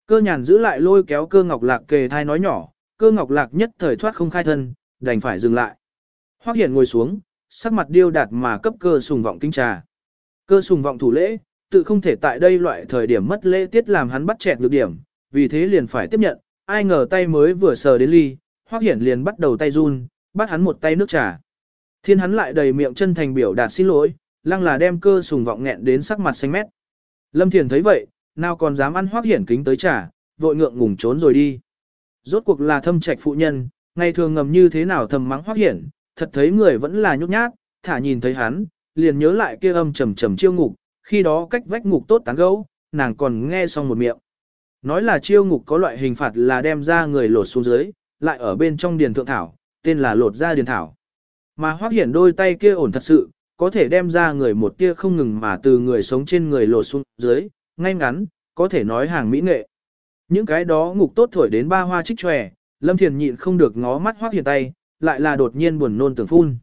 Cơ nhàn giữ lại lôi kéo cơ ngọc lạc kề thai nói nhỏ, cơ ngọc lạc nhất thời thoát không khai thân, đành phải dừng lại. Hoác hiển ngồi xuống, sắc mặt điêu đạt mà cấp cơ sùng vọng kinh trà. Cơ sùng vọng thủ lễ, tự không thể tại đây loại thời điểm mất lễ tiết làm hắn bắt chẹt được điểm, vì thế liền phải tiếp nhận, ai ngờ tay mới vừa sờ đến ly, Hoắc hiển liền bắt đầu tay run, bắt hắn một tay nước trà. Thiên hắn lại đầy miệng chân thành biểu đạt xin lỗi, lăng là đem cơ sùng vọng nghẹn đến sắc mặt xanh mét. Lâm Thiền thấy vậy, nào còn dám ăn hoác hiển kính tới trà, vội ngượng ngùng trốn rồi đi. Rốt cuộc là thâm trạch phụ nhân, ngày thường ngầm như thế nào thầm mắng hoác hiển, thật thấy người vẫn là nhút nhát, thả nhìn thấy hắn, liền nhớ lại kia âm trầm trầm chiêu ngục, khi đó cách vách ngục tốt tán gấu, nàng còn nghe xong một miệng. Nói là chiêu ngục có loại hình phạt là đem ra người lột xuống dưới, lại ở bên trong điền thượng thảo, tên là lột ra điền thảo. Mà hoác hiển đôi tay kia ổn thật sự, có thể đem ra người một tia không ngừng mà từ người sống trên người lột xuống dưới, ngay ngắn, có thể nói hàng mỹ nghệ. Những cái đó ngục tốt thổi đến ba hoa trích tròe, Lâm Thiền nhịn không được ngó mắt Hoắc Hiển tay, lại là đột nhiên buồn nôn tưởng phun.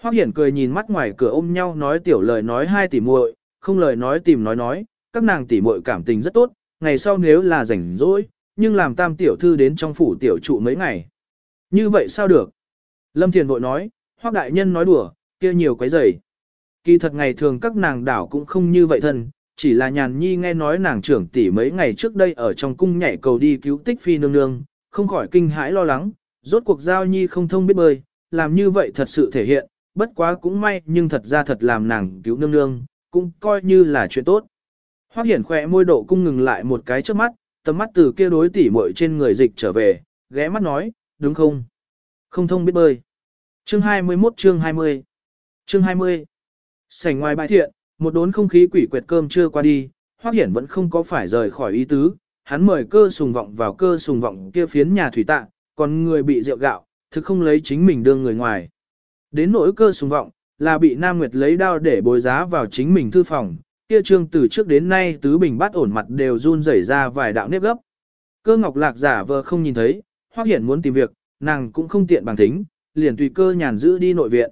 Hoắc Hiển cười nhìn mắt ngoài cửa ôm nhau nói tiểu lời nói hai tỷ muội, không lời nói tìm nói nói, các nàng tỷ muội cảm tình rất tốt, ngày sau nếu là rảnh rỗi, nhưng làm tam tiểu thư đến trong phủ tiểu trụ mấy ngày. Như vậy sao được? Lâm Thiền vội nói, Hoắc đại nhân nói đùa, kia nhiều quấy rầy. Kỳ thật ngày thường các nàng đảo cũng không như vậy thân, chỉ là nhàn nhi nghe nói nàng trưởng tỷ mấy ngày trước đây ở trong cung nhảy cầu đi cứu tích phi nương nương, không khỏi kinh hãi lo lắng, rốt cuộc giao nhi không thông biết bơi, làm như vậy thật sự thể hiện, bất quá cũng may nhưng thật ra thật làm nàng cứu nương nương, cũng coi như là chuyện tốt. Hoắc hiển khỏe môi độ cung ngừng lại một cái trước mắt, tầm mắt từ kia đối tỷ muội trên người dịch trở về, ghé mắt nói, đúng không? Không thông biết bơi. Chương 21 chương 20 Chương 20 Sảnh ngoài bài thiện, một đốn không khí quỷ quyệt cơm chưa qua đi, Hoắc Hiển vẫn không có phải rời khỏi ý tứ, hắn mời cơ sùng vọng vào cơ sùng vọng kia phiến nhà thủy tạ, còn người bị rượu gạo, thực không lấy chính mình đương người ngoài. Đến nỗi cơ sùng vọng, là bị Nam Nguyệt lấy đao để bồi giá vào chính mình thư phòng, kia trương từ trước đến nay tứ bình bát ổn mặt đều run rẩy ra vài đạo nếp gấp. Cơ ngọc lạc giả vờ không nhìn thấy, hoác Hiển muốn tìm việc, nàng cũng không tiện bằng tính, liền tùy cơ nhàn giữ đi nội viện.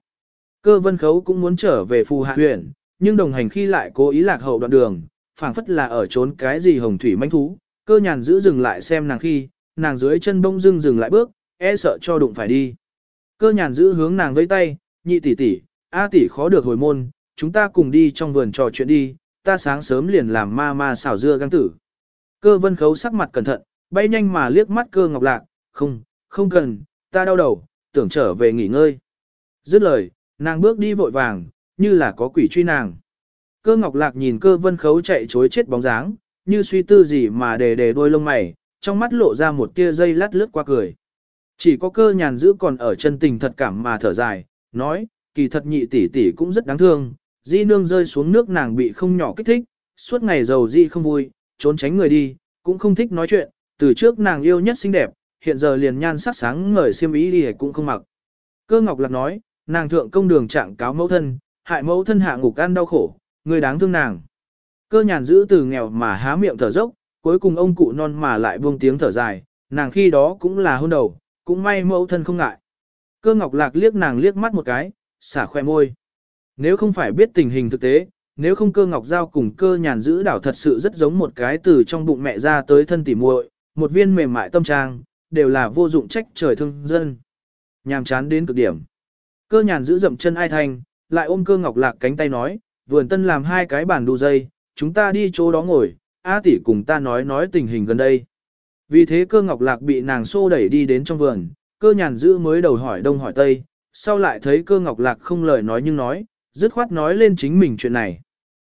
Cơ vân khấu cũng muốn trở về phù hạ huyện, nhưng đồng hành khi lại cố ý lạc hậu đoạn đường, phảng phất là ở trốn cái gì hồng thủy manh thú, cơ nhàn giữ dừng lại xem nàng khi, nàng dưới chân bông dưng dừng lại bước, e sợ cho đụng phải đi. Cơ nhàn giữ hướng nàng vẫy tay, nhị tỷ tỷ, a tỷ khó được hồi môn, chúng ta cùng đi trong vườn trò chuyện đi, ta sáng sớm liền làm ma ma xào dưa găng tử. Cơ vân khấu sắc mặt cẩn thận, bay nhanh mà liếc mắt cơ ngọc lạc, không, không cần, ta đau đầu, tưởng trở về nghỉ ngơi. Dứt lời, nàng bước đi vội vàng, như là có quỷ truy nàng. Cơ ngọc lạc nhìn cơ vân khấu chạy chối chết bóng dáng, như suy tư gì mà đề đề đôi lông mày, trong mắt lộ ra một tia dây lát lướt qua cười. Chỉ có cơ nhàn giữ còn ở chân tình thật cảm mà thở dài, nói, kỳ thật nhị tỷ tỷ cũng rất đáng thương, di nương rơi xuống nước nàng bị không nhỏ kích thích, suốt ngày giàu di không vui, trốn tránh người đi, cũng không thích nói chuyện, từ trước nàng yêu nhất xinh đẹp, hiện giờ liền nhan sắc sáng ngời xiêm ý đi cũng không mặc. Cơ ngọc lạc nói, nàng thượng công đường trạng cáo mẫu thân, hại mẫu thân hạ ngục ăn đau khổ, người đáng thương nàng. Cơ nhàn giữ từ nghèo mà há miệng thở dốc, cuối cùng ông cụ non mà lại buông tiếng thở dài, nàng khi đó cũng là hôn đầu, cũng may mẫu thân không ngại. Cơ ngọc lạc liếc nàng liếc mắt một cái, xả khoe môi. Nếu không phải biết tình hình thực tế, nếu không cơ ngọc giao cùng cơ nhàn giữ đảo thật sự rất giống một cái từ trong bụng mẹ ra tới thân tỉ muội, một viên mềm mại tâm trang, đều là vô dụng trách trời thương dân. Nhàm chán đến cực điểm. Cơ nhàn giữ dậm chân ai thanh, lại ôm cơ ngọc lạc cánh tay nói, vườn tân làm hai cái bàn đu dây, chúng ta đi chỗ đó ngồi, A tỷ cùng ta nói nói tình hình gần đây. Vì thế cơ ngọc lạc bị nàng xô đẩy đi đến trong vườn, cơ nhàn giữ mới đầu hỏi đông hỏi tây, sau lại thấy cơ ngọc lạc không lời nói nhưng nói, dứt khoát nói lên chính mình chuyện này.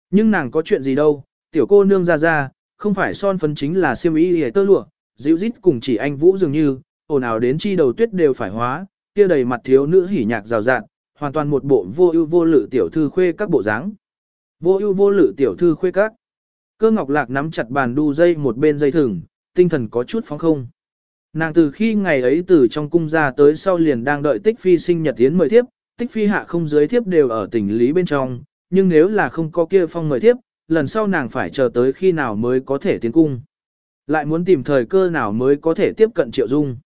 Nhưng nàng có chuyện gì đâu, tiểu cô nương ra ra, không phải son phấn chính là siêm ý hề tơ lụa, dịu dít cùng chỉ anh vũ dường như, ồn ào đến chi đầu tuyết đều phải hóa, kia đầy mặt thiếu nữ hỉ nhạc rào rạt, hoàn toàn một bộ vô ưu vô lự tiểu thư khuê các bộ dáng. Vô ưu vô lự tiểu thư khuê các. Cơ Ngọc Lạc nắm chặt bàn đu dây một bên dây thừng, tinh thần có chút phóng không. Nàng từ khi ngày ấy từ trong cung ra tới sau liền đang đợi tích phi sinh nhật tiến mời thiếp, tích phi hạ không dưới thiếp đều ở tỉnh lý bên trong, nhưng nếu là không có kia phong mời thiếp, lần sau nàng phải chờ tới khi nào mới có thể tiến cung. Lại muốn tìm thời cơ nào mới có thể tiếp cận Triệu Dung.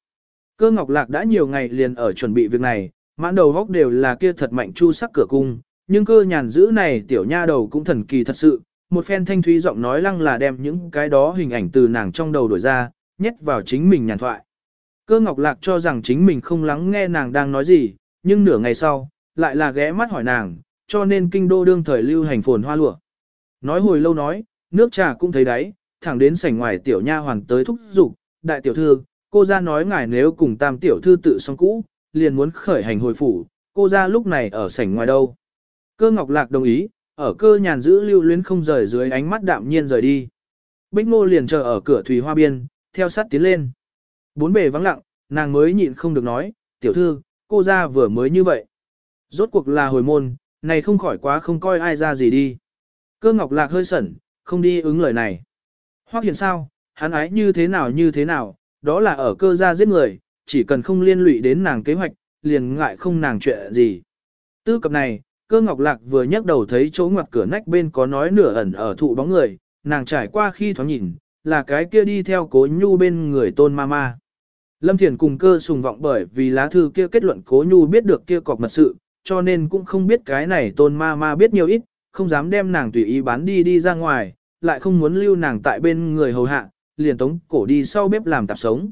Cơ Ngọc Lạc đã nhiều ngày liền ở chuẩn bị việc này, mãn đầu góc đều là kia thật mạnh chu sắc cửa cung, nhưng cơ nhàn giữ này tiểu nha đầu cũng thần kỳ thật sự, một phen thanh thúy giọng nói lăng là đem những cái đó hình ảnh từ nàng trong đầu đổi ra, nhét vào chính mình nhàn thoại. Cơ Ngọc Lạc cho rằng chính mình không lắng nghe nàng đang nói gì, nhưng nửa ngày sau, lại là ghé mắt hỏi nàng, cho nên kinh đô đương thời lưu hành phồn hoa lụa. Nói hồi lâu nói, nước trà cũng thấy đấy, thẳng đến sảnh ngoài tiểu nha hoàng tới thúc giục, đại tiểu thư, cô ra nói ngài nếu cùng tam tiểu thư tự xong cũ, liền muốn khởi hành hồi phủ, cô ra lúc này ở sảnh ngoài đâu. Cơ Ngọc Lạc đồng ý, ở cơ nhàn giữ lưu luyến không rời dưới ánh mắt đạm nhiên rời đi. Bích Ngô liền chờ ở cửa thủy hoa biên, theo sát tiến lên. Bốn bề vắng lặng, nàng mới nhịn không được nói, tiểu thư, cô ra vừa mới như vậy. Rốt cuộc là hồi môn, này không khỏi quá không coi ai ra gì đi. Cơ Ngọc Lạc hơi sẩn, không đi ứng lời này. Hoắc hiện sao, hắn ái như thế nào như thế nào, đó là ở cơ gia giết người, chỉ cần không liên lụy đến nàng kế hoạch, liền ngại không nàng chuyện gì. Tư cập này, cơ ngọc lạc vừa nhấc đầu thấy chỗ ngoặt cửa nách bên có nói nửa ẩn ở thụ bóng người, nàng trải qua khi thoáng nhìn, là cái kia đi theo cố nhu bên người tôn ma ma. Lâm Thiền cùng cơ sùng vọng bởi vì lá thư kia kết luận cố nhu biết được kia cọc mật sự, cho nên cũng không biết cái này tôn ma ma biết nhiều ít, không dám đem nàng tùy ý bán đi đi ra ngoài, lại không muốn lưu nàng tại bên người hầu hạ, liền tống cổ đi sau bếp làm tạp sống.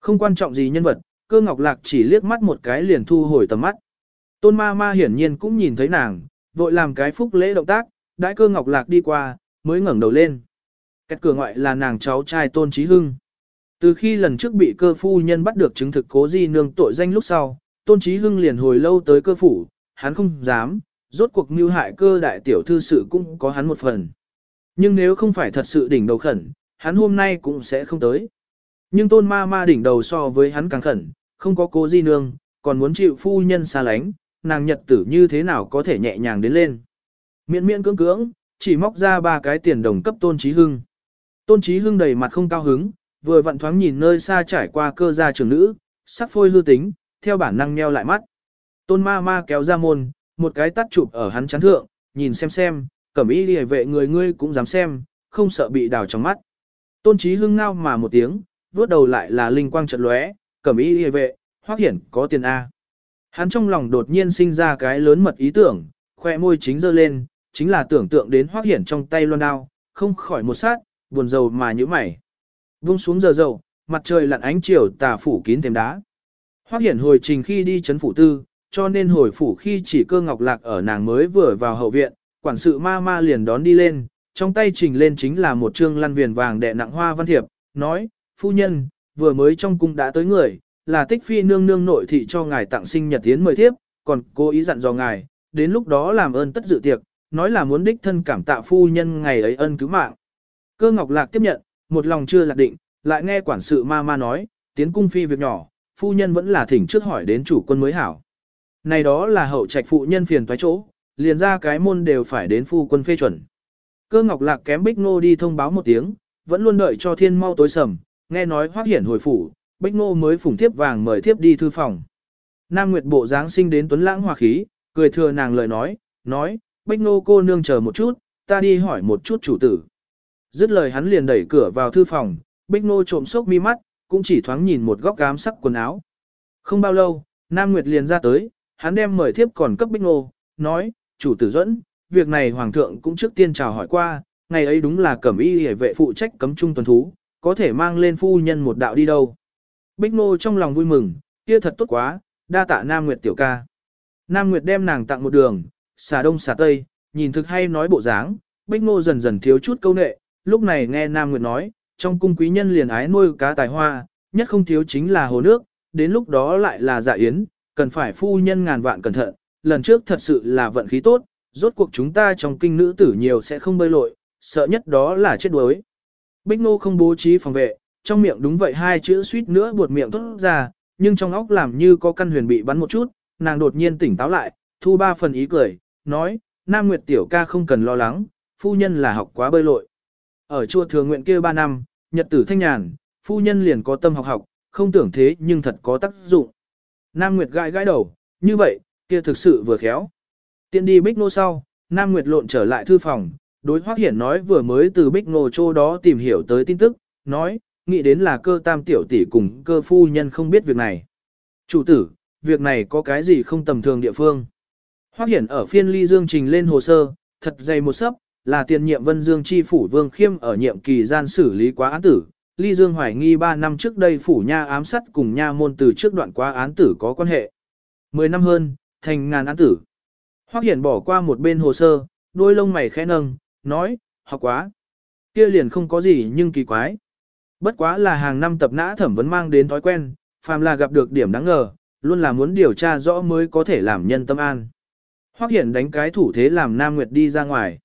Không quan trọng gì nhân vật, cơ ngọc lạc chỉ liếc mắt một cái liền thu hồi tầm mắt. Tôn ma ma hiển nhiên cũng nhìn thấy nàng, vội làm cái phúc lễ động tác, đãi cơ ngọc lạc đi qua, mới ngẩng đầu lên. Cách cửa ngoại là nàng cháu trai tôn trí hưng. Từ khi lần trước bị cơ phu nhân bắt được chứng thực cố di nương tội danh lúc sau, tôn trí hưng liền hồi lâu tới cơ phủ, hắn không dám, rốt cuộc mưu hại cơ đại tiểu thư sự cũng có hắn một phần. Nhưng nếu không phải thật sự đỉnh đầu khẩn, hắn hôm nay cũng sẽ không tới. Nhưng tôn ma ma đỉnh đầu so với hắn càng khẩn, không có cố di nương, còn muốn chịu phu nhân xa lánh, nàng nhật tử như thế nào có thể nhẹ nhàng đến lên. Miễn miễn cưỡng cưỡng, chỉ móc ra ba cái tiền đồng cấp tôn trí hưng. Tôn trí hưng đầy mặt không cao hứng, vừa vặn thoáng nhìn nơi xa trải qua cơ gia trưởng nữ, sắc phôi hư tính, theo bản năng nheo lại mắt. Tôn ma ma kéo ra môn, một cái tắt chụp ở hắn chán thượng, nhìn xem xem, cẩm y liề vệ người ngươi cũng dám xem, không sợ bị đào trong mắt. Tôn trí hưng ngao mà một tiếng, vuốt đầu lại là linh quang trận lóe, cẩm y liề vệ, hoác hiển có tiền A. Hắn trong lòng đột nhiên sinh ra cái lớn mật ý tưởng, khoe môi chính dơ lên, chính là tưởng tượng đến hoác hiển trong tay loan đao, không khỏi một sát, buồn rầu mà như mày. Vung xuống giờ dầu, mặt trời lặn ánh chiều tà phủ kín thêm đá. Hoác hiển hồi trình khi đi chấn phủ tư, cho nên hồi phủ khi chỉ cơ ngọc lạc ở nàng mới vừa vào hậu viện, quản sự ma ma liền đón đi lên, trong tay trình lên chính là một trương lăn viền vàng đệ nặng hoa văn thiệp, nói, phu nhân, vừa mới trong cung đã tới người, là tích phi nương nương nội thị cho ngài tặng sinh nhật tiến mời thiếp, còn cố ý dặn dò ngài, đến lúc đó làm ơn tất dự tiệc, nói là muốn đích thân cảm tạ phu nhân ngày ấy ân cứu mạng. Cơ ngọc lạc tiếp nhận, một lòng chưa lạc định, lại nghe quản sự ma ma nói, tiến cung phi việc nhỏ, phu nhân vẫn là thỉnh trước hỏi đến chủ quân mới hảo. Này đó là hậu trạch phụ nhân phiền toái chỗ, liền ra cái môn đều phải đến phu quân phê chuẩn. Cơ ngọc lạc kém bích ngô đi thông báo một tiếng, vẫn luôn đợi cho thiên mau tối sầm, nghe nói hoác hiển hồi phủ, bích ngô mới phủng thiếp vàng mời thiếp đi thư phòng. Nam Nguyệt bộ dáng sinh đến tuấn lãng hòa khí, cười thừa nàng lời nói, nói, bích ngô cô nương chờ một chút, ta đi hỏi một chút chủ tử. Dứt lời hắn liền đẩy cửa vào thư phòng, bích ngô trộm sốc mi mắt, cũng chỉ thoáng nhìn một góc gám sắc quần áo. Không bao lâu, Nam Nguyệt liền ra tới, hắn đem mời thiếp còn cấp bích ngô, nói, chủ tử dẫn, việc này hoàng thượng cũng trước tiên chào hỏi qua, ngày ấy đúng là cẩm y hề vệ phụ trách cấm trung tuần thú, có thể mang lên phu nhân một đạo đi đâu. Bích Ngô trong lòng vui mừng, kia thật tốt quá, đa tạ Nam Nguyệt tiểu ca. Nam Nguyệt đem nàng tặng một đường, xà đông xà tây, nhìn thực hay nói bộ dáng, Bích Ngô dần dần thiếu chút câu nệ, lúc này nghe Nam Nguyệt nói, trong cung quý nhân liền ái nuôi cá tài hoa, nhất không thiếu chính là hồ nước, đến lúc đó lại là dạ yến, cần phải phu nhân ngàn vạn cẩn thận, lần trước thật sự là vận khí tốt, rốt cuộc chúng ta trong kinh nữ tử nhiều sẽ không bơi lội, sợ nhất đó là chết đuối. Bích Ngô không bố trí phòng vệ, trong miệng đúng vậy hai chữ suýt nữa buột miệng tốt ra, nhưng trong óc làm như có căn huyền bị bắn một chút, nàng đột nhiên tỉnh táo lại, thu ba phần ý cười, nói, Nam Nguyệt tiểu ca không cần lo lắng, phu nhân là học quá bơi lội. Ở chùa thừa nguyện kia ba năm, nhật tử thanh nhàn, phu nhân liền có tâm học học, không tưởng thế nhưng thật có tác dụng. Nam Nguyệt gãi gãi đầu, như vậy, kia thực sự vừa khéo. Tiện đi bích nô sau, Nam Nguyệt lộn trở lại thư phòng, Đối Hoắc Hiển nói vừa mới từ Bích Ngô Châu đó tìm hiểu tới tin tức, nói, nghĩ đến là cơ tam tiểu tỷ cùng cơ phu nhân không biết việc này. Chủ tử, việc này có cái gì không tầm thường địa phương. Hoác Hiển ở phiên ly dương trình lên hồ sơ, thật dày một sấp, là tiền nhiệm vân dương chi phủ vương khiêm ở nhiệm kỳ gian xử lý quá án tử. Ly Dương hoài nghi 3 năm trước đây phủ nha ám sát cùng nha môn từ trước đoạn quá án tử có quan hệ. 10 năm hơn, thành ngàn án tử. Hoác Hiển bỏ qua một bên hồ sơ, đôi lông mày khẽ nâng, nói, học quá. Kia liền không có gì nhưng kỳ quái. Bất quá là hàng năm tập nã thẩm vấn mang đến thói quen, phàm là gặp được điểm đáng ngờ, luôn là muốn điều tra rõ mới có thể làm nhân tâm an. Hoắc Hiển đánh cái thủ thế làm Nam Nguyệt đi ra ngoài.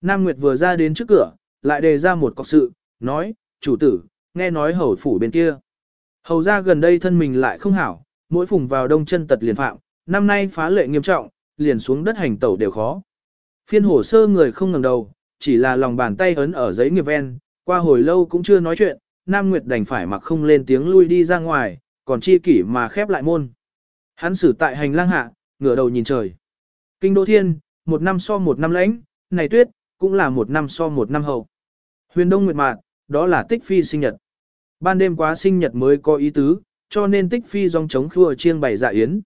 Nam Nguyệt vừa ra đến trước cửa, lại đề ra một cọc sự, nói, chủ tử, nghe nói hầu phủ bên kia. Hầu ra gần đây thân mình lại không hảo, mỗi phùng vào đông chân tật liền phạm, năm nay phá lệ nghiêm trọng, liền xuống đất hành tẩu đều khó. Phiên hồ sơ người không ngẩng đầu, chỉ là lòng bàn tay ấn ở giấy nghiệp ven, qua hồi lâu cũng chưa nói chuyện, Nam Nguyệt đành phải mặc không lên tiếng lui đi ra ngoài, còn chi kỷ mà khép lại môn. Hắn xử tại hành lang hạ, ngửa đầu nhìn trời. Kinh đô thiên, một năm so một năm lãnh, này tuyết, cũng là một năm so một năm hậu. Huyền Đông Nguyệt Mạn, đó là tích phi sinh nhật. Ban đêm quá sinh nhật mới có ý tứ, cho nên tích phi dòng chống khua chiêng bày dạ yến.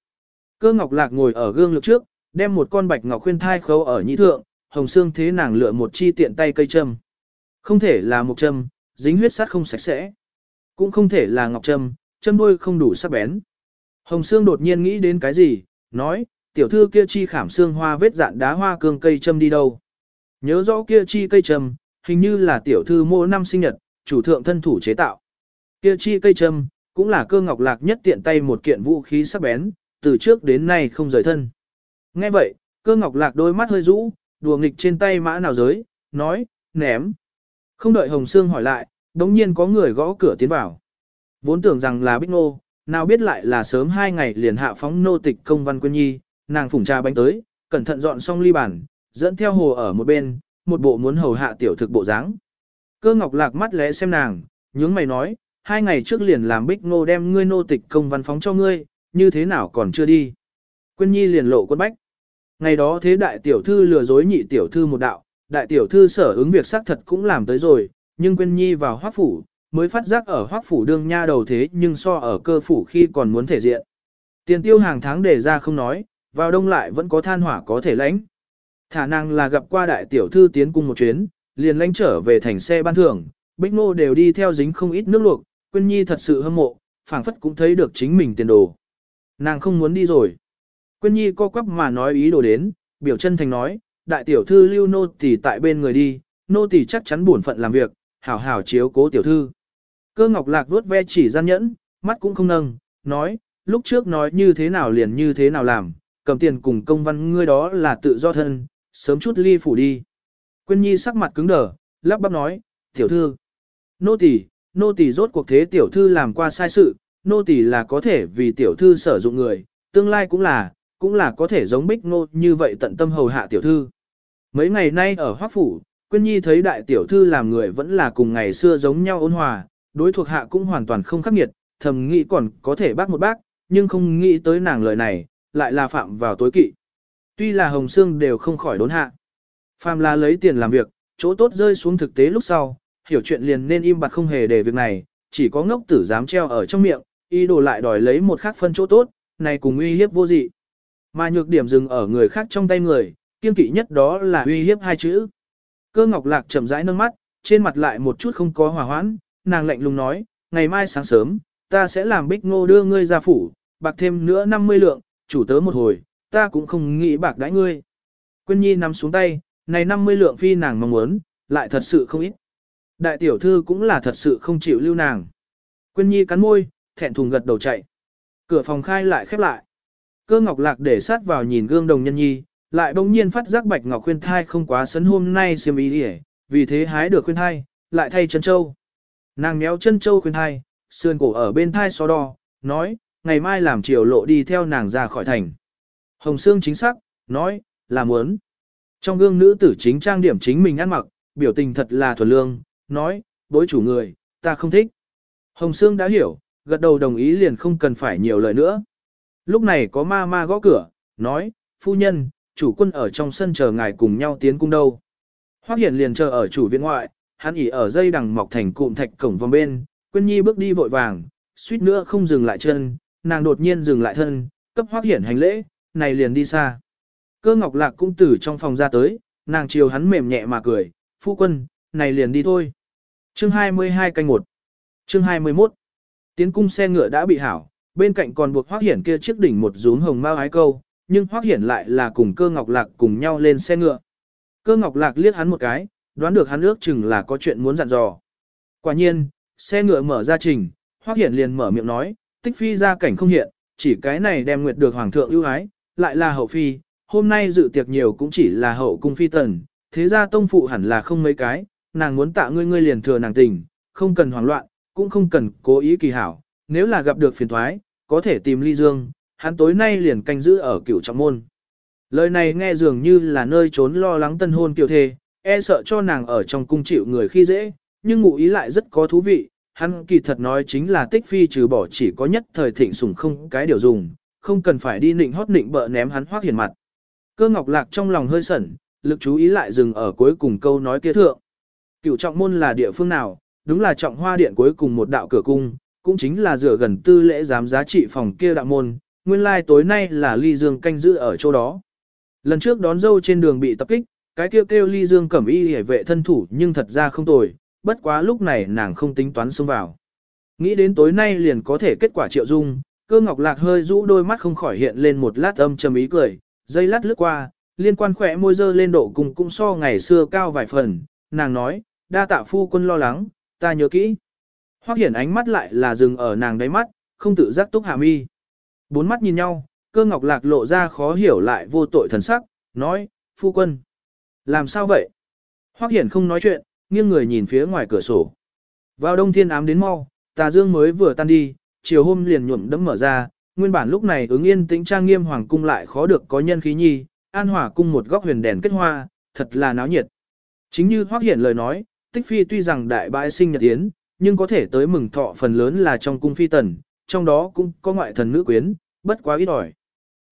Cơ ngọc lạc ngồi ở gương lực trước, đem một con bạch ngọc khuyên thai khấu ở nhị thượng, hồng xương thế nàng lựa một chi tiện tay cây châm. Không thể là một châm, dính huyết sát không sạch sẽ. Cũng không thể là ngọc châm, châm đuôi không đủ sắc bén. Hồng xương đột nhiên nghĩ đến cái gì, nói, tiểu thư kia chi khảm xương hoa vết dạn đá hoa cương cây châm đi đâu. Nhớ rõ kia chi cây châm, hình như là tiểu thư mô năm sinh nhật, chủ thượng thân thủ chế tạo. Kia chi cây châm, cũng là cơ ngọc lạc nhất tiện tay một kiện vũ khí sắc bén, từ trước đến nay không rời thân. Nghe vậy, cơ ngọc lạc đôi mắt hơi rũ, đùa nghịch trên tay mã nào giới, nói, ném. Không đợi Hồng Sương hỏi lại, đống nhiên có người gõ cửa tiến vào. Vốn tưởng rằng là Bích Nô, nào biết lại là sớm hai ngày liền hạ phóng nô tịch công văn quân nhi, nàng phủng trà bánh tới, cẩn thận dọn xong ly bản, dẫn theo hồ ở một bên, một bộ muốn hầu hạ tiểu thực bộ dáng. Cơ ngọc lạc mắt lẽ xem nàng, nhướng mày nói, hai ngày trước liền làm bích nô đem ngươi nô tịch công văn phóng cho ngươi, như thế nào còn chưa đi. Quyên nhi liền lộ quân bách. Ngày đó thế đại tiểu thư lừa dối nhị tiểu thư một đạo, đại tiểu thư sở ứng việc xác thật cũng làm tới rồi, nhưng Quyên nhi vào hoác phủ, mới phát giác ở hoác phủ đương nha đầu thế nhưng so ở cơ phủ khi còn muốn thể diện. Tiền tiêu hàng tháng đề ra không nói, vào đông lại vẫn có than hỏa có thể lãnh. Thả năng là gặp qua đại tiểu thư tiến cung một chuyến, liền lãnh trở về thành xe ban thưởng, bích nô đều đi theo dính không ít nước luộc, Quyên Nhi thật sự hâm mộ, phảng phất cũng thấy được chính mình tiền đồ. Nàng không muốn đi rồi. Quyên Nhi co quắp mà nói ý đồ đến, biểu chân thành nói, đại tiểu thư lưu nô tỳ tại bên người đi, nô tỳ chắc chắn buồn phận làm việc, hảo hảo chiếu cố tiểu thư. Cơ ngọc lạc vuốt ve chỉ gian nhẫn, mắt cũng không nâng, nói, lúc trước nói như thế nào liền như thế nào làm, cầm tiền cùng công văn ngươi đó là tự do thân, sớm chút ly phủ đi. Quyên Nhi sắc mặt cứng đờ, lắp bắp nói, tiểu thư, nô tỳ, nô tỳ rốt cuộc thế tiểu thư làm qua sai sự, nô tỳ là có thể vì tiểu thư sử dụng người, tương lai cũng là, cũng là có thể giống bích nô như vậy tận tâm hầu hạ tiểu thư. Mấy ngày nay ở Hoắc Phủ, Quyên Nhi thấy đại tiểu thư làm người vẫn là cùng ngày xưa giống nhau ôn hòa, đối thuộc hạ cũng hoàn toàn không khắc nghiệt, thầm nghĩ còn có thể bác một bác, nhưng không nghĩ tới nàng lời này, lại là phạm vào tối kỵ. Tuy là Hồng Sương đều không khỏi đốn hạ. Phàm là lấy tiền làm việc, chỗ tốt rơi xuống thực tế lúc sau, hiểu chuyện liền nên im bặt không hề để việc này, chỉ có ngốc tử dám treo ở trong miệng, y đồ lại đòi lấy một khác phân chỗ tốt, này cùng uy hiếp vô dị. Mà nhược điểm dừng ở người khác trong tay người, kiên kỵ nhất đó là uy hiếp hai chữ. Cơ ngọc lạc chậm rãi nâng mắt, trên mặt lại một chút không có hòa hoãn, nàng lạnh lùng nói, ngày mai sáng sớm, ta sẽ làm bích ngô đưa ngươi ra phủ, bạc thêm nữa 50 lượng, chủ tớ một hồi, ta cũng không nghĩ bạc đãi ngươi. Quyên nhi nắm xuống tay, này 50 lượng phi nàng mong muốn, lại thật sự không ít. Đại tiểu thư cũng là thật sự không chịu lưu nàng. Quyên nhi cắn môi, thẹn thùng gật đầu chạy. Cửa phòng khai lại khép lại. Cơ ngọc lạc để sát vào nhìn gương đồng nhân nhi, lại bỗng nhiên phát giác bạch ngọc khuyên thai không quá sấn hôm nay xiêm ý đi vì thế hái được khuyên thai, lại thay chân châu. Nàng méo chân châu khuyên thai, sườn cổ ở bên thai so đo, nói, ngày mai làm chiều lộ đi theo nàng ra khỏi thành. Hồng Sương chính xác, nói, là muốn. Trong gương nữ tử chính trang điểm chính mình ăn mặc, biểu tình thật là thuần lương, nói, bối chủ người, ta không thích. Hồng Sương đã hiểu, gật đầu đồng ý liền không cần phải nhiều lời nữa. Lúc này có ma ma gõ cửa, nói, phu nhân, chủ quân ở trong sân chờ ngài cùng nhau tiến cung đâu. Hoắc Hiển liền chờ ở chủ viện ngoại, hắn ỉ ở dây đằng mọc thành cụm thạch cổng vòng bên, Quyên Nhi bước đi vội vàng, suýt nữa không dừng lại chân, nàng đột nhiên dừng lại thân, cấp Hoắc Hiển hành lễ, này liền đi xa. Cơ Ngọc Lạc cũng từ trong phòng ra tới, nàng chiều hắn mềm nhẹ mà cười, phu quân, này liền đi thôi. Chương 22 canh 1 Chương 21 Tiến cung xe ngựa đã bị hảo, bên cạnh còn buộc Hoắc Hiển kia chiếc đỉnh một rúm hồng mao ái câu, nhưng Hoắc Hiển lại là cùng cơ Ngọc Lạc cùng nhau lên xe ngựa. Cơ Ngọc Lạc liếc hắn một cái, đoán được hắn ước chừng là có chuyện muốn dặn dò. Quả nhiên, xe ngựa mở ra trình, Hoắc Hiển liền mở miệng nói, tích phi ra cảnh không hiện, chỉ cái này đem nguyệt được hoàng thượng ưu ái, lại là hậu phi, hôm nay dự tiệc nhiều cũng chỉ là hậu cung phi tần, thế ra tông phụ hẳn là không mấy cái, nàng muốn tạ ngươi ngươi liền thừa nàng tình, không cần hoảng loạn, cũng không cần cố ý kỳ hảo, nếu là gặp được phiền thoái, có thể tìm ly dương, hắn tối nay liền canh giữ ở cựu trọng môn. Lời này nghe dường như là nơi trốn lo lắng tân hôn kiều thê, e sợ cho nàng ở trong cung chịu người khi dễ, nhưng ngụ ý lại rất có thú vị, hắn kỳ thật nói chính là tích phi trừ bỏ chỉ có nhất thời thịnh sủng không cái điều dùng, không cần phải đi nịnh hót nịnh bợ ném hắn hoác hiền mặt. Cơ ngọc lạc trong lòng hơi sẩn, lực chú ý lại dừng ở cuối cùng câu nói kia thượng. Cựu trọng môn là địa phương nào, đúng là trọng hoa điện cuối cùng một đạo cửa cung, cũng chính là dựa gần tư lễ giám giá trị phòng kia đạo môn, nguyên lai tối nay là ly dương canh giữ ở chỗ đó. Lần trước đón dâu trên đường bị tập kích, cái kêu kêu ly dương cẩm y hề vệ thân thủ nhưng thật ra không tồi, bất quá lúc này nàng không tính toán xông vào. Nghĩ đến tối nay liền có thể kết quả triệu dung, cơ ngọc lạc hơi rũ đôi mắt không khỏi hiện lên một lát âm trầm ý cười, dây lát lướt qua, liên quan khỏe môi dơ lên độ cùng cũng so ngày xưa cao vài phần, nàng nói, đa tạ phu quân lo lắng, ta nhớ kỹ. Hoác hiển ánh mắt lại là dừng ở nàng đáy mắt, không tự giác túc hạ mi. Bốn mắt nhìn nhau, cơ ngọc lạc lộ ra khó hiểu lại vô tội thần sắc, nói, phu quân. Làm sao vậy? Hoắc hiển không nói chuyện, nghiêng người nhìn phía ngoài cửa sổ. Vào đông thiên ám đến mau, tà dương mới vừa tan đi, chiều hôm liền nhuộm đẫm mở ra, nguyên bản lúc này ứng yên tĩnh trang nghiêm hoàng cung lại khó được có nhân khí nhi, an hòa cung một góc huyền đèn kết hoa, thật là náo nhiệt. Chính như Hoắc Hiển lời nói, Tích Phi tuy rằng đại bãi sinh nhật yến, nhưng có thể tới mừng thọ phần lớn là trong cung phi tần, trong đó cũng có ngoại thần nữ quyến, bất quá ít ỏi.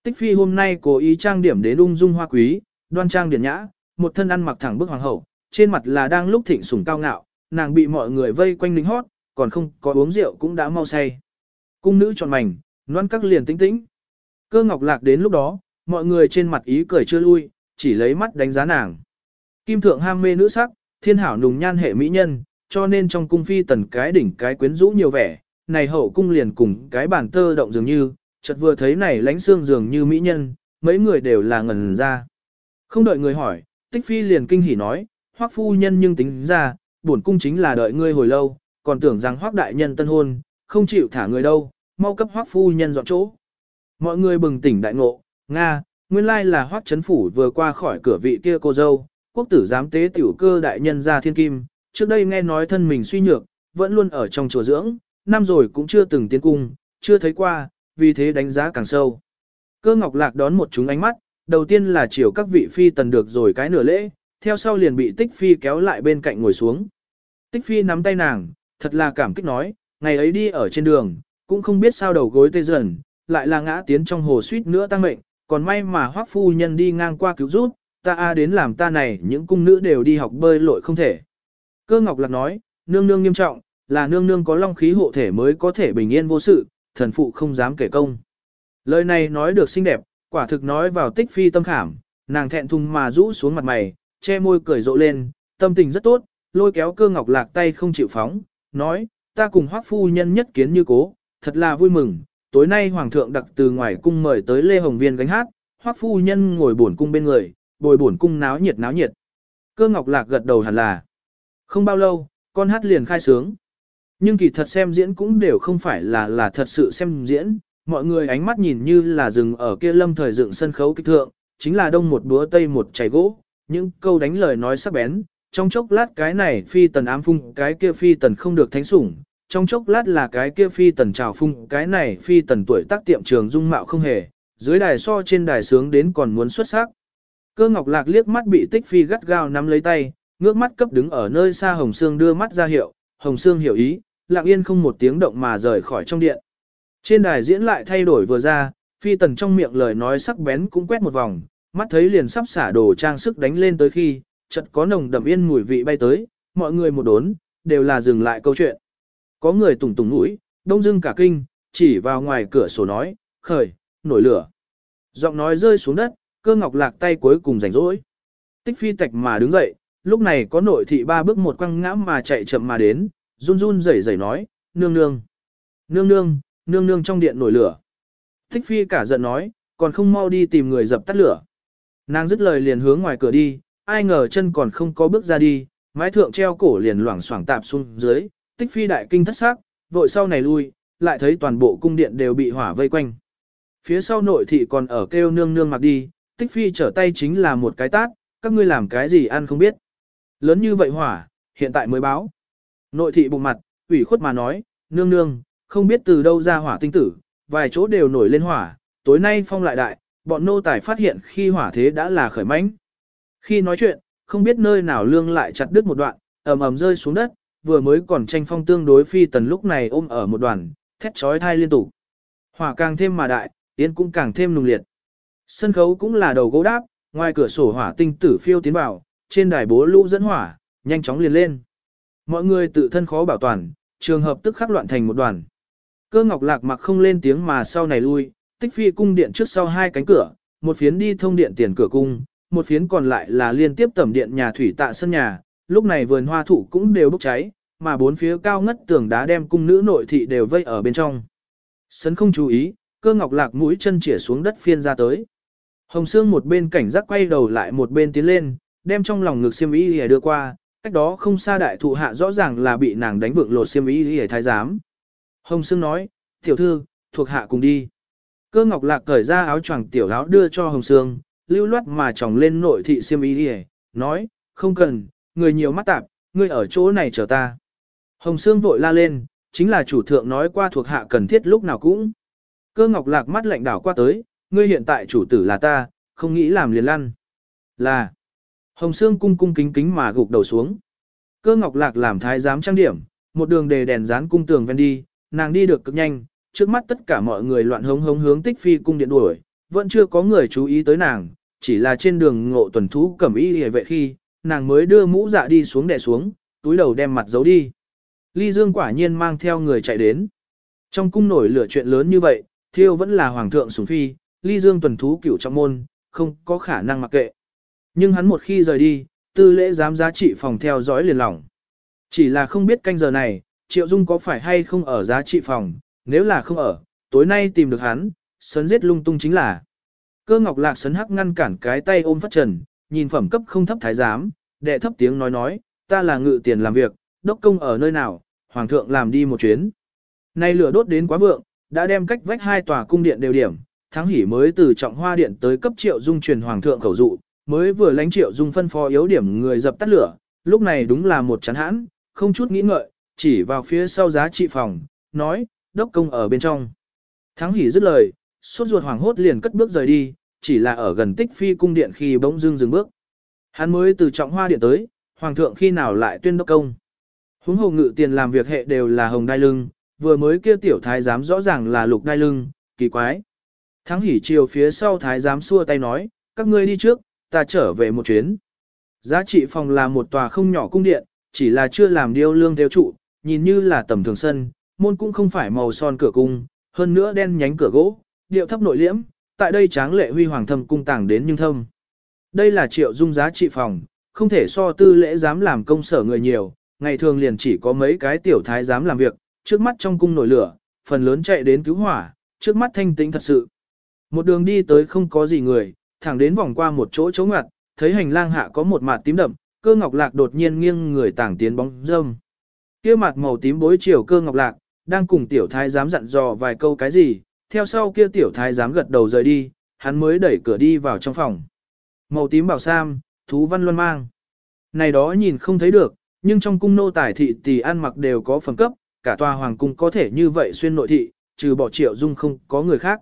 Tích Phi hôm nay cố ý trang điểm đến ung dung hoa quý, đoan trang điển nhã, một thân ăn mặc thẳng bức hoàng hậu, trên mặt là đang lúc thịnh sủng cao ngạo, nàng bị mọi người vây quanh lính hót, còn không có uống rượu cũng đã mau say. Cung nữ tròn mảnh, loan các liền tĩnh tĩnh. Cơ ngọc lạc đến lúc đó, mọi người trên mặt ý cười chưa lui, chỉ lấy mắt đánh giá nàng. Kim thượng ham mê nữ sắc, thiên hảo nùng nhan hệ mỹ nhân, cho nên trong cung phi tần cái đỉnh cái quyến rũ nhiều vẻ, này hậu cung liền cùng cái bản tơ động dường như, chợt vừa thấy này lánh xương dường như mỹ nhân, mấy người đều là ngẩn ra. Không đợi người hỏi, tích phi liền kinh hỉ nói, hoắc phu nhân nhưng tính ra, bổn cung chính là đợi ngươi hồi lâu, còn tưởng rằng hoắc đại nhân tân hôn, không chịu thả người đâu, mau cấp hoắc phu nhân dọn chỗ. Mọi người bừng tỉnh đại ngộ, Nga, nguyên lai là hoắc chấn phủ vừa qua khỏi cửa vị kia cô dâu, quốc tử giám tế tiểu cơ đại nhân ra thiên kim, trước đây nghe nói thân mình suy nhược, vẫn luôn ở trong chùa dưỡng, năm rồi cũng chưa từng tiến cung, chưa thấy qua, vì thế đánh giá càng sâu. Cơ ngọc lạc đón một chúng ánh mắt, đầu tiên là chiều các vị phi tần được rồi cái nửa lễ, theo sau liền bị tích phi kéo lại bên cạnh ngồi xuống. Tích phi nắm tay nàng, thật là cảm kích nói, ngày ấy đi ở trên đường, cũng không biết sao đầu gối tê dần, lại là ngã tiến trong hồ suýt nữa tăng mệnh, còn may mà hoác phu nhân đi ngang qua cứu giúp, ta a đến làm ta này những cung nữ đều đi học bơi lội không thể. Cơ ngọc lạc nói, nương nương nghiêm trọng, là nương nương có long khí hộ thể mới có thể bình yên vô sự, thần phụ không dám kể công. Lời này nói được xinh đẹp, quả thực nói vào tích phi tâm khảm, nàng thẹn thùng mà rũ xuống mặt mày, che môi cười rộ lên, tâm tình rất tốt, lôi kéo cơ ngọc lạc tay không chịu phóng, nói, ta cùng hoác phu nhân nhất kiến như cố, thật là vui mừng, tối nay hoàng thượng đặc từ ngoài cung mời tới Lê Hồng Viên gánh hát, hoác phu nhân ngồi buồn cung bên người, bồi buồn cung náo nhiệt náo nhiệt. Cơ ngọc lạc gật đầu hẳn là. Không bao lâu, con hát liền khai sướng. Nhưng kỳ thật xem diễn cũng đều không phải là là thật sự xem diễn, mọi người ánh mắt nhìn như là dừng ở kia lâm thời dựng sân khấu kích thượng, chính là đông một búa tây một chảy gỗ, những câu đánh lời nói sắc bén, trong chốc lát cái này phi tần ám phung, cái kia phi tần không được thánh sủng, trong chốc lát là cái kia phi tần trào phung, cái này phi tần tuổi tác tiệm trường dung mạo không hề, dưới đài so trên đài sướng đến còn muốn xuất sắc. Cơ ngọc lạc liếc mắt bị tích phi gắt gao nắm lấy tay, ngước mắt cấp đứng ở nơi xa Hồng Sương đưa mắt ra hiệu, Hồng Sương hiểu ý, lặng yên không một tiếng động mà rời khỏi trong điện. Trên đài diễn lại thay đổi vừa ra, phi tần trong miệng lời nói sắc bén cũng quét một vòng, mắt thấy liền sắp xả đồ trang sức đánh lên tới khi, chợt có nồng đậm yên mùi vị bay tới, mọi người một đốn, đều là dừng lại câu chuyện. Có người tùng tùng mũi, đông dưng cả kinh, chỉ vào ngoài cửa sổ nói, khởi, nổi lửa. Giọng nói rơi xuống đất, cơ ngọc lạc tay cuối cùng rảnh rỗi. Tích phi tạch mà đứng dậy, lúc này có nội thị ba bước một quăng ngã mà chạy chậm mà đến, run run rẩy rẩy nói, nương nương, nương nương, nương nương trong điện nổi lửa. Thích phi cả giận nói, còn không mau đi tìm người dập tắt lửa. Nàng dứt lời liền hướng ngoài cửa đi, ai ngờ chân còn không có bước ra đi, mái thượng treo cổ liền loảng xoảng tạp xuống dưới, tích phi đại kinh thất xác, vội sau này lui, lại thấy toàn bộ cung điện đều bị hỏa vây quanh. Phía sau nội thị còn ở kêu nương nương mặc đi, tích phi trở tay chính là một cái tát, các ngươi làm cái gì ăn không biết. Lớn như vậy hỏa, hiện tại mới báo. Nội thị bụng mặt, ủy khuất mà nói, nương nương, không biết từ đâu ra hỏa tinh tử, vài chỗ đều nổi lên hỏa, tối nay phong lại đại, bọn nô tài phát hiện khi hỏa thế đã là khởi mãnh. Khi nói chuyện, không biết nơi nào lương lại chặt đứt một đoạn, ầm ầm rơi xuống đất, vừa mới còn tranh phong tương đối phi tần lúc này ôm ở một đoàn, thét chói thai liên tục. Hỏa càng thêm mà đại, yên cũng càng thêm nùng liệt. Sân khấu cũng là đầu gỗ đáp, ngoài cửa sổ hỏa tinh tử phiêu tiến vào, trên đài bố lũ dẫn hỏa, nhanh chóng liền lên. Mọi người tự thân khó bảo toàn, trường hợp tức khắc loạn thành một đoàn. Cơ ngọc lạc mặc không lên tiếng mà sau này lui, tích phi cung điện trước sau hai cánh cửa, một phiến đi thông điện tiền cửa cung, một phiến còn lại là liên tiếp tẩm điện nhà thủy tạ sân nhà, lúc này vườn hoa thụ cũng đều bốc cháy, mà bốn phía cao ngất tường đá đem cung nữ nội thị đều vây ở bên trong. Sấn không chú ý, cơ ngọc lạc mũi chân chĩa xuống đất phiên ra tới. Hồng Sương một bên cảnh giác quay đầu lại một bên tiến lên, đem trong lòng ngực xiêm y lìa đưa qua, cách đó không xa đại thụ hạ rõ ràng là bị nàng đánh vượng lột xiêm ý lìa thái giám. Hồng Sương nói, tiểu thư, thuộc hạ cùng đi. Cơ ngọc lạc cởi ra áo choàng tiểu áo đưa cho Hồng Sương, lưu loát mà tròng lên nội thị xiêm ý lìa, nói, không cần, người nhiều mắt tạp, ngươi ở chỗ này chờ ta. Hồng Sương vội la lên, chính là chủ thượng nói qua thuộc hạ cần thiết lúc nào cũng. Cơ ngọc lạc mắt lạnh đảo qua tới, ngươi hiện tại chủ tử là ta, không nghĩ làm liền lăn. Là. Hồng Sương cung cung kính kính mà gục đầu xuống. Cơ ngọc lạc làm thái giám trang điểm, một đường đề đèn dán cung tường ven đi, nàng đi được cực nhanh, trước mắt tất cả mọi người loạn hống hống hướng tích phi cung điện đuổi, vẫn chưa có người chú ý tới nàng, chỉ là trên đường ngộ tuần thú cẩm y hề vệ khi, nàng mới đưa mũ dạ đi xuống đè xuống, túi đầu đem mặt giấu đi. Ly Dương quả nhiên mang theo người chạy đến. Trong cung nổi lửa chuyện lớn như vậy, thiêu vẫn là hoàng thượng sủng phi, ly dương tuần thú cửu trong môn, không có khả năng mặc kệ. Nhưng hắn một khi rời đi, tư lễ dám giá trị phòng theo dõi liền lỏng. Chỉ là không biết canh giờ này, Triệu Dung có phải hay không ở giá trị phòng, nếu là không ở, tối nay tìm được hắn, sấn giết lung tung chính là. Cơ ngọc lạc sấn hắc ngăn cản cái tay ôm phát trần, nhìn phẩm cấp không thấp thái giám, đệ thấp tiếng nói nói, ta là ngự tiền làm việc, đốc công ở nơi nào, hoàng thượng làm đi một chuyến. Nay lửa đốt đến quá vượng, đã đem cách vách hai tòa cung điện đều điểm, Thắng hỉ mới từ trọng hoa điện tới cấp triệu dung truyền hoàng thượng khẩu dụ, mới vừa lãnh triệu dung phân phó yếu điểm người dập tắt lửa, lúc này đúng là một chán hãn, không chút nghĩ ngợi, chỉ vào phía sau giá trị phòng, nói, đốc công ở bên trong. Thắng hỉ dứt lời, suốt ruột hoàng hốt liền cất bước rời đi, chỉ là ở gần tích phi cung điện khi bỗng dưng dừng bước. Hắn mới từ trọng hoa điện tới, hoàng thượng khi nào lại tuyên đốc công. Huống hồ ngự tiền làm việc hệ đều là hồng đai lưng, vừa mới kia tiểu thái giám rõ ràng là lục đai lưng, kỳ quái. Thắng hỉ chiều phía sau thái giám xua tay nói, các ngươi đi trước, ta trở về một chuyến. Giá trị phòng là một tòa không nhỏ cung điện, chỉ là chưa làm điêu lương theo trụ, nhìn như là tầm thường sân, môn cũng không phải màu son cửa cung, hơn nữa đen nhánh cửa gỗ, điệu thấp nội liễm, tại đây tráng lệ huy hoàng thâm cung tàng đến nhưng thâm. Đây là triệu dung giá trị phòng, không thể so tư lễ dám làm công sở người nhiều, ngày thường liền chỉ có mấy cái tiểu thái dám làm việc, trước mắt trong cung nổi lửa, phần lớn chạy đến cứu hỏa, trước mắt thanh tĩnh thật sự. Một đường đi tới không có gì người, thẳng đến vòng qua một chỗ chỗ ngặt, thấy hành lang hạ có một mặt tím đậm, cơ ngọc lạc đột nhiên nghiêng người tảng tiến bóng dâm. Kia mặt màu tím bối chiều cơ ngọc lạc, đang cùng tiểu thái giám dặn dò vài câu cái gì, theo sau kia tiểu thái giám gật đầu rời đi, hắn mới đẩy cửa đi vào trong phòng. Màu tím bảo sam, thú văn luân mang. Này đó nhìn không thấy được, nhưng trong cung nô tài thị tỷ ăn mặc đều có phẩm cấp, cả tòa hoàng cung có thể như vậy xuyên nội thị, trừ bỏ triệu dung không có người khác.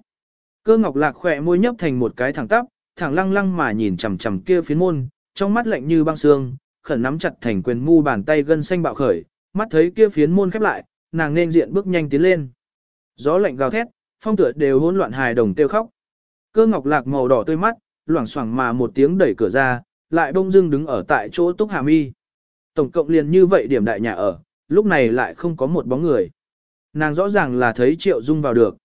Cơ ngọc lạc khỏe môi nhấp thành một cái thẳng tắp, thẳng lăng lăng mà nhìn chằm chằm kia phiến môn, trong mắt lạnh như băng xương, khẩn nắm chặt thành quyền mu bàn tay gân xanh bạo khởi, mắt thấy kia phiến môn khép lại, nàng nên diện bước nhanh tiến lên. Gió lạnh gào thét, phong tựa đều hỗn loạn hài đồng tiêu khóc. Cơ ngọc lạc màu đỏ tươi mắt, loảng xoảng mà một tiếng đẩy cửa ra, lại bông dưng đứng ở tại chỗ túc hà mi. Tổng cộng liền như vậy điểm đại nhà ở, lúc này lại không có một bóng người. Nàng rõ ràng là thấy triệu dung vào được.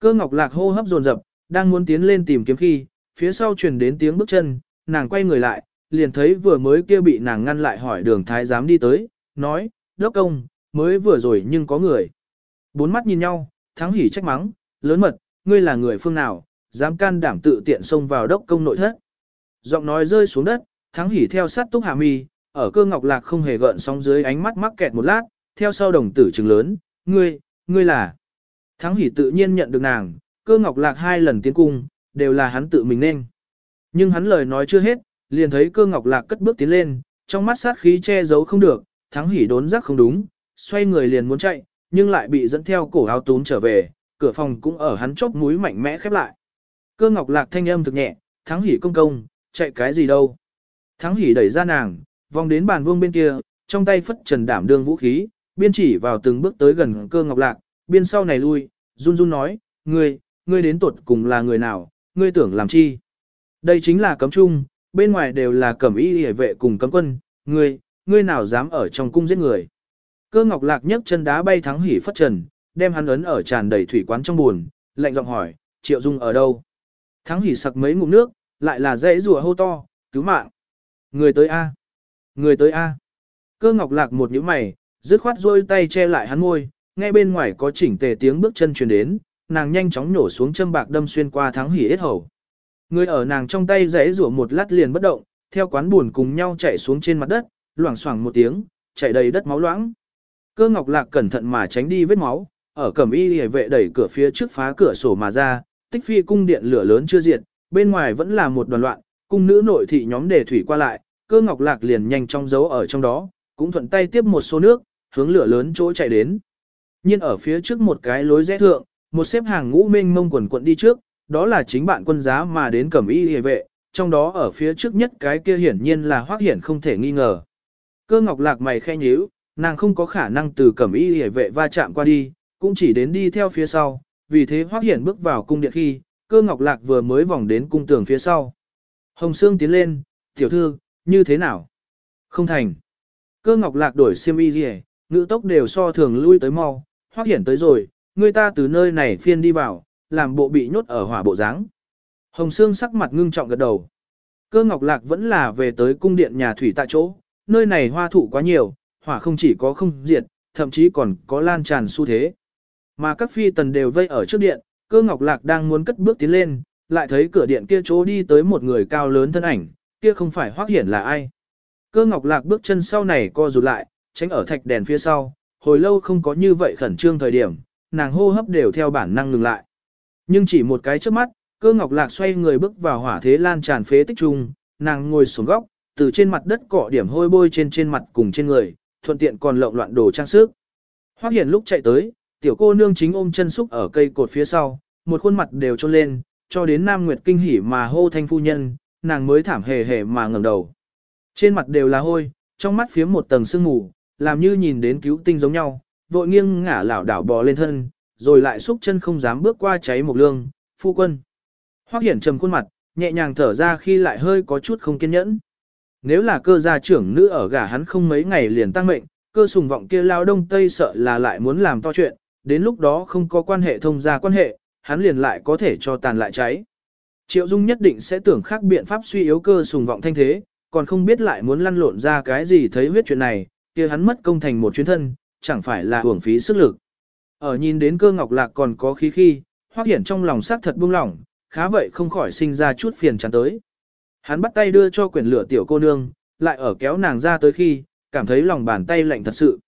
Cơ ngọc lạc hô hấp dồn dập, đang muốn tiến lên tìm kiếm khi, phía sau truyền đến tiếng bước chân, nàng quay người lại, liền thấy vừa mới kia bị nàng ngăn lại hỏi đường thái giám đi tới, nói, đốc công, mới vừa rồi nhưng có người. Bốn mắt nhìn nhau, thắng hỉ trách mắng, lớn mật, ngươi là người phương nào, dám can đảm tự tiện xông vào đốc công nội thất. Giọng nói rơi xuống đất, thắng hỉ theo sát túc hạ mi, ở cơ ngọc lạc không hề gợn sóng dưới ánh mắt mắc kẹt một lát, theo sau đồng tử trừng lớn, ngươi, ngươi là. Thắng hỉ tự nhiên nhận được nàng, cơ ngọc lạc hai lần tiến cung, đều là hắn tự mình nên. Nhưng hắn lời nói chưa hết, liền thấy cơ ngọc lạc cất bước tiến lên, trong mắt sát khí che giấu không được, thắng hỉ đốn giác không đúng, xoay người liền muốn chạy, nhưng lại bị dẫn theo cổ áo tún trở về, cửa phòng cũng ở hắn chốc mũi mạnh mẽ khép lại. Cơ ngọc lạc thanh âm thực nhẹ, thắng hỉ công công, chạy cái gì đâu. Thắng hỉ đẩy ra nàng, vòng đến bàn vuông bên kia, trong tay phất trần đảm đương vũ khí, biên chỉ vào từng bước tới gần cơ ngọc lạc, biên sau này lui, run run nói, ngươi, ngươi đến tuột cùng là người nào, ngươi tưởng làm chi. Đây chính là cấm trung, bên ngoài đều là cẩm y hề vệ cùng cấm quân, ngươi, ngươi nào dám ở trong cung giết người. Cơ ngọc lạc nhấc chân đá bay thắng hỉ phất trần, đem hắn ấn ở tràn đầy thủy quán trong buồn, lạnh giọng hỏi, triệu dung ở đâu. Thắng hỉ sặc mấy ngụm nước, lại là dãy rùa hô to, cứu mạng. Người tới A. Người tới A. Cơ ngọc lạc một nhíu mày, dứt khoát rôi tay che lại hắn môi, nghe bên ngoài có chỉnh tề tiếng bước chân truyền đến, nàng nhanh chóng nhổ xuống châm bạc đâm xuyên qua thắng hỉ ít hầu. Người ở nàng trong tay rẽ rủa một lát liền bất động, theo quán buồn cùng nhau chạy xuống trên mặt đất, loảng xoảng một tiếng, chạy đầy đất máu loãng. Cơ ngọc lạc cẩn thận mà tránh đi vết máu, ở cẩm y hề vệ đẩy cửa phía trước phá cửa sổ mà ra, tích phi cung điện lửa lớn chưa diệt, bên ngoài vẫn là một đoàn loạn, cung nữ nội thị nhóm đề thủy qua lại, cơ ngọc lạc liền nhanh trong giấu ở trong đó, cũng thuận tay tiếp một số nước, hướng lửa lớn chỗ chạy đến. Nhưng ở phía trước một cái lối rẽ thượng, một xếp hàng ngũ minh mông quần quận đi trước, đó là chính bạn quân giá mà đến cẩm y hề vệ, trong đó ở phía trước nhất cái kia hiển nhiên là hoác hiển không thể nghi ngờ. Cơ ngọc lạc mày khe nhíu, nàng không có khả năng từ cẩm y hề vệ va chạm qua đi, cũng chỉ đến đi theo phía sau, vì thế hoác hiển bước vào cung điện khi, cơ ngọc lạc vừa mới vòng đến cung tường phía sau. Hồng Sương tiến lên, tiểu thư, như thế nào? Không thành. Cơ ngọc lạc đổi xiêm y gì ngữ tốc đều so thường lui tới mau, hoác hiển tới rồi, người ta từ nơi này phiên đi vào, làm bộ bị nhốt ở hỏa bộ dáng. Hồng Sương sắc mặt ngưng trọng gật đầu. Cơ ngọc lạc vẫn là về tới cung điện nhà thủy tại chỗ, nơi này hoa thụ quá nhiều, hỏa không chỉ có không diệt, thậm chí còn có lan tràn xu thế. Mà các phi tần đều vây ở trước điện, cơ ngọc lạc đang muốn cất bước tiến lên, lại thấy cửa điện kia chỗ đi tới một người cao lớn thân ảnh, kia không phải hoác hiển là ai. Cơ ngọc lạc bước chân sau này co rụt lại, tránh ở thạch đèn phía sau, hồi lâu không có như vậy khẩn trương thời điểm, nàng hô hấp đều theo bản năng ngừng lại. Nhưng chỉ một cái trước mắt, cơ ngọc lạc xoay người bước vào hỏa thế lan tràn phế tích trung, nàng ngồi xuống góc, từ trên mặt đất cọ điểm hôi bôi trên trên mặt cùng trên người, thuận tiện còn lộn loạn đồ trang sức. Hoắc Hiển lúc chạy tới, tiểu cô nương chính ôm chân xúc ở cây cột phía sau, một khuôn mặt đều trôn lên, cho đến Nam Nguyệt kinh hỉ mà hô thanh phu nhân, nàng mới thảm hề hề mà ngẩng đầu. Trên mặt đều là hôi, trong mắt phía một tầng sương mù, làm như nhìn đến cứu tinh giống nhau, vội nghiêng ngả lảo đảo bò lên thân, rồi lại xúc chân không dám bước qua cháy một lương, phu quân. Hoắc Hiển trầm khuôn mặt, nhẹ nhàng thở ra khi lại hơi có chút không kiên nhẫn. Nếu là cơ gia trưởng nữ ở gả hắn không mấy ngày liền tăng mệnh, cơ sùng vọng kia lao đông tây sợ là lại muốn làm to chuyện, đến lúc đó không có quan hệ thông gia quan hệ, hắn liền lại có thể cho tàn lại cháy. Triệu Dung nhất định sẽ tưởng khác biện pháp suy yếu cơ sùng vọng thanh thế, còn không biết lại muốn lăn lộn ra cái gì thấy huyết chuyện này, kia hắn mất công thành một chuyến thân, chẳng phải là hưởng phí sức lực. Ở nhìn đến cơ ngọc lạc còn có khí khi, hoác hiển trong lòng xác thật buông lỏng, khá vậy không khỏi sinh ra chút phiền chán tới. Hắn bắt tay đưa cho quyển lửa tiểu cô nương, lại ở kéo nàng ra tới khi, cảm thấy lòng bàn tay lạnh thật sự.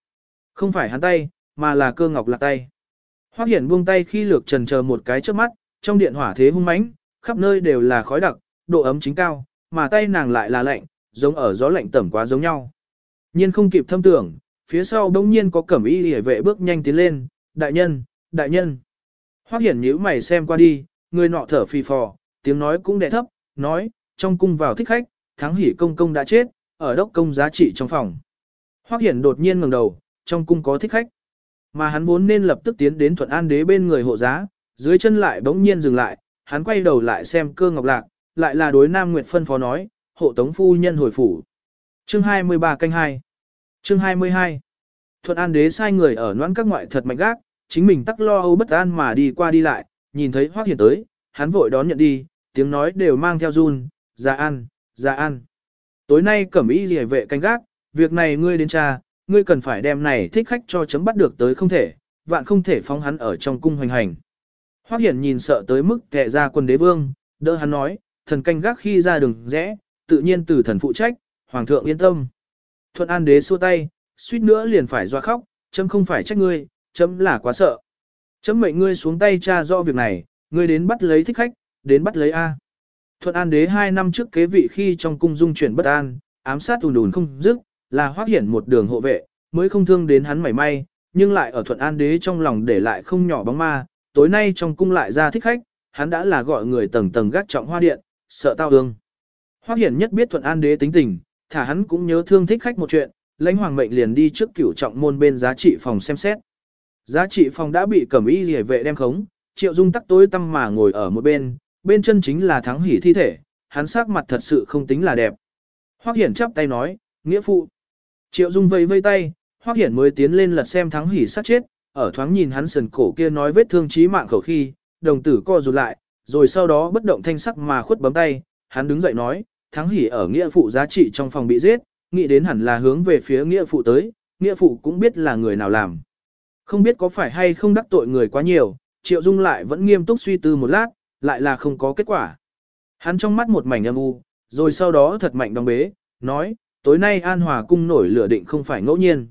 Không phải hắn tay, mà là cơ ngọc lạc tay. Hoác Hiển buông tay khi lược trần chờ một cái trước mắt, trong điện hỏa thế hung mãnh, khắp nơi đều là khói đặc, độ ấm chính cao, mà tay nàng lại là lạnh, giống ở gió lạnh tẩm quá giống nhau. Nhiên không kịp thâm tưởng, phía sau đông nhiên có cẩm y hề vệ bước nhanh tiến lên, đại nhân, đại nhân. Hoác Hiển nhíu mày xem qua đi, người nọ thở phì phò, tiếng nói cũng đè thấp, nói, trong cung vào thích khách, thắng hỉ công công đã chết, ở đốc công giá trị trong phòng. Hoác Hiển đột nhiên ngẩng đầu, trong cung có thích khách. Mà hắn vốn nên lập tức tiến đến thuận an đế bên người hộ giá, dưới chân lại bỗng nhiên dừng lại, hắn quay đầu lại xem cơ ngọc lạc, lại là đối Nam Nguyệt phân phó nói, hộ tống phu nhân hồi phủ. Chương 23 canh 2 Chương 22 Thuận An đế sai người ở noãn các ngoại thật mạnh gác, chính mình tắc lo âu bất an mà đi qua đi lại, nhìn thấy Hoắc Hiển tới, hắn vội đón nhận đi, tiếng nói đều mang theo run, dạ ra ăn, ra dạ ăn. Tối nay cẩm ý gì vệ canh gác, việc này ngươi đến cha, ngươi cần phải đem này thích khách cho chấm bắt được tới không thể, vạn không thể phóng hắn ở trong cung hoành hành. Hoắc Hiển nhìn sợ tới mức kệ ra quân đế vương, đỡ hắn nói, thần canh gác khi ra đường rẽ, tự nhiên từ thần phụ trách, hoàng thượng yên tâm. Thuận An đế xua tay, suýt nữa liền phải doa khóc, chấm không phải trách ngươi, chấm là quá sợ. Chấm mệnh ngươi xuống tay tra rõ việc này, ngươi đến bắt lấy thích khách, đến bắt lấy A. Thuận An đế hai năm trước kế vị khi trong cung dung chuyển bất an, ám sát ùn ùn không dứt, là hoác hiển một đường hộ vệ, mới không thương đến hắn mảy may, nhưng lại ở Thuận An đế trong lòng để lại không nhỏ bóng ma, tối nay trong cung lại ra thích khách, hắn đã là gọi người tầng tầng gác trọng hoa điện, sợ tao ương. Hoác hiển nhất biết Thuận An đế tính tình, thả hắn cũng nhớ thương thích khách một chuyện, lãnh hoàng mệnh liền đi trước cửu trọng môn bên giá trị phòng xem xét. Giá trị phòng đã bị cẩm y rỉa vệ đem khống, triệu dung tắc tối tâm mà ngồi ở một bên, bên chân chính là thắng hỉ thi thể, hắn sắc mặt thật sự không tính là đẹp. Hoắc hiển chắp tay nói, nghĩa phụ. Triệu dung vây vây tay, Hoắc hiển mới tiến lên lật xem thắng hỉ sát chết, ở thoáng nhìn hắn sườn cổ kia nói vết thương chí mạng khẩu khi, đồng tử co rụt lại, rồi sau đó bất động thanh sắc mà khuất bấm tay, hắn đứng dậy nói, thắng hỉ ở nghĩa phụ giá trị trong phòng bị giết, nghĩ đến hẳn là hướng về phía nghĩa phụ tới, nghĩa phụ cũng biết là người nào làm. Không biết có phải hay không đắc tội người quá nhiều, Triệu Dung lại vẫn nghiêm túc suy tư một lát, lại là không có kết quả. Hắn trong mắt một mảnh âm u, rồi sau đó thật mạnh đóng bế, nói, tối nay An Hòa cung nổi lửa định không phải ngẫu nhiên.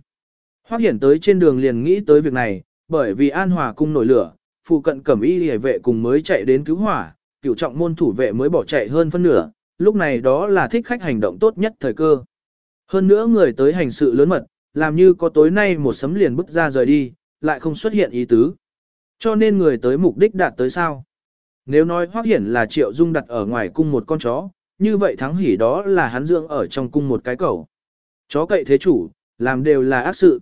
Hoắc Hiển tới trên đường liền nghĩ tới việc này, bởi vì An Hòa cung nổi lửa, phụ cận cẩm y hề vệ cùng mới chạy đến cứu hỏa, cửu trọng môn thủ vệ mới bỏ chạy hơn phân nửa, lúc này đó là thích khách hành động tốt nhất thời cơ. Hơn nữa người tới hành sự lớn mật, làm như có tối nay một sấm liền bước ra rời đi, lại không xuất hiện ý tứ. Cho nên người tới mục đích đạt tới sao? Nếu nói hoác hiển là triệu dung đặt ở ngoài cung một con chó, như vậy thắng hỉ đó là hắn dưỡng ở trong cung một cái cầu. Chó cậy thế chủ, làm đều là ác sự.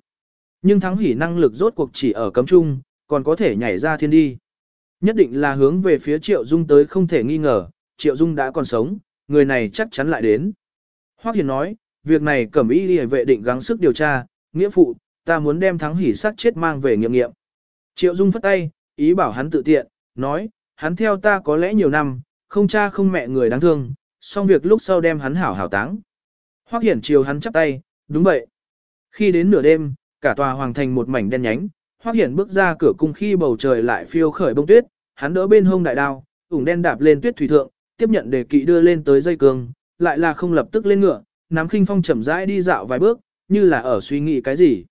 Nhưng thắng hỉ năng lực rốt cuộc chỉ ở cấm trung, còn có thể nhảy ra thiên đi. Nhất định là hướng về phía triệu dung tới không thể nghi ngờ, triệu dung đã còn sống, người này chắc chắn lại đến. Hoắc Hiền nói, việc này cẩm y đi vệ định gắng sức điều tra, nghĩa phụ, ta muốn đem thắng hỉ sát chết mang về nghiệm nghiệm. Triệu Dung phất tay, ý bảo hắn tự tiện, nói, hắn theo ta có lẽ nhiều năm, không cha không mẹ người đáng thương, xong việc lúc sau đem hắn hảo hảo táng. Hoắc Hiển chiều hắn chắp tay, đúng vậy. Khi đến nửa đêm, cả tòa hoàng thành một mảnh đen nhánh, Hoắc Hiển bước ra cửa cung khi bầu trời lại phiêu khởi bông tuyết, hắn đỡ bên hông đại đao, ủng đen đạp lên tuyết thủy thượng, tiếp nhận đề kỵ đưa lên tới dây cương, lại là không lập tức lên ngựa, nắm khinh phong chậm rãi đi dạo vài bước, như là ở suy nghĩ cái gì.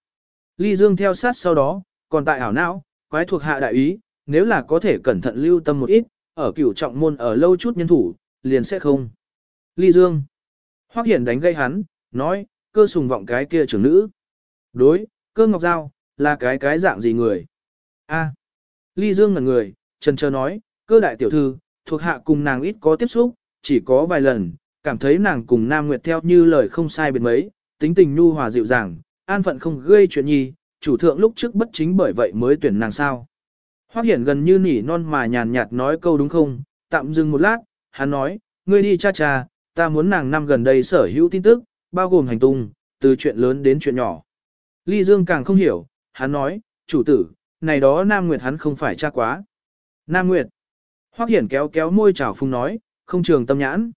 Ly Dương theo sát sau đó, còn tại ảo não, quái thuộc hạ đại ý, nếu là có thể cẩn thận lưu tâm một ít, ở cửu trọng môn ở lâu chút nhân thủ, liền sẽ không. Ly Dương. Hoắc Hiển đánh gây hắn, nói, cơ sùng vọng cái kia trưởng nữ. Đối, cơ ngọc giao, là cái cái dạng gì người? A. Ly Dương ngẩn người, trần chờ nói, cơ đại tiểu thư, thuộc hạ cùng nàng ít có tiếp xúc, chỉ có vài lần, cảm thấy nàng cùng Nam Nguyệt theo như lời không sai biệt mấy, tính tình nhu hòa dịu dàng, an phận không gây chuyện nhi, chủ thượng lúc trước bất chính bởi vậy mới tuyển nàng sao. Hoác Hiển gần như nỉ non mà nhàn nhạt nói câu đúng không, tạm dừng một lát, hắn nói, ngươi đi cha cha, ta muốn nàng năm gần đây sở hữu tin tức, bao gồm hành tung, từ chuyện lớn đến chuyện nhỏ. Ly Dương càng không hiểu, hắn nói, chủ tử, này đó Nam Nguyệt hắn không phải cha quá. Nam Nguyệt. Hoắc Hiển kéo kéo môi chảo phung nói, không trường tâm nhãn.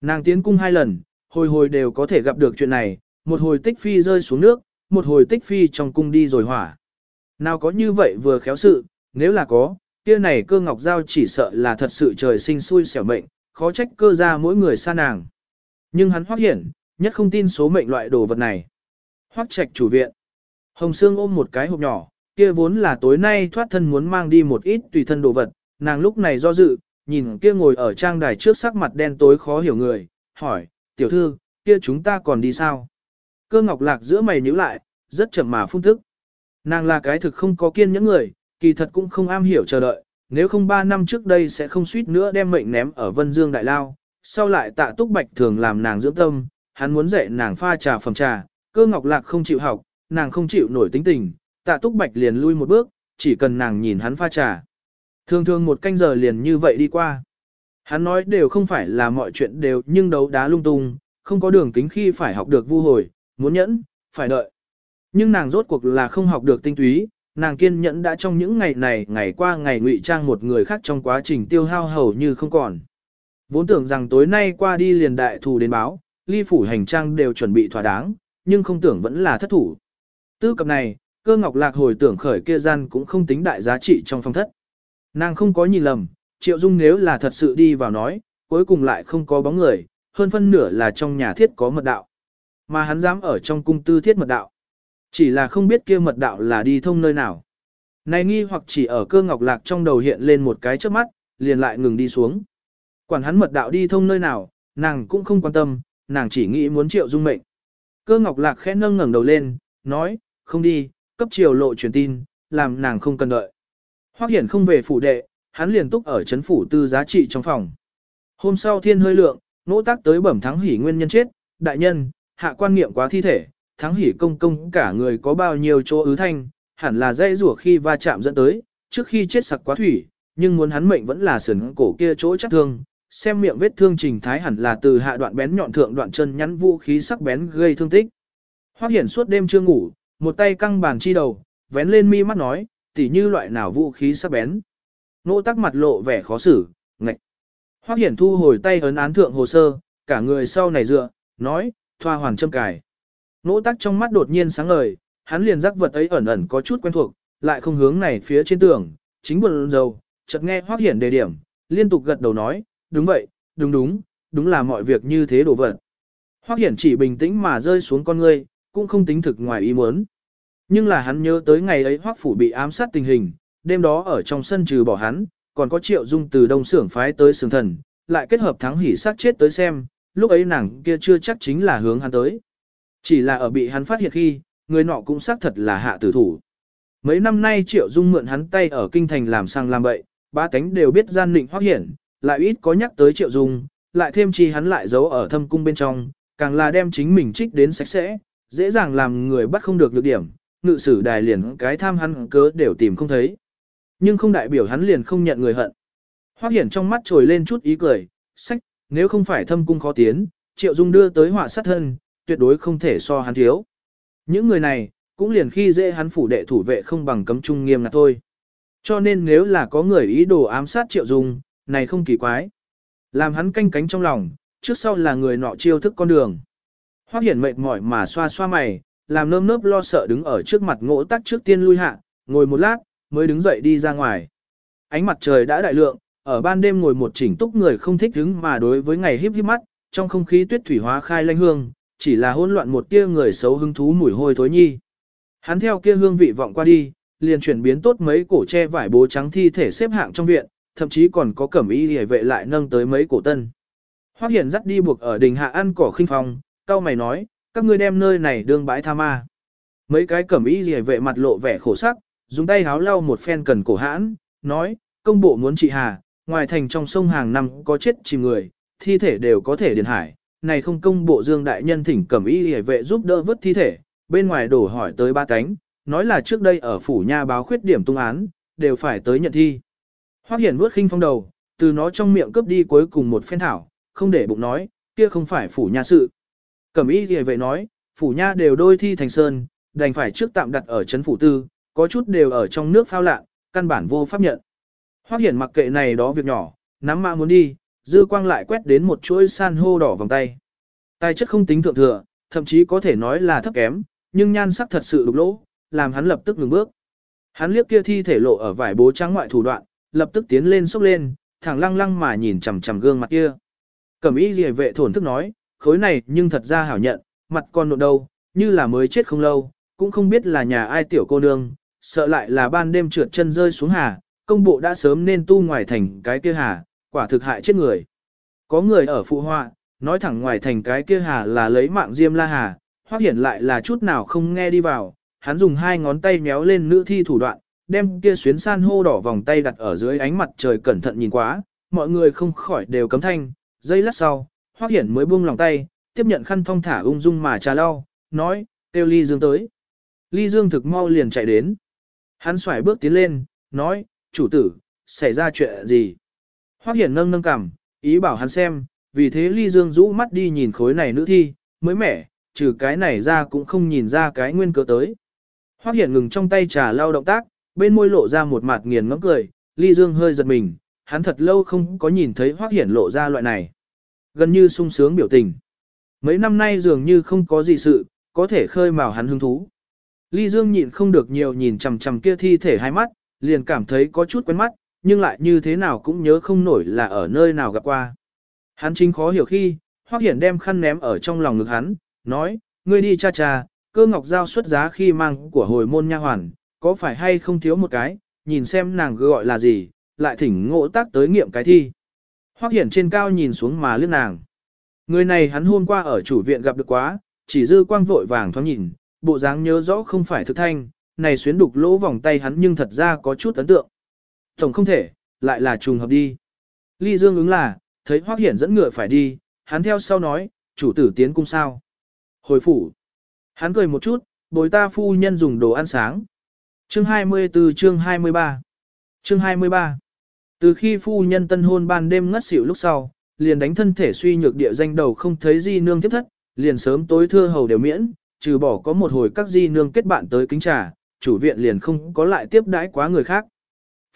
Nàng tiến cung hai lần, hồi hồi đều có thể gặp được chuyện này, một hồi tích phi rơi xuống nước, một hồi tích phi trong cung đi rồi hỏa. Nào có như vậy vừa khéo sự, nếu là có, kia này cơ ngọc giao chỉ sợ là thật sự trời sinh xui xẻo mệnh, khó trách cơ ra mỗi người xa nàng. Nhưng hắn hoác hiển, nhất không tin số mệnh loại đồ vật này. Hoác trạch chủ viện. Hồng Sương ôm một cái hộp nhỏ, kia vốn là tối nay thoát thân muốn mang đi một ít tùy thân đồ vật, nàng lúc này do dự, nhìn kia ngồi ở trang đài trước sắc mặt đen tối khó hiểu người, hỏi, tiểu thư, kia chúng ta còn đi sao? Cơ ngọc lạc giữa mày nhíu lại, rất chậm mà phun thức. Nàng là cái thực không có kiên những người, kỳ thật cũng không am hiểu chờ đợi, nếu không ba năm trước đây sẽ không suýt nữa đem mệnh ném ở Vân Dương Đại Lao, sau lại tạ túc bạch thường làm nàng dưỡng tâm, hắn muốn dạy nàng pha trà phẩm trà, cơ ngọc lạc không chịu học, nàng không chịu nổi tính tình, tạ túc bạch liền lui một bước, chỉ cần nàng nhìn hắn pha trà. Thường thường một canh giờ liền như vậy đi qua. Hắn nói đều không phải là mọi chuyện đều nhưng đấu đá lung tung, không có đường tính khi phải học được vu hồi, muốn nhẫn, phải đợi. Nhưng nàng rốt cuộc là không học được tinh túy, nàng kiên nhẫn đã trong những ngày này ngày qua ngày ngụy trang một người khác trong quá trình tiêu hao hầu như không còn. Vốn tưởng rằng tối nay qua đi liền đại thù đến báo, ly phủ hành trang đều chuẩn bị thỏa đáng, nhưng không tưởng vẫn là thất thủ. Tư cập này, cơ ngọc lạc hồi tưởng khởi kia gian cũng không tính đại giá trị trong phong thất. Nàng không có nhìn lầm, triệu dung nếu là thật sự đi vào nói, cuối cùng lại không có bóng người, hơn phân nửa là trong nhà thiết có mật đạo. Mà hắn dám ở trong cung tư thiết mật đạo. Chỉ là không biết kia mật đạo là đi thông nơi nào. Này nghi hoặc chỉ ở cơ ngọc lạc trong đầu hiện lên một cái trước mắt, liền lại ngừng đi xuống. Quản hắn mật đạo đi thông nơi nào, nàng cũng không quan tâm, nàng chỉ nghĩ muốn triệu dung mệnh. Cơ ngọc lạc khẽ nâng ngẩng đầu lên, nói, không đi, cấp triều lộ truyền tin, làm nàng không cần đợi. Hoắc hiển không về phủ đệ, hắn liền túc ở chấn phủ tư giá trị trong phòng. Hôm sau thiên hơi lượng, nỗ tác tới bẩm thắng hỉ nguyên nhân chết, đại nhân, hạ quan nghiệm quá thi thể, thắng hỉ công công cả người có bao nhiêu chỗ ứ thanh, hẳn là dây rủa khi va chạm dẫn tới, trước khi chết sặc quá thủy, nhưng muốn hắn mệnh vẫn là sườn cổ kia chỗ chắc thương, xem miệng vết thương trình thái hẳn là từ hạ đoạn bén nhọn thượng đoạn chân nhắn vũ khí sắc bén gây thương tích. Hoắc Hiển suốt đêm chưa ngủ, một tay căng bàn chi đầu, vén lên mi mắt nói, tỉ như loại nào vũ khí sắc bén. Nỗ tắc mặt lộ vẻ khó xử, ngạch. Hoắc Hiển thu hồi tay ấn án thượng hồ sơ, cả người sau này dựa, nói, thoa hoàn châm cài. Nỗ tắc trong mắt đột nhiên sáng ngời, hắn liền giác vật ấy ẩn ẩn có chút quen thuộc, lại không hướng này phía trên tường, chính buồn dầu, chợt nghe Hoắc Hiển đề điểm, liên tục gật đầu nói, đúng vậy, đúng đúng, đúng là mọi việc như thế đổ vật. Hoắc Hiển chỉ bình tĩnh mà rơi xuống con ngươi, cũng không tính thực ngoài ý muốn. Nhưng là hắn nhớ tới ngày ấy Hoắc phủ bị ám sát tình hình, đêm đó ở trong sân trừ bỏ hắn, còn có Triệu Dung từ Đông Sưởng phái tới Sưởng Thần, lại kết hợp thắng hỉ sát chết tới xem, lúc ấy nàng kia chưa chắc chính là hướng hắn tới. Chỉ là ở bị hắn phát hiện khi, người nọ cũng xác thật là hạ tử thủ. Mấy năm nay Triệu Dung mượn hắn tay ở kinh thành làm sang làm bậy, ba tánh đều biết gian định Hoắc Hiển, lại ít có nhắc tới Triệu Dung, lại thêm chi hắn lại giấu ở thâm cung bên trong, càng là đem chính mình trích đến sạch sẽ, dễ dàng làm người bắt không được nhược điểm, ngự sử đài liền cái tham hắn cớ đều tìm không thấy. Nhưng không đại biểu hắn liền không nhận người hận. Hoắc Hiển trong mắt trồi lên chút ý cười, sách, nếu không phải thâm cung khó tiến, Triệu Dung đưa tới họa sát thân, tuyệt đối không thể so hắn thiếu. Những người này, cũng liền khi dễ hắn phủ đệ thủ vệ không bằng cấm trung nghiêm ngặt thôi. Cho nên nếu là có người ý đồ ám sát Triệu Dung, này không kỳ quái. Làm hắn canh cánh trong lòng, trước sau là người nọ chiêu thức con đường. Hoắc Hiển mệt mỏi mà xoa xoa mày, làm nơm nớp lo sợ đứng ở trước mặt ngỗ tắc trước tiên lui hạ, ngồi một lát, mới đứng dậy đi ra ngoài. Ánh mặt trời đã đại lượng, ở ban đêm ngồi một chỉnh túc người không thích đứng mà đối với ngày híp híp mắt, trong không khí tuyết thủy hóa khai lanh hương, chỉ là hỗn loạn một tia người xấu hứng thú mùi hôi thối nhi. Hắn theo kia hương vị vọng qua đi, liền chuyển biến tốt mấy cổ che vải bố trắng thi thể xếp hạng trong viện, thậm chí còn có cẩm y hề vệ lại nâng tới mấy cổ tân. Hoắc Hiển dắt đi buộc ở đình hạ ăn cỏ khinh phong, cao mày nói, các ngươi đem nơi này đương bãi tha ma. Mấy cái cẩm y rìa vệ mặt lộ vẻ khổ sắc, dùng tay háo lau một phen cần cổ hãn, nói, công bộ muốn trị hà, ngoài thành trong sông hàng năm có chết chìm người, thi thể đều có thể điền hải, này không công bộ dương đại nhân thỉnh cẩm y hề vệ giúp đỡ vớt thi thể, bên ngoài đổ hỏi tới ba cánh, nói là trước đây ở phủ nha báo khuyết điểm tung án, đều phải tới nhận thi. Hoác Hiển vuốt khinh phong đầu, từ nó trong miệng cướp đi cuối cùng một phen thảo, không để bụng nói, kia không phải phủ nha sự. Cẩm y thì vậy nói, phủ nha đều đôi thi thành sơn, đành phải trước tạm đặt ở trấn phủ tư, có chút đều ở trong nước phao lạ, căn bản vô pháp nhận. Hoắc Hiển mặc kệ này đó việc nhỏ, nắm mã muốn đi, dư quang lại quét đến một chuỗi san hô đỏ vòng tay. Tài chất không tính thượng thừa, thậm chí có thể nói là thấp kém, nhưng nhan sắc thật sự đục lỗ, làm hắn lập tức ngừng bước. Hắn liếc kia thi thể lộ ở vải bố trắng ngoại thủ đoạn, lập tức tiến lên sốc lên, thẳng lăng lăng mà nhìn chằm chằm gương mặt kia. Cẩm y liề vệ thổn thức nói, khối này nhưng thật ra hảo nhận, mặt con nộn đâu, như là mới chết không lâu, cũng không biết là nhà ai tiểu cô nương, sợ lại là ban đêm trượt chân rơi xuống hà, công bộ đã sớm nên tu ngoài thành cái kia hà, quả thực hại chết người. Có người ở phụ họa, nói thẳng ngoài thành cái kia hà là lấy mạng diêm la hà, hoác hiển lại là chút nào không nghe đi vào, hắn dùng hai ngón tay méo lên nữ thi thủ đoạn, đem kia xuyến san hô đỏ vòng tay đặt ở dưới ánh mặt trời cẩn thận nhìn quá, mọi người không khỏi đều cấm thanh, giây lát sau, Hoắc Hiển mới buông lòng tay, tiếp nhận khăn thong thả ung dung mà trà lau, nói, kêu Ly Dương tới. Ly Dương thực mau liền chạy đến. Hắn xoải bước tiến lên, nói, chủ tử, xảy ra chuyện gì? Hoắc Hiển nâng nâng cằm, ý bảo hắn xem, vì thế Ly Dương rũ mắt đi nhìn khối này nữ thi, mới mẻ, trừ cái này ra cũng không nhìn ra cái nguyên cớ tới. Hoắc Hiển ngừng trong tay trà lau động tác, bên môi lộ ra một mặt nghiền ngẫm cười, Ly Dương hơi giật mình, hắn thật lâu không có nhìn thấy Hoắc Hiển lộ ra loại này. Gần như sung sướng biểu tình. Mấy năm nay dường như không có gì sự, có thể khơi mào hắn hứng thú. Ly Dương nhịn không được nhiều nhìn chằm chằm kia thi thể hai mắt, liền cảm thấy có chút quen mắt, nhưng lại như thế nào cũng nhớ không nổi là ở nơi nào gặp qua. Hắn chính khó hiểu khi, Hoắc Hiển đem khăn ném ở trong lòng ngực hắn, nói, ngươi đi cha cha, cơ ngọc giao xuất giá khi mang của hồi môn nha hoàn, có phải hay không thiếu một cái, nhìn xem nàng gọi là gì, lại thỉnh ngộ tác tới nghiệm cái thi. Hoắc Hiển trên cao nhìn xuống mà liếc nàng. Người này hắn hôm qua ở chủ viện gặp được quá, chỉ dư quang vội vàng thoáng nhìn, bộ dáng nhớ rõ không phải thực thanh, này xuyến đục lỗ vòng tay hắn nhưng thật ra có chút ấn tượng. Tổng không thể, lại là trùng hợp đi. Ly Dương ứng là, thấy Hoắc Hiển dẫn ngựa phải đi, hắn theo sau nói, chủ tử tiến cung sao. Hồi phủ. Hắn cười một chút, bồi ta phu nhân dùng đồ ăn sáng. Chương 24 chương 23 Chương 23 từ khi phu nhân tân hôn ban đêm ngất xỉu lúc sau, liền đánh thân thể suy nhược địa danh đầu không thấy di nương tiếp thất, liền sớm tối thưa hầu đều miễn, trừ bỏ có một hồi các di nương kết bạn tới kính trà, chủ viện liền không có lại tiếp đãi quá người khác.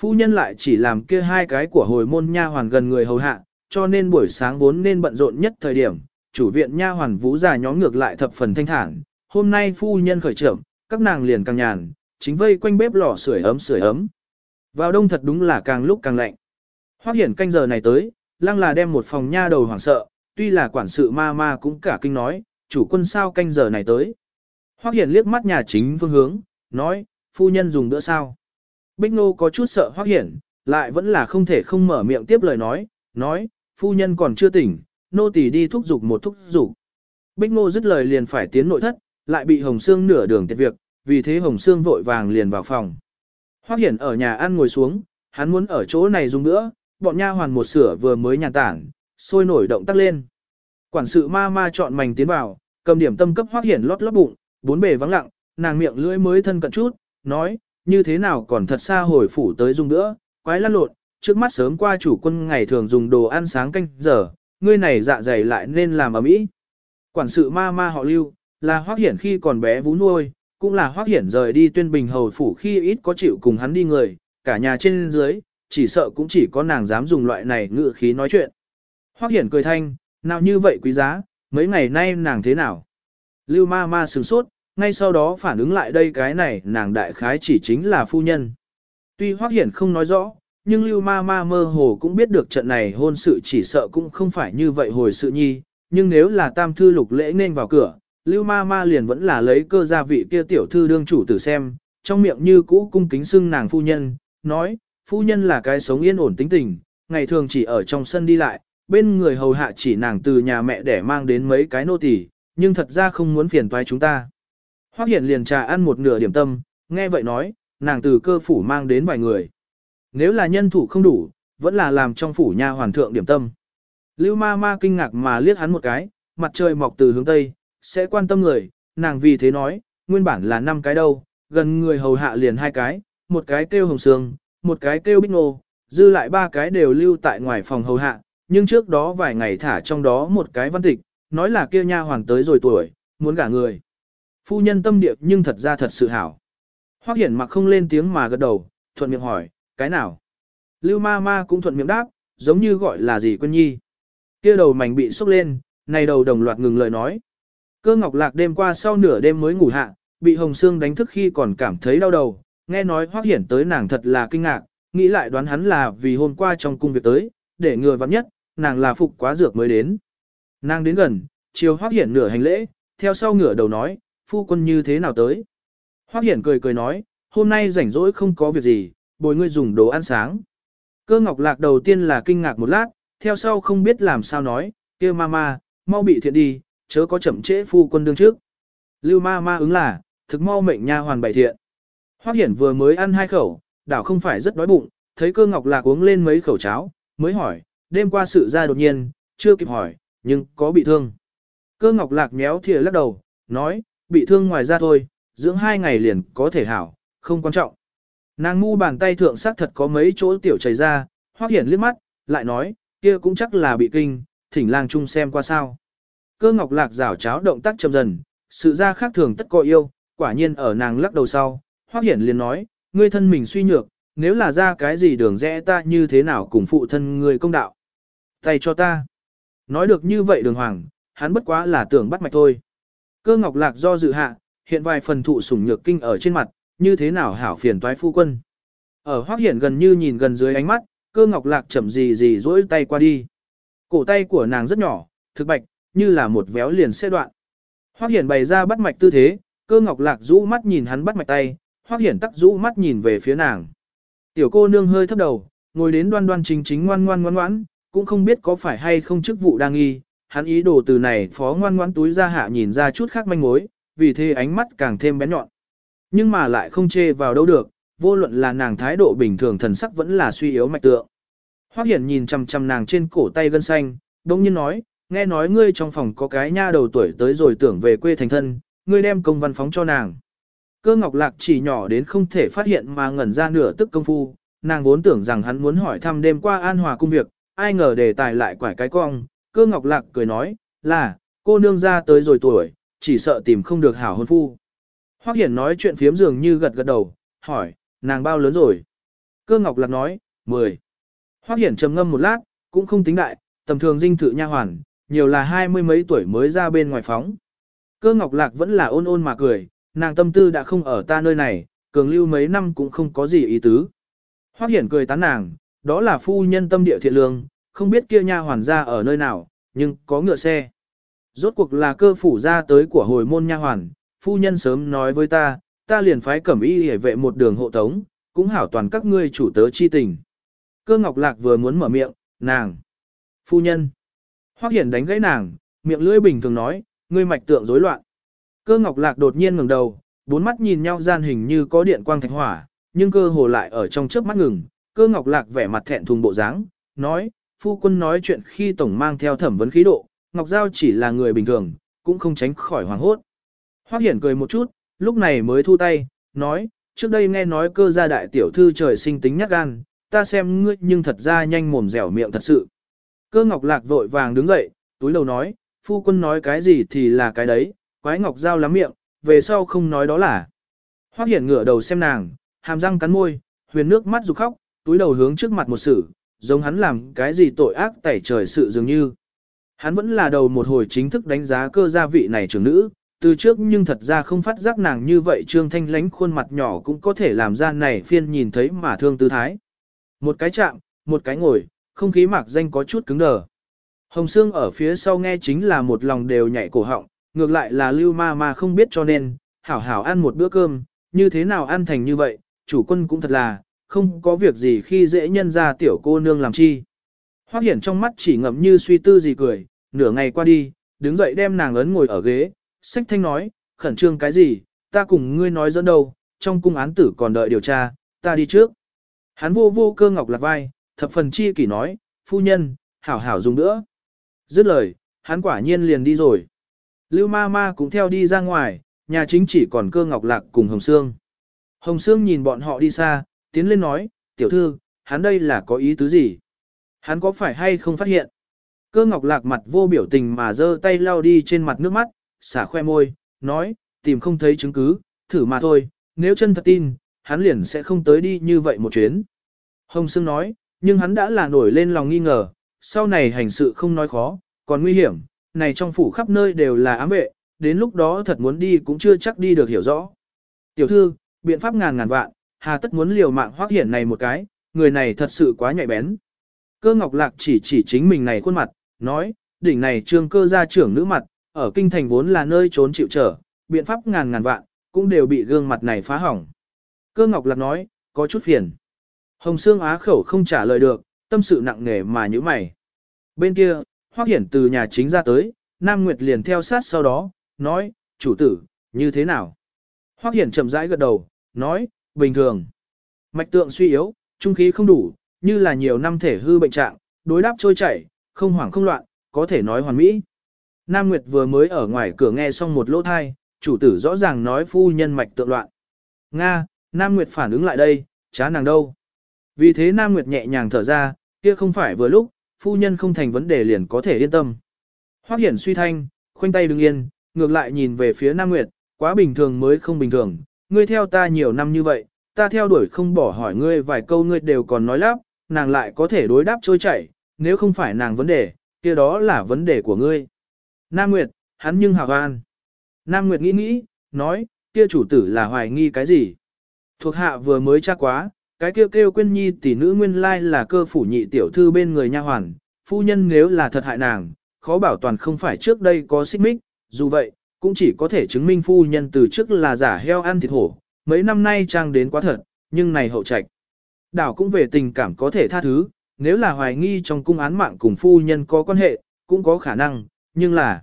Phu nhân lại chỉ làm kia hai cái của hồi môn nha hoàn gần người hầu hạ, cho nên buổi sáng vốn nên bận rộn nhất thời điểm, chủ viện nha hoàn vũ già nhóm ngược lại thập phần thanh thản, hôm nay phu nhân khởi trưởng, các nàng liền càng nhàn, chính vây quanh bếp lò sưởi ấm sưởi ấm. Vào đông thật đúng là càng lúc càng lạnh. Hoắc Hiển canh giờ này tới, lăng là đem một phòng nha đầu hoảng sợ, tuy là quản sự ma ma cũng cả kinh nói, chủ quân sao canh giờ này tới. Hoắc Hiển liếc mắt nhà chính phương hướng, nói, phu nhân dùng bữa sao. Bích Nô có chút sợ Hoắc Hiển, lại vẫn là không thể không mở miệng tiếp lời nói, nói, phu nhân còn chưa tỉnh, nô tỳ đi thúc giục một thúc giục. Bích Nô dứt lời liền phải tiến nội thất, lại bị Hồng Sương nửa đường tiệt việc, vì thế Hồng Sương vội vàng liền vào phòng. Hoắc Hiển ở nhà ăn ngồi xuống, hắn muốn ở chỗ này dùng nữa, bọn nha hoàn một sửa vừa mới nhàn tản, sôi nổi động tác lên. Quản sự ma ma chọn mảnh tiến vào, cầm điểm tâm cấp Hoắc Hiển lót lót bụng, bốn bề vắng lặng, nàng miệng lưỡi mới thân cận chút, nói, như thế nào còn thật xa hồi phủ tới dùng nữa, quái lăn lộn, trước mắt sớm qua chủ quân ngày thường dùng đồ ăn sáng canh giờ, ngươi này dạ dày lại nên làm ở mỹ. Quản sự ma ma họ lưu, là Hoắc hiển khi còn bé vú nuôi, cũng là hoác hiển rời đi tuyên bình hầu phủ khi ít có chịu cùng hắn đi người, cả nhà trên dưới, chỉ sợ cũng chỉ có nàng dám dùng loại này ngựa khí nói chuyện. Hoác hiển cười thanh, nào như vậy quý giá, mấy ngày nay nàng thế nào? Lưu ma ma sửng sốt, ngay sau đó phản ứng lại đây cái này nàng đại khái chỉ chính là phu nhân. Tuy Hoắc Hiển không nói rõ, nhưng Lưu Ma Ma mơ hồ cũng biết được trận này hôn sự chỉ sợ cũng không phải như vậy hồi sự nhi, nhưng nếu là tam thư lục lễ nên vào cửa, Lưu Ma Ma liền vẫn là lấy cơ gia vị kia tiểu thư đương chủ tử xem, trong miệng như cũ cung kính xưng nàng phu nhân, nói, phu nhân là cái sống yên ổn tính tình, ngày thường chỉ ở trong sân đi lại, bên người hầu hạ chỉ nàng từ nhà mẹ để mang đến mấy cái nô tỳ, nhưng thật ra không muốn phiền toái chúng ta. Hoắc Hiển liền trà ăn một nửa điểm tâm, nghe vậy nói, nàng từ cơ phủ mang đến vài người. Nếu là nhân thủ không đủ, vẫn là làm trong phủ nha hoàn thượng điểm tâm. Lưu ma ma kinh ngạc mà liếc hắn một cái, mặt trời mọc từ hướng tây, sẽ quan tâm người, nàng vì thế nói, nguyên bản là năm cái đâu, gần người hầu hạ liền hai cái, một cái kêu hồng sương, một cái kêu bích nô, dư lại ba cái đều lưu tại ngoài phòng hầu hạ, nhưng trước đó vài ngày thả trong đó một cái văn tịch, nói là kia nha hoàn tới rồi tuổi, muốn gả người. Phu nhân tâm địa nhưng thật ra thật sự hảo. Hoắc Hiển mặc không lên tiếng mà gật đầu, thuận miệng hỏi, cái nào? Lưu ma ma cũng thuận miệng đáp, giống như gọi là gì quân nhi. Kia đầu mảnh bị sốc lên, này đầu đồng loạt ngừng lời nói. Cơ ngọc lạc đêm qua sau nửa đêm mới ngủ hạ, bị hồng xương đánh thức khi còn cảm thấy đau đầu, nghe nói Hoắc Hiển tới nàng thật là kinh ngạc, nghĩ lại đoán hắn là vì hôm qua trong cung việc tới, để ngừa vặn nhất, nàng là phục quá dược mới đến. Nàng đến gần, chiều Hoắc Hiển nửa hành lễ, theo sau ngửa đầu nói, phu quân như thế nào tới. Hoắc Hiển cười cười nói, hôm nay rảnh rỗi không có việc gì, bồi ngươi dùng đồ ăn sáng. Cơ ngọc lạc đầu tiên là kinh ngạc một lát, theo sau không biết làm sao nói, kia mama, mau bị thiện đi, chớ có chậm trễ phu quân đương trước. Lưu ma ma ứng là, thực mau mệnh nha hoàn bày thiện. Hoắc Hiển vừa mới ăn hai khẩu, đảo không phải rất đói bụng, thấy cơ ngọc lạc uống lên mấy khẩu cháo, mới hỏi, đêm qua sự ra đột nhiên, chưa kịp hỏi, nhưng có bị thương. Cơ ngọc lạc méo thìa lắc đầu, nói, bị thương ngoài ra thôi, dưỡng hai ngày liền có thể hảo, không quan trọng. Nàng ngu bàn tay thượng sắc thật có mấy chỗ tiểu chảy ra, hoác hiển liếc mắt, lại nói, kia cũng chắc là bị kinh, thỉnh lang chung xem qua sao. Cơ ngọc lạc rảo cháo động tác chậm dần, sự ra khác thường tất có yêu, quả nhiên ở nàng lắc đầu sau, hoác hiển liền nói, ngươi thân mình suy nhược, nếu là ra cái gì đường rẽ ta như thế nào cùng phụ thân ngươi công đạo. Tay cho ta. Nói được như vậy đường hoàng, hắn bất quá là tưởng bắt mạch thôi. Cơ ngọc lạc do dự hạ, hiện vài phần thụ sủng nhược kinh ở trên mặt, như thế nào hảo phiền toái phu quân. Ở hoác hiển gần như nhìn gần dưới ánh mắt, cơ ngọc lạc chậm gì gì dỗi tay qua đi. Cổ tay của nàng rất nhỏ, thực bạch, như là một véo liền xe đoạn. Hoắc hiển bày ra bắt mạch tư thế, cơ ngọc lạc rũ mắt nhìn hắn bắt mạch tay, Hoắc hiển tắc rũ mắt nhìn về phía nàng. Tiểu cô nương hơi thấp đầu, ngồi đến đoan đoan chính chính ngoan ngoan ngoan ngoãn, cũng không biết có phải hay không chức vụ đang nghi, hắn ý đồ từ này phó ngoan ngoãn túi ra hạ nhìn ra chút khác manh mối, vì thế ánh mắt càng thêm bén nhọn. Nhưng mà lại không chê vào đâu được, vô luận là nàng thái độ bình thường thần sắc vẫn là suy yếu mạch tượng. Hoắc Hiển nhìn chằm chằm nàng trên cổ tay gân xanh, bỗng nhiên nói, nghe nói ngươi trong phòng có cái nha đầu tuổi tới rồi tưởng về quê thành thân, ngươi đem công văn phóng cho nàng. Cơ ngọc lạc chỉ nhỏ đến không thể phát hiện mà ngẩn ra nửa tức công phu, nàng vốn tưởng rằng hắn muốn hỏi thăm đêm qua an hòa công việc, ai ngờ đề tài lại quải cái cong, cơ ngọc lạc cười nói, là, cô nương ra tới rồi tuổi, chỉ sợ tìm không được hảo hôn phu. Hoắc Hiển nói chuyện phiếm dường như gật gật đầu, hỏi, nàng bao lớn rồi? Cơ ngọc lạc nói, 10. Hoắc Hiển trầm ngâm một lát, cũng không tính đại, tầm thường dinh thự nha hoàn, nhiều là hai mươi mấy tuổi mới ra bên ngoài phóng. Cơ ngọc lạc vẫn là ôn ôn mà cười, nàng tâm tư đã không ở ta nơi này, cường lưu mấy năm cũng không có gì ý tứ. Hoắc Hiển cười tán nàng, đó là phu nhân tâm địa thiện lương, không biết kia nha hoàn ra ở nơi nào, nhưng có ngựa xe. Rốt cuộc là cơ phủ ra tới của hồi môn nha hoàn, phu nhân sớm nói với ta, ta liền phái cẩm y hề vệ một đường hộ tống, cũng hảo toàn các ngươi chủ tớ chi tình. Cơ ngọc lạc vừa muốn mở miệng, nàng. Phu nhân. Hoắc Hiển đánh gãy nàng, miệng lưỡi bình thường nói, ngươi mạch tượng rối loạn. Cơ ngọc lạc đột nhiên ngẩng đầu, bốn mắt nhìn nhau gian hình như có điện quang thạch hỏa, nhưng cơ hồ lại ở trong chớp mắt ngừng. Cơ ngọc lạc vẻ mặt thẹn thùng bộ dáng, nói, phu quân nói chuyện khi tổng mang theo thẩm vấn khí độ, ngọc giao chỉ là người bình thường, cũng không tránh khỏi hoàng hốt. Hoắc Hiển cười một chút, lúc này mới thu tay, nói, trước đây nghe nói cơ gia đại tiểu thư trời sinh tính nhát gan, ta xem ngươi nhưng thật ra nhanh mồm dẻo miệng thật sự. Cơ ngọc lạc vội vàng đứng dậy, túi đầu nói, phu quân nói cái gì thì là cái đấy, quái ngọc giao lắm miệng, về sau không nói đó là. Hoắc hiển ngửa đầu xem nàng, hàm răng cắn môi, huyền nước mắt rụt khóc, túi đầu hướng trước mặt một sự, giống hắn làm cái gì tội ác tẩy trời sự dường như. Hắn vẫn là đầu một hồi chính thức đánh giá cơ gia vị này trưởng nữ, từ trước nhưng thật ra không phát giác nàng như vậy trương thanh lánh khuôn mặt nhỏ cũng có thể làm ra này phiên nhìn thấy mà thương tư thái. Một cái chạm, một cái ngồi, không khí mạc danh có chút cứng đờ. Hồng Sương ở phía sau nghe chính là một lòng đều nhảy cổ họng, ngược lại là lưu ma ma không biết cho nên, hảo hảo ăn một bữa cơm, như thế nào ăn thành như vậy, chủ quân cũng thật là, không có việc gì khi dễ nhân ra tiểu cô nương làm chi. Hoác hiển trong mắt chỉ ngậm như suy tư gì cười, nửa ngày qua đi, đứng dậy đem nàng ấn ngồi ở ghế, sách thanh nói, khẩn trương cái gì, ta cùng ngươi nói dẫn đâu, trong cung án tử còn đợi điều tra, ta đi trước. Hắn vô vô cơ ngọc lạc vai, thập phần chi kỷ nói, phu nhân, hảo hảo dùng nữa. Dứt lời, hắn quả nhiên liền đi rồi. Lưu ma ma cũng theo đi ra ngoài, nhà chính chỉ còn cơ ngọc lạc cùng Hồng Sương. Hồng Sương nhìn bọn họ đi xa, tiến lên nói, tiểu thư, hắn đây là có ý tứ gì? Hắn có phải hay không phát hiện? Cơ ngọc lạc mặt vô biểu tình mà giơ tay lau đi trên mặt nước mắt, xả khoe môi, nói, tìm không thấy chứng cứ, thử mà thôi, nếu chân thật tin, hắn liền sẽ không tới đi như vậy một chuyến. Hồng Sương nói, nhưng hắn đã là nổi lên lòng nghi ngờ, sau này hành sự không nói khó, còn nguy hiểm, này trong phủ khắp nơi đều là ám vệ, đến lúc đó thật muốn đi cũng chưa chắc đi được hiểu rõ. Tiểu thư, biện pháp ngàn ngàn vạn, hà tất muốn liều mạng hoác hiển này một cái, người này thật sự quá nhạy bén. Cơ ngọc lạc chỉ chỉ chính mình này khuôn mặt, nói, đỉnh này trương cơ gia trưởng nữ mặt, ở kinh thành vốn là nơi trốn chịu trở, biện pháp ngàn ngàn vạn, cũng đều bị gương mặt này phá hỏng. Cơ ngọc lạc nói, có chút phiền. Hồng Sương Á khẩu không trả lời được, tâm sự nặng nề mà như mày. Bên kia, Hoắc Hiển từ nhà chính ra tới, Nam Nguyệt liền theo sát sau đó, nói, chủ tử, như thế nào? Hoắc Hiển chậm rãi gật đầu, nói, bình thường. Mạch tượng suy yếu, trung khí không đủ, như là nhiều năm thể hư bệnh trạng, đối đáp trôi chảy, không hoảng không loạn, có thể nói hoàn mỹ. Nam Nguyệt vừa mới ở ngoài cửa nghe xong một lỗ thai, chủ tử rõ ràng nói phu nhân mạch tượng loạn. Nga, Nam Nguyệt phản ứng lại đây, chá nàng đâu? Vì thế Nam Nguyệt nhẹ nhàng thở ra, kia không phải vừa lúc, phu nhân không thành vấn đề liền có thể yên tâm. Hoắc Hiển suy thanh, khoanh tay đứng yên, ngược lại nhìn về phía Nam Nguyệt, quá bình thường mới không bình thường, ngươi theo ta nhiều năm như vậy, ta theo đuổi không bỏ hỏi ngươi vài câu ngươi đều còn nói lắp, nàng lại có thể đối đáp trôi chảy, nếu không phải nàng vấn đề, kia đó là vấn đề của ngươi. Nam Nguyệt, hắn nhưng hào an. Nam Nguyệt nghĩ nghĩ, nói, kia chủ tử là hoài nghi cái gì? Thuộc hạ vừa mới tra quá, cái kêu kêu quyên nhi tỷ nữ nguyên lai là cơ phủ nhị tiểu thư bên người nha hoàn, phu nhân nếu là thật hại nàng, khó bảo toàn không phải trước đây có xích mích, dù vậy, cũng chỉ có thể chứng minh phu nhân từ trước là giả heo ăn thịt hổ, mấy năm nay trang đến quá thật, nhưng này hậu trạch. Đảo cũng về tình cảm có thể tha thứ, nếu là hoài nghi trong cung án mạng cùng phu nhân có quan hệ, cũng có khả năng, nhưng là...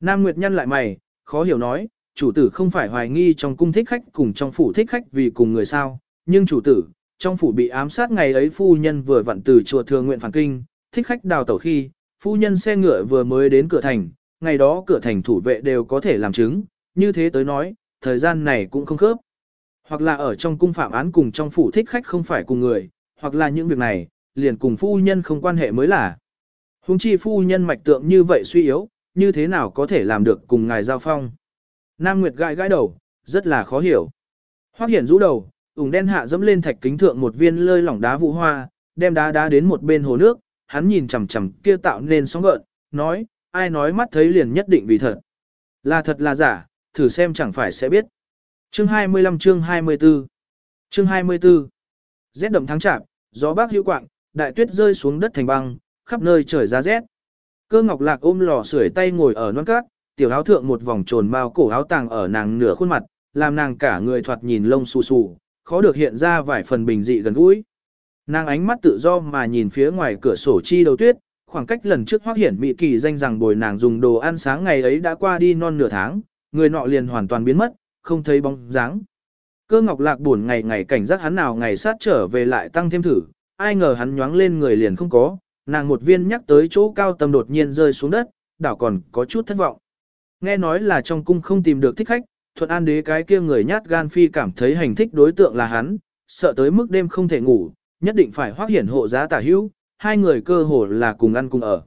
Nam Nguyệt nhân lại mày, khó hiểu nói, chủ tử không phải hoài nghi trong cung thích khách cùng trong phủ thích khách vì cùng người sao, nhưng chủ tử, trong phủ bị ám sát ngày ấy phu nhân vừa vặn từ chùa thường nguyện phản kinh, thích khách đào tẩu khi, phu nhân xe ngựa vừa mới đến cửa thành, ngày đó cửa thành thủ vệ đều có thể làm chứng, như thế tới nói, thời gian này cũng không khớp. Hoặc là ở trong cung phạm án cùng trong phủ thích khách không phải cùng người, hoặc là những việc này, liền cùng phu nhân không quan hệ mới là. Hùng chi phu nhân mạch tượng như vậy suy yếu, như thế nào có thể làm được cùng ngài giao phong. Nam Nguyệt gãi gãi đầu, rất là khó hiểu. Hoác Hiển rũ đầu, ủng đen hạ dẫm lên thạch kính thượng một viên lơi lỏng đá vụ hoa, đem đá đá đến một bên hồ nước, hắn nhìn chằm chằm kia tạo nên sóng gợn, nói, ai nói mắt thấy liền nhất định vì thật. Là thật là giả, thử xem chẳng phải sẽ biết. Chương 25 chương 24 Chương 24 Rét đậm tháng chạp, gió bác hữu quạng, đại tuyết rơi xuống đất thành băng, khắp nơi trời giá rét. Cơ ngọc lạc ôm lò sưởi tay ngồi ở non cát, tiểu áo thượng một vòng trồn bao cổ áo tàng ở nàng nửa khuôn mặt, làm nàng cả người thoạt nhìn lông xù xù, khó được hiện ra vài phần bình dị gần gũi. Nàng ánh mắt tự do mà nhìn phía ngoài cửa sổ chi đầu tuyết, khoảng cách lần trước hoác hiển mỹ kỳ danh rằng bồi nàng dùng đồ ăn sáng ngày ấy đã qua đi non nửa tháng, người nọ liền hoàn toàn biến mất, không thấy bóng dáng. Cơ ngọc lạc buồn ngày ngày cảnh giác hắn nào ngày sát trở về lại tăng thêm thử, ai ngờ hắn nhoáng lên người liền không có, nàng một viên nhắc tới chỗ cao tầm đột nhiên rơi xuống đất, đảo còn có chút thất vọng. Nghe nói là trong cung không tìm được thích khách, thuận an đế cái kia người nhát gan phi cảm thấy hành thích đối tượng là hắn, sợ tới mức đêm không thể ngủ, nhất định phải hoác hiển hộ giá tả hữu, hai người cơ hồ là cùng ăn cùng ở.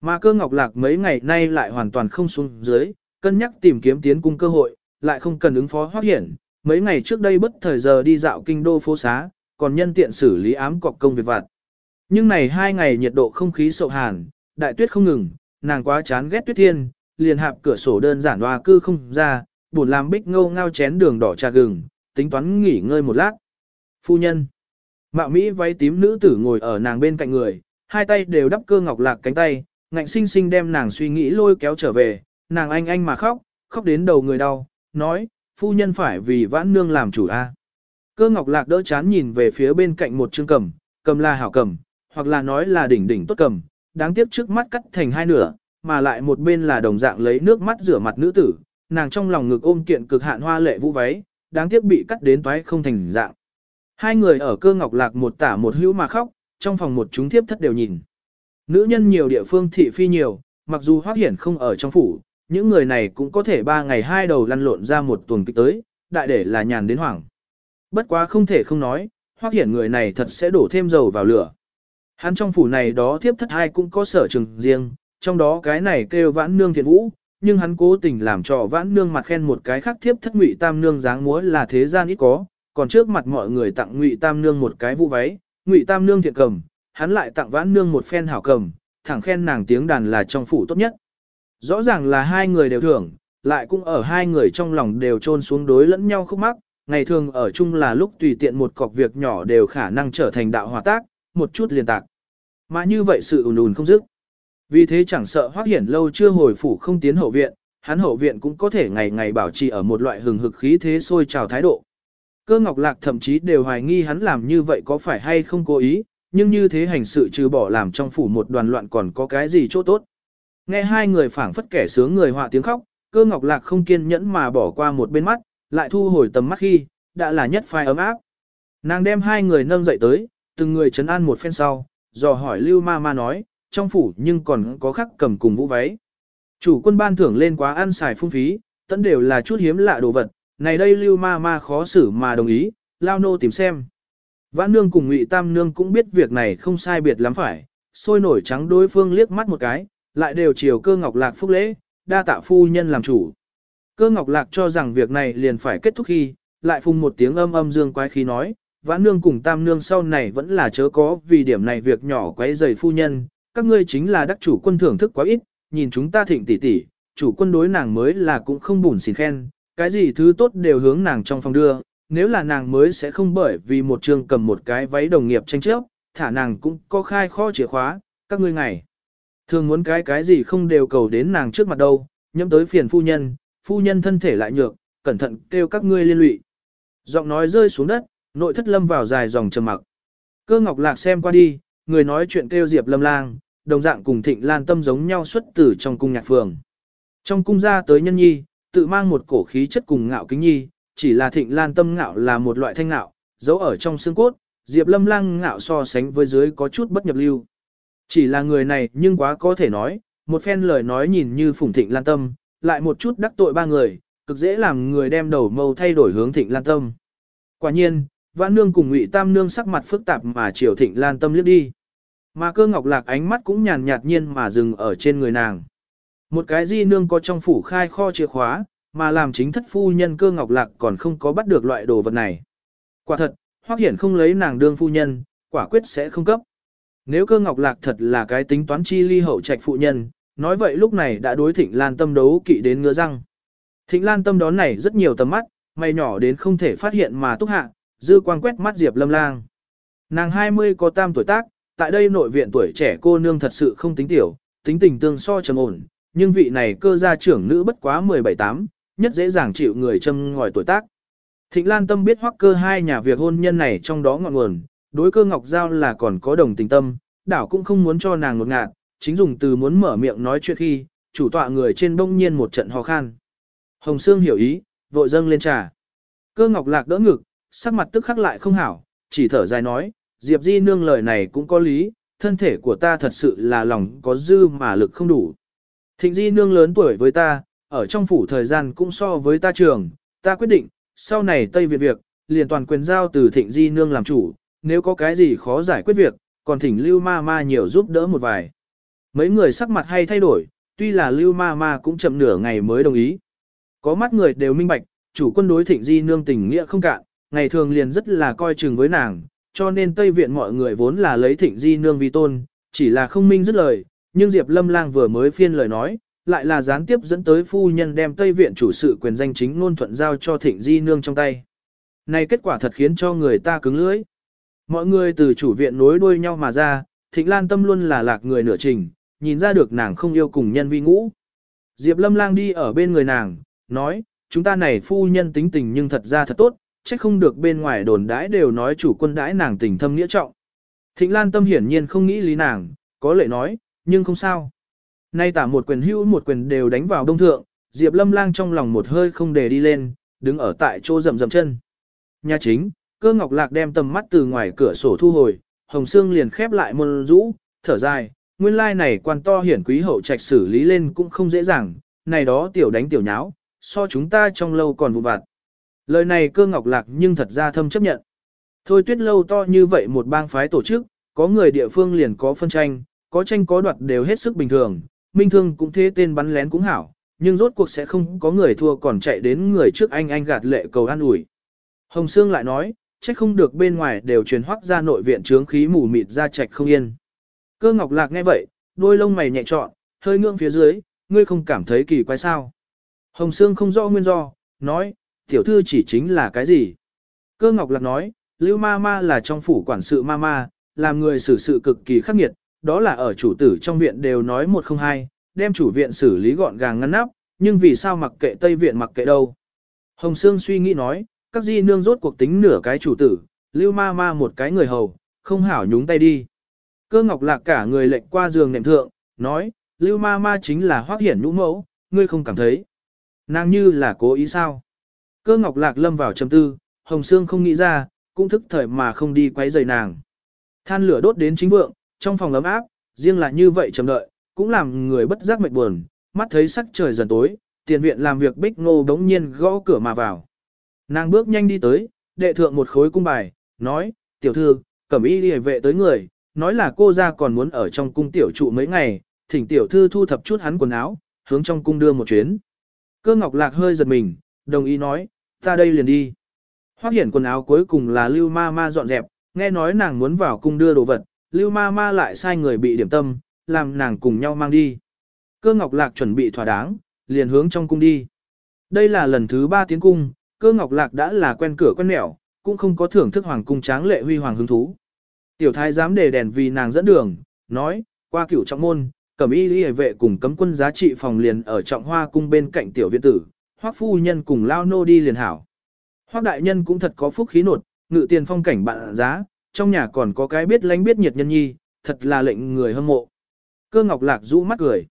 Mà cơ ngọc lạc mấy ngày nay lại hoàn toàn không xuống dưới, cân nhắc tìm kiếm tiến cung cơ hội, lại không cần ứng phó hoác hiển. Mấy ngày trước đây bất thời giờ đi dạo kinh đô phố xá, còn nhân tiện xử lý ám cọc công việc vặt. Nhưng này hai ngày nhiệt độ không khí sậu hàn, đại tuyết không ngừng, nàng quá chán ghét tuyết thiên, liền hạp cửa sổ đơn giản hoa cư không ra, buồn làm bích ngâu ngao chén đường đỏ trà gừng, tính toán nghỉ ngơi một lát. Phu nhân. Mạo Mỹ váy tím nữ tử ngồi ở nàng bên cạnh người, hai tay đều đắp cơ ngọc lạc cánh tay, ngạnh sinh sinh đem nàng suy nghĩ lôi kéo trở về, nàng anh anh mà khóc, khóc đến đầu người đau, nói, phu nhân phải vì vãn nương làm chủ a. Cơ ngọc lạc đỡ chán nhìn về phía bên cạnh một chương cầm, cầm là hảo cầm, hoặc là nói là đỉnh đỉnh tốt cầm, đáng tiếc trước mắt cắt thành hai nửa, mà lại một bên là đồng dạng lấy nước mắt rửa mặt nữ tử, nàng trong lòng ngực ôm kiện cực hạn hoa lệ vũ váy, đáng tiếc bị cắt đến toái không thành dạng. Hai người ở cơ ngọc lạc một tả một hữu mà khóc, trong phòng một chúng thiếp thất đều nhìn. Nữ nhân nhiều địa phương thị phi nhiều, mặc dù hoác hiển không ở trong phủ, những người này cũng có thể ba ngày hai đầu lăn lộn ra một tuần kịch tới, đại để là nhàn đến hoảng. Bất quá không thể không nói, hoác hiển người này thật sẽ đổ thêm dầu vào lửa. Hắn trong phủ này đó thiếp thất hai cũng có sở trường riêng, trong đó cái này kêu vãn nương thiện vũ, nhưng hắn cố tình làm cho vãn nương mặt khen một cái khác thiếp thất ngụy tam nương dáng múa là thế gian ít có, còn trước mặt mọi người tặng Ngụy Tam Nương một cái vũ váy, Ngụy Tam Nương thiện cầm, hắn lại tặng Vãn Nương một phen hảo cầm, thẳng khen nàng tiếng đàn là trong phủ tốt nhất. Rõ ràng là hai người đều thưởng, lại cũng ở hai người trong lòng đều trôn xuống đối lẫn nhau khúc mắc, ngày thường ở chung là lúc tùy tiện một cọc việc nhỏ đều khả năng trở thành đạo hòa tác, một chút liền tạc. Mà như vậy sự ùn ùn không dứt. Vì thế chẳng sợ Hoắc hiển lâu chưa hồi phủ không tiến hậu viện, hắn hậu viện cũng có thể ngày ngày bảo trì ở một loại hừng hực khí thế sôi trào thái độ. Cơ ngọc lạc thậm chí đều hoài nghi hắn làm như vậy có phải hay không cố ý, nhưng như thế hành sự trừ bỏ làm trong phủ một đoàn loạn còn có cái gì chỗ tốt. Nghe hai người phảng phất kẻ sướng người họa tiếng khóc, cơ ngọc lạc không kiên nhẫn mà bỏ qua một bên mắt, lại thu hồi tầm mắt khi, đã là nhất phai ấm áp. Nàng đem hai người nâng dậy tới, từng người chấn an một phen sau, dò hỏi lưu ma ma nói, trong phủ nhưng còn có khắc cầm cùng vũ váy. Chủ quân ban thưởng lên quá ăn xài phung phí, tận đều là chút hiếm lạ đồ vật, này đây lưu ma ma khó xử mà đồng ý, lao nô tìm xem. Vãn nương cùng ngụy tam nương cũng biết việc này không sai biệt lắm phải, sôi nổi trắng đối phương liếc mắt một cái, lại đều chiều cơ ngọc lạc phúc lễ, đa tạ phu nhân làm chủ. Cơ ngọc lạc cho rằng việc này liền phải kết thúc khi, lại phùng một tiếng âm âm dương quái khí nói, vãn nương cùng tam nương sau này vẫn là chớ có vì điểm này việc nhỏ quấy rầy phu nhân, các ngươi chính là đắc chủ quân thưởng thức quá ít, nhìn chúng ta thịnh tỷ tỷ, chủ quân đối nàng mới là cũng không bùn xỉn khen, cái gì thứ tốt đều hướng nàng trong phòng đưa, nếu là nàng mới sẽ không bởi vì một trường cầm một cái váy đồng nghiệp tranh chấp, thả nàng cũng có khai kho chìa khóa, các ngươi ngày. Thường muốn cái cái gì không đều cầu đến nàng trước mặt đâu, nhắm tới phiền phu nhân, phu nhân thân thể lại nhược, cẩn thận kêu các ngươi liên lụy. Giọng nói rơi xuống đất, nội thất lâm vào dài dòng trầm mặc. Cơ ngọc lạc xem qua đi, người nói chuyện kêu Diệp Lâm Lang, đồng dạng cùng Thịnh Lan Tâm giống nhau xuất tử trong cung nhạc phường. Trong cung ra tới nhân nhi, tự mang một cổ khí chất cùng ngạo kính nhi, chỉ là Thịnh Lan Tâm ngạo là một loại thanh ngạo, giấu ở trong xương cốt, Diệp Lâm Lang ngạo so sánh với dưới có chút bất nhập lưu. Chỉ là người này nhưng quá có thể nói, một phen lời nói nhìn như phủng Thịnh Lan Tâm, lại một chút đắc tội ba người, cực dễ làm người đem đầu mâu thay đổi hướng Thịnh Lan Tâm. Quả nhiên, Vãn Nương cùng Ngụy Tam Nương sắc mặt phức tạp mà chiều Thịnh Lan Tâm liếc đi. Mà cơ ngọc lạc ánh mắt cũng nhàn nhạt nhiên mà dừng ở trên người nàng. Một cái di nương có trong phủ khai kho chìa khóa, mà làm chính thất phu nhân cơ ngọc lạc còn không có bắt được loại đồ vật này. Quả thật, hoác hiển không lấy nàng đương phu nhân, quả quyết sẽ không cấp. Nếu cơ ngọc lạc thật là cái tính toán chi ly hậu trạch phụ nhân, nói vậy lúc này đã đối thịnh lan tâm đấu kỵ đến ngứa răng. Thịnh lan tâm đón này rất nhiều tầm mắt, mày nhỏ đến không thể phát hiện mà túc hạ, dư quang quét mắt Diệp Lâm Lang. Nàng 20 có tam tuổi tác, tại đây nội viện tuổi trẻ cô nương thật sự không tính tiểu, tính tình tương so trầm ổn, nhưng vị này cơ gia trưởng nữ bất quá 17-8, nhất dễ dàng chịu người châm ngòi tuổi tác. Thịnh Lan Tâm biết hoắc cơ hai nhà việc hôn nhân này trong đó ngọn nguồn, đối cơ Ngọc Giao là còn có đồng tình tâm, đảo cũng không muốn cho nàng ngột ngạt, chính dùng từ muốn mở miệng nói chuyện khi, chủ tọa người trên bỗng nhiên một trận ho khan. Hồng Sương hiểu ý, vội dâng lên trà. Cơ Ngọc Lạc đỡ ngực, sắc mặt tức khắc lại không hảo, chỉ thở dài nói, Diệp Di nương lời này cũng có lý, thân thể của ta thật sự là lòng có dư mà lực không đủ. Thịnh Di nương lớn tuổi với ta, ở trong phủ thời gian cũng so với ta trường, ta quyết định, sau này Tây Việt việc, liền toàn quyền giao từ Thịnh Di nương làm chủ, nếu có cái gì khó giải quyết việc, còn thỉnh Lưu Ma Ma nhiều giúp đỡ một vài. Mấy người sắc mặt hay thay đổi, tuy là Lưu Ma Ma cũng chậm nửa ngày mới đồng ý. Có mắt người đều minh bạch, chủ quân đối Thịnh Di nương tình nghĩa không cạn, ngày thường liền rất là coi chừng với nàng, cho nên Tây Viện mọi người vốn là lấy thịnh di nương vi tôn, chỉ là không minh dứt lời, nhưng Diệp Lâm Lang vừa mới phiên lời nói, lại là gián tiếp dẫn tới phu nhân đem Tây Viện chủ sự quyền danh chính ngôn thuận giao cho thịnh di nương trong tay. Này kết quả thật khiến cho người ta cứng lưỡi. Mọi người từ chủ viện nối đuôi nhau mà ra, thịnh lan tâm luôn là lạc người nửa trình, nhìn ra được nàng không yêu cùng nhân vi ngũ. Diệp Lâm Lang đi ở bên người nàng, nói, chúng ta này phu nhân tính tình nhưng thật ra thật tốt, trách không được bên ngoài đồn đãi đều nói chủ quân đãi nàng tình thâm nghĩa trọng. Thịnh Lan Tâm hiển nhiên không nghĩ lý nàng, có lệ nói, nhưng không sao. Nay tả một quyền hữu một quyền đều đánh vào đông thượng, Diệp Lâm Lang trong lòng một hơi không để đi lên, đứng ở tại chỗ rầm rầm chân. Nhà chính, cơ ngọc lạc đem tầm mắt từ ngoài cửa sổ thu hồi, hồng xương liền khép lại môn rũ, thở dài, nguyên lai này quan to hiển quý hậu trạch xử lý lên cũng không dễ dàng, này đó tiểu đánh tiểu nháo, so chúng ta trong lâu còn vụ vặt. Lời này cơ ngọc lạc nhưng thật ra thâm chấp nhận. Thôi tuyết lâu to như vậy một bang phái tổ chức, có người địa phương liền có phân tranh, có tranh có đoạt đều hết sức bình thường, minh thương cũng thế tên bắn lén cũng hảo, nhưng rốt cuộc sẽ không có người thua còn chạy đến người trước anh anh gạt lệ cầu an ủi. Hồng Sương lại nói, trách không được bên ngoài đều truyền hoắc ra nội viện trướng khí mù mịt ra trạch không yên. Cơ Ngọc Lạc nghe vậy, đôi lông mày nhẹ trọn, hơi ngưỡng phía dưới, ngươi không cảm thấy kỳ quái sao. Hồng Sương không rõ nguyên do, nói, tiểu thư chỉ chính là cái gì? Cơ Ngọc Lạc nói, Lưu Ma Ma là trong phủ quản sự Ma Ma, làm người xử sự cực kỳ khắc nghiệt, đó là ở chủ tử trong viện đều nói một không hai, đem chủ viện xử lý gọn gàng ngăn nắp, nhưng vì sao mặc kệ Tây viện mặc kệ đâu? Hồng Sương suy nghĩ nói, các di nương rốt cuộc tính nửa cái chủ tử, Lưu Ma Ma một cái người hầu, không hảo nhúng tay đi. Cơ Ngọc Lạc cả người lệnh qua giường nệm thượng, nói, Lưu Ma Ma chính là hoác hiển nhũ mẫu, ngươi không cảm thấy. Nàng như là cố ý sao? Cơ ngọc lạc lâm vào trầm tư, hồng xương không nghĩ ra, cũng thức thời mà không đi quấy rầy nàng. Than lửa đốt đến chính vượng, trong phòng ấm áp, riêng là như vậy trầm đợi, cũng làm người bất giác mệt buồn, mắt thấy sắc trời dần tối, tiền viện làm việc bích ngô đống nhiên gõ cửa mà vào. Nàng bước nhanh đi tới, đệ thượng một khối cung bài, nói, tiểu thư, cẩm y đi vệ tới người, nói là cô ra còn muốn ở trong cung tiểu trụ mấy ngày, thỉnh tiểu thư thu thập chút hắn quần áo, hướng trong cung đưa một chuyến. Cơ ngọc lạc hơi giật mình, đồng ý nói, ta đây liền đi. Hoác hiển quần áo cuối cùng là lưu ma ma dọn dẹp, nghe nói nàng muốn vào cung đưa đồ vật, lưu ma ma lại sai người bị điểm tâm, làm nàng cùng nhau mang đi. Cơ ngọc lạc chuẩn bị thỏa đáng, liền hướng trong cung đi. Đây là lần thứ ba tiến cung, cơ ngọc lạc đã là quen cửa quen mẹo, cũng không có thưởng thức hoàng cung tráng lệ huy hoàng hứng thú. Tiểu thái dám để đèn vì nàng dẫn đường, nói, qua cửu trọng môn, cẩm y lý vệ cùng cấm quân giá trị phòng liền ở trọng hoa cung bên cạnh tiểu viện tử, hoắc phu nhân cùng lao nô đi liền hảo. Hoắc đại nhân cũng thật có phúc khí nột, ngự tiền phong cảnh bạn giá, trong nhà còn có cái biết lánh biết nhiệt nhân nhi, thật là lệnh người hâm mộ. Cơ ngọc lạc rũ mắt cười.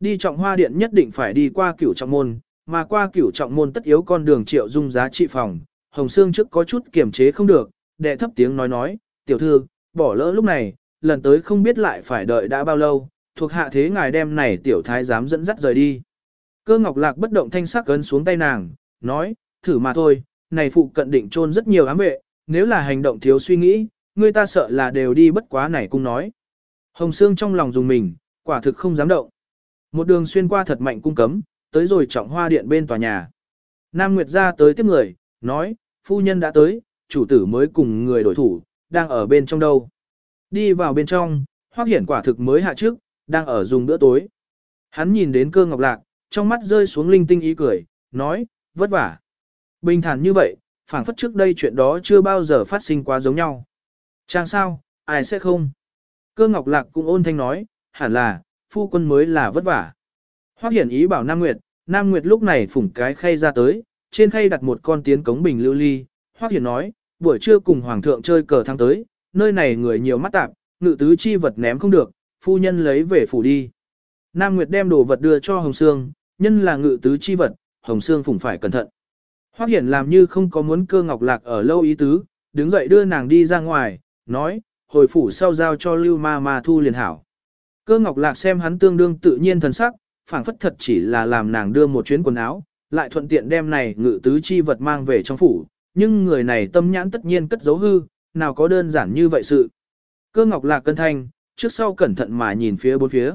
Đi trọng hoa điện nhất định phải đi qua cửu trọng môn, mà qua cửu trọng môn tất yếu con đường triệu dung giá trị phòng. Hồng Sương trước có chút kiềm chế không được, đệ thấp tiếng nói nói, tiểu thư, bỏ lỡ lúc này, lần tới không biết lại phải đợi đã bao lâu, thuộc hạ thế ngài đem này tiểu thái dám dẫn dắt rời đi. Cơ ngọc lạc bất động thanh sắc ấn xuống tay nàng, nói, thử mà thôi, này phụ cận định trôn rất nhiều ám vệ, nếu là hành động thiếu suy nghĩ, người ta sợ là đều đi bất quá này cung nói. Hồng Sương trong lòng dùng mình, quả thực không dám động. Một đường xuyên qua thật mạnh cung cấm, tới rồi trọng hoa điện bên tòa nhà. Nam Nguyệt ra tới tiếp người, nói, phu nhân đã tới, chủ tử mới cùng người đổi thủ, đang ở bên trong đâu. Đi vào bên trong, hoác hiển quả thực mới hạ trước, đang ở dùng bữa tối. Hắn nhìn đến cơ ngọc lạc, trong mắt rơi xuống linh tinh ý cười, nói, vất vả. Bình thản như vậy, phảng phất trước đây chuyện đó chưa bao giờ phát sinh quá giống nhau. Trang sao, ai sẽ không? Cơ ngọc lạc cũng ôn thanh nói, hẳn là, phu quân mới là vất vả. Hoắc hiển ý bảo Nam Nguyệt, Nam Nguyệt lúc này phủng cái khay ra tới, trên khay đặt một con tiến cống bình lưu ly. Hoắc hiển nói, buổi trưa cùng hoàng thượng chơi cờ thắng tới, nơi này người nhiều mắt tạp, ngự tứ chi vật ném không được, phu nhân lấy về phủ đi. Nam Nguyệt đem đồ vật đưa cho Hồng Sương, nhân là ngự tứ chi vật, Hồng Sương phùng phải cẩn thận. Hoắc hiển làm như không có muốn cơ ngọc lạc ở lâu ý tứ, đứng dậy đưa nàng đi ra ngoài, nói, hồi phủ sau giao cho lưu ma ma thu liền hảo. Cơ ngọc lạc xem hắn tương đương tự nhiên thần sắc, phảng phất thật chỉ là làm nàng đưa một chuyến quần áo, lại thuận tiện đem này ngự tứ chi vật mang về trong phủ, nhưng người này tâm nhãn tất nhiên cất dấu hư, nào có đơn giản như vậy sự. Cơ ngọc lạc cân thanh, trước sau cẩn thận mà nhìn phía bốn phía.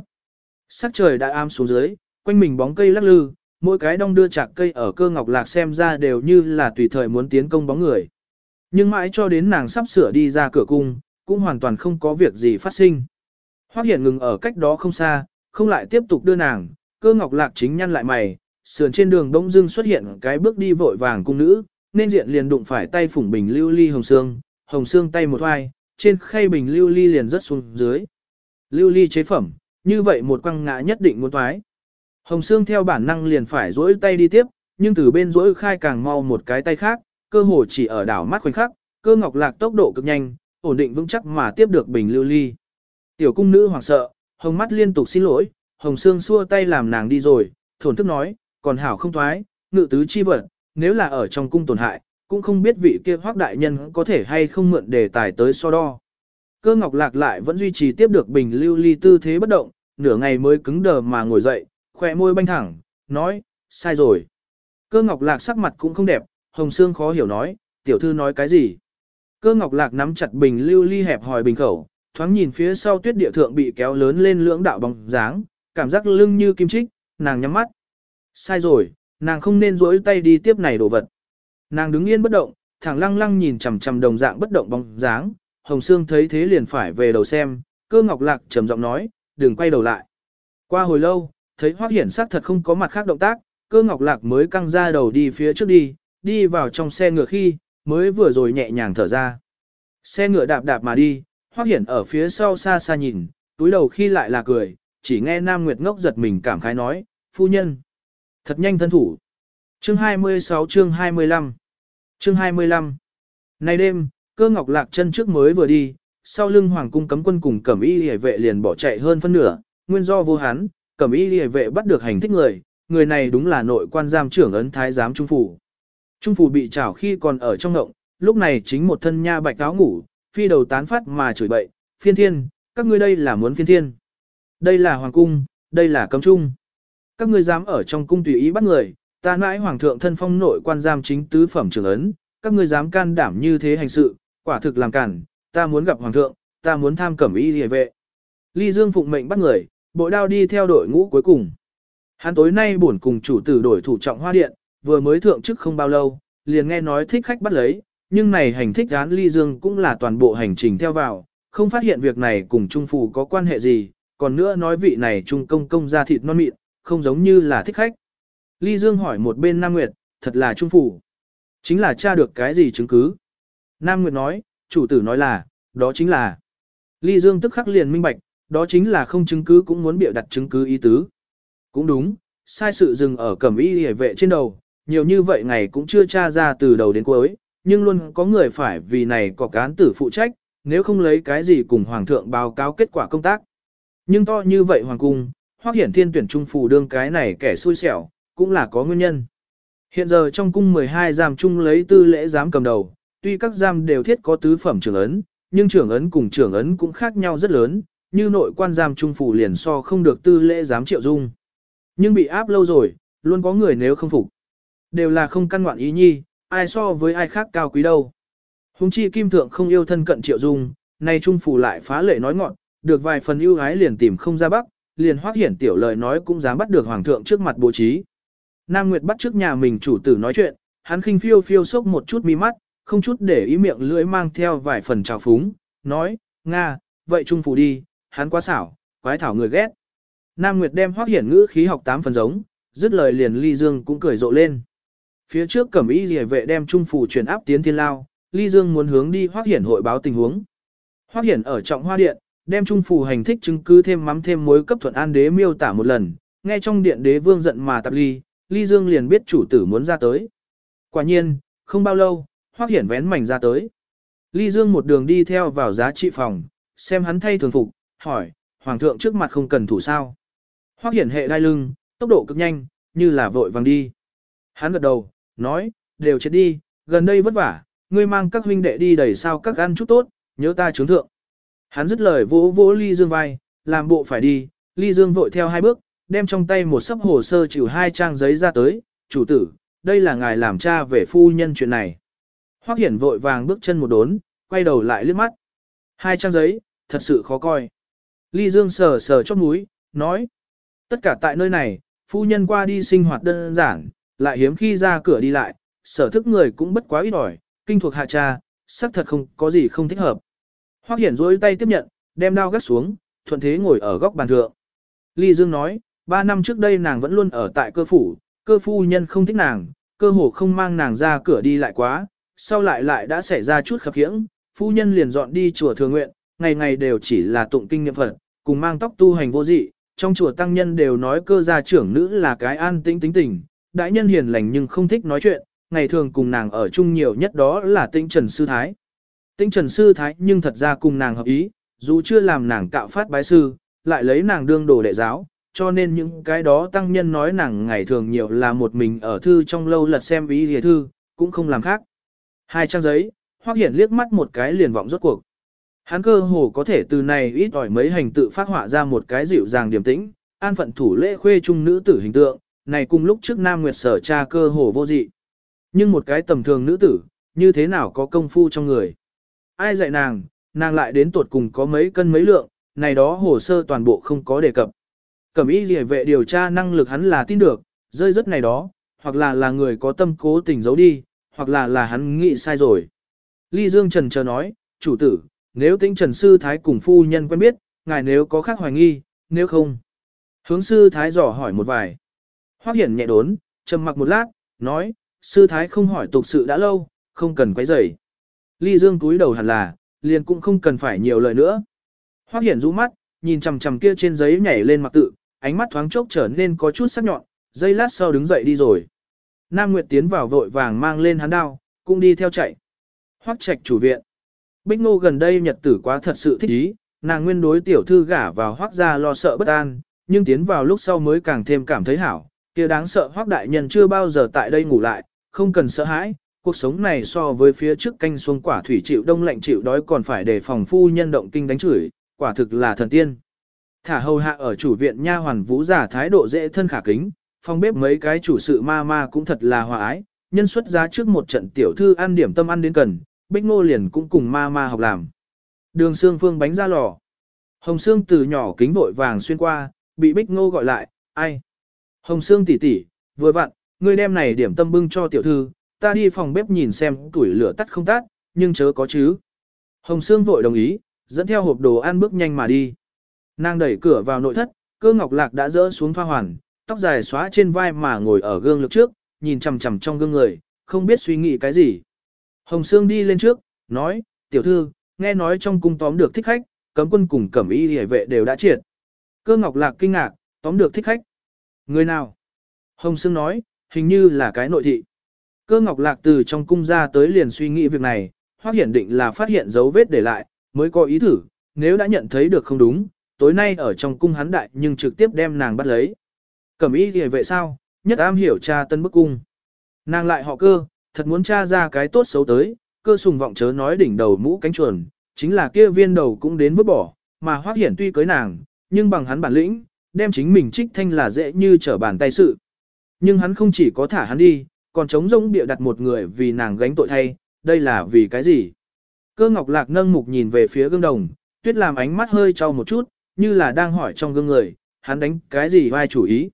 Sắc trời đã am xuống dưới, quanh mình bóng cây lắc lư, mỗi cái đong đưa chạc cây ở cơ ngọc lạc xem ra đều như là tùy thời muốn tiến công bóng người. Nhưng mãi cho đến nàng sắp sửa đi ra cửa cung, cũng hoàn toàn không có việc gì phát sinh. Hoác hiện ngừng ở cách đó không xa, không lại tiếp tục đưa nàng, cơ ngọc lạc chính nhăn lại mày, sườn trên đường bỗng dưng xuất hiện cái bước đi vội vàng cung nữ, nên diện liền đụng phải tay phủng bình lưu ly hồng xương, hồng xương tay một hoài, trên khay bình lưu ly liền rớt xuống dưới. Lưu ly chế phẩm, như vậy một quăng ngã nhất định muốn thoái. Hồng Sương theo bản năng liền phải duỗi tay đi tiếp, nhưng từ bên duỗi khai càng mau một cái tay khác, cơ hồ chỉ ở đảo mắt khoảnh khắc, cơ ngọc lạc tốc độ cực nhanh, ổn định vững chắc mà tiếp được bình lưu ly. Tiểu cung nữ hoảng sợ, hồng mắt liên tục xin lỗi, hồng Sương xua tay làm nàng đi rồi, thổn thức nói, còn hảo không thoái, ngự tứ chi vật, nếu là ở trong cung tổn hại, cũng không biết vị kia hoác đại nhân có thể hay không mượn đề tài tới so đo. Cơ ngọc lạc lại vẫn duy trì tiếp được bình lưu ly tư thế bất động, nửa ngày mới cứng đờ mà ngồi dậy, khỏe môi banh thẳng, nói, sai rồi. Cơ ngọc lạc sắc mặt cũng không đẹp, hồng xương khó hiểu nói, tiểu thư nói cái gì. Cơ ngọc lạc nắm chặt bình lưu ly hẹp hòi bình khẩu, thoáng nhìn phía sau tuyết địa thượng bị kéo lớn lên lưỡng đạo bóng dáng, cảm giác lưng như kim chích, nàng nhắm mắt. Sai rồi, nàng không nên rỗi tay đi tiếp này đồ vật. Nàng đứng yên bất động, thẳng lăng lăng nhìn chằm chằm đồng dạng bất động bóng dáng, Hồng Sương thấy thế liền phải về đầu xem, cơ ngọc lạc trầm giọng nói, đừng quay đầu lại. Qua hồi lâu, thấy Hoắc Hiển sắc thật không có mặt khác động tác, cơ ngọc lạc mới căng ra đầu đi phía trước đi, đi vào trong xe ngựa khi, mới vừa rồi nhẹ nhàng thở ra. Xe ngựa đạp đạp mà đi, Hoắc Hiển ở phía sau xa xa nhìn, túi đầu khi lại là cười, chỉ nghe Nam Nguyệt ngốc giật mình cảm khái nói, phu nhân. Thật nhanh thân thủ. Chương 26 chương 25 Chương 25 Nay đêm, cơ ngọc lạc chân trước mới vừa đi, sau lưng hoàng cung cấm quân cùng cẩm y hề vệ liền bỏ chạy hơn phân nửa, nguyên do vô hán, cẩm y liề vệ bắt được hành thích người, người này đúng là nội quan giam trưởng ấn thái giám trung phủ. Trung phủ bị trảo khi còn ở trong ngộng, lúc này chính một thân nha bạch áo ngủ, phi đầu tán phát mà chửi bậy, phiên thiên, các ngươi đây là muốn phiên thiên. Đây là hoàng cung, đây là cấm trung. Các ngươi dám ở trong cung tùy ý bắt người, ta nãi hoàng thượng thân phong nội quan giam chính tứ phẩm trưởng ấn, các ngươi dám can đảm như thế hành sự, quả thực làm cản, ta muốn gặp hoàng thượng, ta muốn tham cẩm y liề vệ. Ly Dương phụng mệnh bắt người, bội đao đi theo đội ngũ cuối cùng. Hắn tối nay buồn cùng chủ tử đổi thủ trọng hoa điện, vừa mới thượng chức không bao lâu, liền nghe nói thích khách bắt lấy, nhưng này hành thích án Ly Dương cũng là toàn bộ hành trình theo vào, không phát hiện việc này cùng Trung Phù có quan hệ gì, còn nữa nói vị này Trung Công công ra thịt non mịn, không giống như là thích khách. Ly Dương hỏi một bên Nam Nguyệt, thật là Trung Phù. Chính là tra được cái gì chứng cứ. Nam Nguyệt nói, chủ tử nói là, đó chính là. Ly Dương tức khắc liền minh bạch, đó chính là không chứng cứ cũng muốn biểu đặt chứng cứ ý tứ. Cũng đúng, sai sự dừng ở cẩm y hề vệ trên đầu, nhiều như vậy ngày cũng chưa tra ra từ đầu đến cuối, nhưng luôn có người phải vì này có cán tử phụ trách, nếu không lấy cái gì cùng hoàng thượng báo cáo kết quả công tác. Nhưng to như vậy hoàng cung, hoác hiển thiên tuyển trung phù đương cái này kẻ xui xẻo, cũng là có nguyên nhân. Hiện giờ trong cung 12 giam chung lấy tư lễ giám cầm đầu, tuy các giam đều thiết có tứ phẩm trưởng ấn, nhưng trưởng ấn cùng trưởng ấn cũng khác nhau rất lớn, như nội quan giam trung phủ liền so không được tư lễ giám triệu dung. Nhưng bị áp lâu rồi, luôn có người nếu không phục. Đều là không căn ngoạn ý nhi, ai so với ai khác cao quý đâu. Hùng chi kim thượng không yêu thân cận triệu dung, nay trung phủ lại phá lệ nói ngọn, được vài phần ưu ái liền tìm không ra bắc, liền hoác hiển tiểu lời nói cũng dám bắt được hoàng thượng trước mặt bố trí. Nam Nguyệt bắt trước nhà mình chủ tử nói chuyện, hắn khinh phiêu phiêu sốc một chút mi mắt, không chút để ý miệng lưỡi mang theo vài phần trào phúng, nói, Nga, vậy trung phủ đi, hắn quá xảo, quái thảo người ghét. Nam Nguyệt đem hoác hiển ngữ khí học tám phần giống, dứt lời liền ly dương cũng cười rộ lên. Phía trước cẩm y rìa vệ đem trung phủ truyền áp tiến thiên lao, ly dương muốn hướng đi hoác hiển hội báo tình huống. Hoác hiển ở trọng hoa điện, đem trung phủ hành thích chứng cứ thêm mắm thêm muối cấp thuận an đế miêu tả một lần, nghe trong điện đế vương giận mà tập ly, ly dương liền biết chủ tử muốn ra tới. Quả nhiên, không bao lâu, hoác hiển vén mảnh ra tới. Ly dương một đường đi theo vào giá trị phòng, xem hắn thay thường phục, hỏi, hoàng thượng trước mặt không cần thủ sao. Hoắc hiển hệ đai lưng, tốc độ cực nhanh, như là vội vàng đi. Hắn gật đầu, nói, đều chết đi, gần đây vất vả, ngươi mang các huynh đệ đi đẩy sao các ăn chút tốt, nhớ ta chứng thượng. Hắn dứt lời vỗ vỗ ly dương vai, làm bộ phải đi, ly dương vội theo hai bước, đem trong tay một sấp hồ sơ chịu hai trang giấy ra tới, chủ tử, đây là ngài làm cha về phu nhân chuyện này. Hoắc hiển vội vàng bước chân một đốn, quay đầu lại liếc mắt. Hai trang giấy, thật sự khó coi. Ly Dương sờ sờ chót mũi, nói. Tất cả tại nơi này, phu nhân qua đi sinh hoạt đơn giản, lại hiếm khi ra cửa đi lại, sở thức người cũng bất quá ít ỏi, kinh thuộc hạ cha, xác thật không có gì không thích hợp. Hoắc Hiển rối tay tiếp nhận, đem đao gắt xuống, thuận thế ngồi ở góc bàn thượng. Ly Dương nói, ba năm trước đây nàng vẫn luôn ở tại cơ phủ, cơ phu nhân không thích nàng, cơ hồ không mang nàng ra cửa đi lại quá, sau lại lại đã xảy ra chút khập khiễng, phu nhân liền dọn đi chùa thường nguyện, ngày ngày đều chỉ là tụng kinh niệm Phật, cùng mang tóc tu hành vô dị, trong chùa tăng nhân đều nói cơ gia trưởng nữ là cái an tĩnh tính tình, đại nhân hiền lành nhưng không thích nói chuyện, ngày thường cùng nàng ở chung nhiều nhất đó là tinh trần sư thái. Tinh trần sư thái nhưng thật ra cùng nàng hợp ý, dù chưa làm nàng cạo phát bái sư, lại lấy nàng đương đồ đệ giáo, cho nên những cái đó tăng nhân nói nàng ngày thường nhiều là một mình ở thư trong lâu lật xem ý hề thư, cũng không làm khác. Hai trang giấy, hoác hiển liếc mắt một cái liền vọng rốt cuộc. Hắn cơ hồ có thể từ này ít ỏi mấy hành tự phát họa ra một cái dịu dàng điềm tĩnh, an phận thủ lễ khuê trung nữ tử hình tượng, này cùng lúc trước Nam Nguyệt sở cha cơ hồ vô dị. Nhưng một cái tầm thường nữ tử, như thế nào có công phu trong người? Ai dạy nàng, nàng lại đến tuột cùng có mấy cân mấy lượng, này đó hồ sơ toàn bộ không có đề cập. Cẩm y rìa vệ điều tra năng lực hắn là tin được, rơi rất này đó, hoặc là là người có tâm cố tình giấu đi, hoặc là là hắn nghĩ sai rồi. Ly Dương Trần chờ nói, chủ tử, nếu tĩnh Trần Sư Thái cùng phu nhân quen biết, ngài nếu có khác hoài nghi, nếu không. Hướng Sư Thái dò hỏi một vài. Hoác hiển nhẹ đốn, trầm mặc một lát, nói, Sư Thái không hỏi tục sự đã lâu, không cần quấy rầy. Ly Dương túi đầu hẳn là, liền cũng không cần phải nhiều lời nữa. Hoác hiển rũ mắt, nhìn chằm chằm kia trên giấy nhảy lên mặc tự, ánh mắt thoáng chốc trở nên có chút sắc nhọn, giây lát sau đứng dậy đi rồi. Nam Nguyệt tiến vào vội vàng mang lên hắn đao, cũng đi theo chạy. Hoắc trạch chủ viện. Bích Ngô gần đây nhật tử quá thật sự thích ý, nàng nguyên đối tiểu thư gả vào Hoắc gia lo sợ bất an, nhưng tiến vào lúc sau mới càng thêm cảm thấy hảo, kia đáng sợ Hoắc đại nhân chưa bao giờ tại đây ngủ lại, không cần sợ hãi, cuộc sống này so với phía trước canh xuông quả thủy chịu đông lạnh chịu đói còn phải đề phòng phu nhân động kinh đánh chửi, quả thực là thần tiên. Thả hầu hạ ở chủ viện nha hoàn vũ giả thái độ dễ thân khả kính, phòng bếp mấy cái chủ sự ma ma cũng thật là hòa ái, nhân xuất giá trước một trận tiểu thư ăn điểm tâm ăn đến cần, Bích Ngô liền cũng cùng ma ma học làm. Đường xương phương bánh ra lò. Hồng xương từ nhỏ kính vội vàng xuyên qua, bị Bích Ngô gọi lại, ai? Hồng xương tỷ tỷ, vừa vặn, ngươi đem này điểm tâm bưng cho tiểu thư, ta đi phòng bếp nhìn xem tuổi lửa tắt không tắt, nhưng chớ có chứ. Hồng xương vội đồng ý, dẫn theo hộp đồ ăn bước nhanh mà đi. Nàng đẩy cửa vào nội thất, cơ ngọc lạc đã rỡ xuống thoa hoàn, tóc dài xóa trên vai mà ngồi ở gương lực trước, nhìn chằm chằm trong gương người, không biết suy nghĩ cái gì. Hồng Sương đi lên trước, nói, tiểu thư, nghe nói trong cung tóm được thích khách, cấm quân cùng cẩm y hề vệ đều đã triệt. Cơ ngọc lạc kinh ngạc, tóm được thích khách. Người nào? Hồng Sương nói, hình như là cái nội thị. Cơ ngọc lạc từ trong cung ra tới liền suy nghĩ việc này, hoặc hiển định là phát hiện dấu vết để lại, mới có ý thử, nếu đã nhận thấy được không đúng, tối nay ở trong cung hắn đại nhưng trực tiếp đem nàng bắt lấy. Cẩm y hề vệ sao, nhất am hiểu cha tân bức cung. Nàng lại họ cơ, thật muốn tra ra cái tốt xấu tới, cơ sùng vọng chớ nói đỉnh đầu mũ cánh chuồn, chính là kia viên đầu cũng đến vứt bỏ, mà hoác hiển tuy cưới nàng, nhưng bằng hắn bản lĩnh, đem chính mình trích thanh là dễ như trở bàn tay sự. Nhưng hắn không chỉ có thả hắn đi, còn chống rỗng bịa đặt một người vì nàng gánh tội thay, đây là vì cái gì? Cơ ngọc lạc nâng mục nhìn về phía gương đồng, tuyết làm ánh mắt hơi trao một chút, như là đang hỏi trong gương người, hắn đánh cái gì vai chủ ý.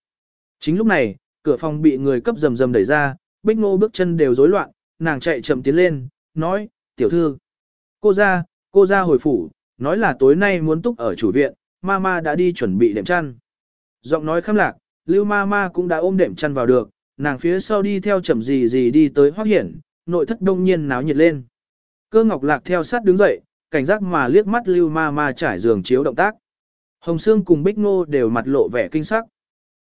Chính lúc này, cửa phòng bị người cấp rầm rầm đẩy ra, bích ngô bước chân đều rối loạn, nàng chạy chậm tiến lên, nói, tiểu thư. Cô ra, cô ra hồi phủ, nói là tối nay muốn túc ở chủ viện, mama đã đi chuẩn bị đệm chăn. Giọng nói khăm lạc, lưu mama cũng đã ôm đệm chăn vào được, nàng phía sau đi theo chậm gì gì đi tới hoác hiển, nội thất đông nhiên náo nhiệt lên. Cơ ngọc lạc theo sát đứng dậy, cảnh giác mà liếc mắt lưu mama trải giường chiếu động tác. Hồng Sương cùng Bích Ngô đều mặt lộ vẻ kinh sắc.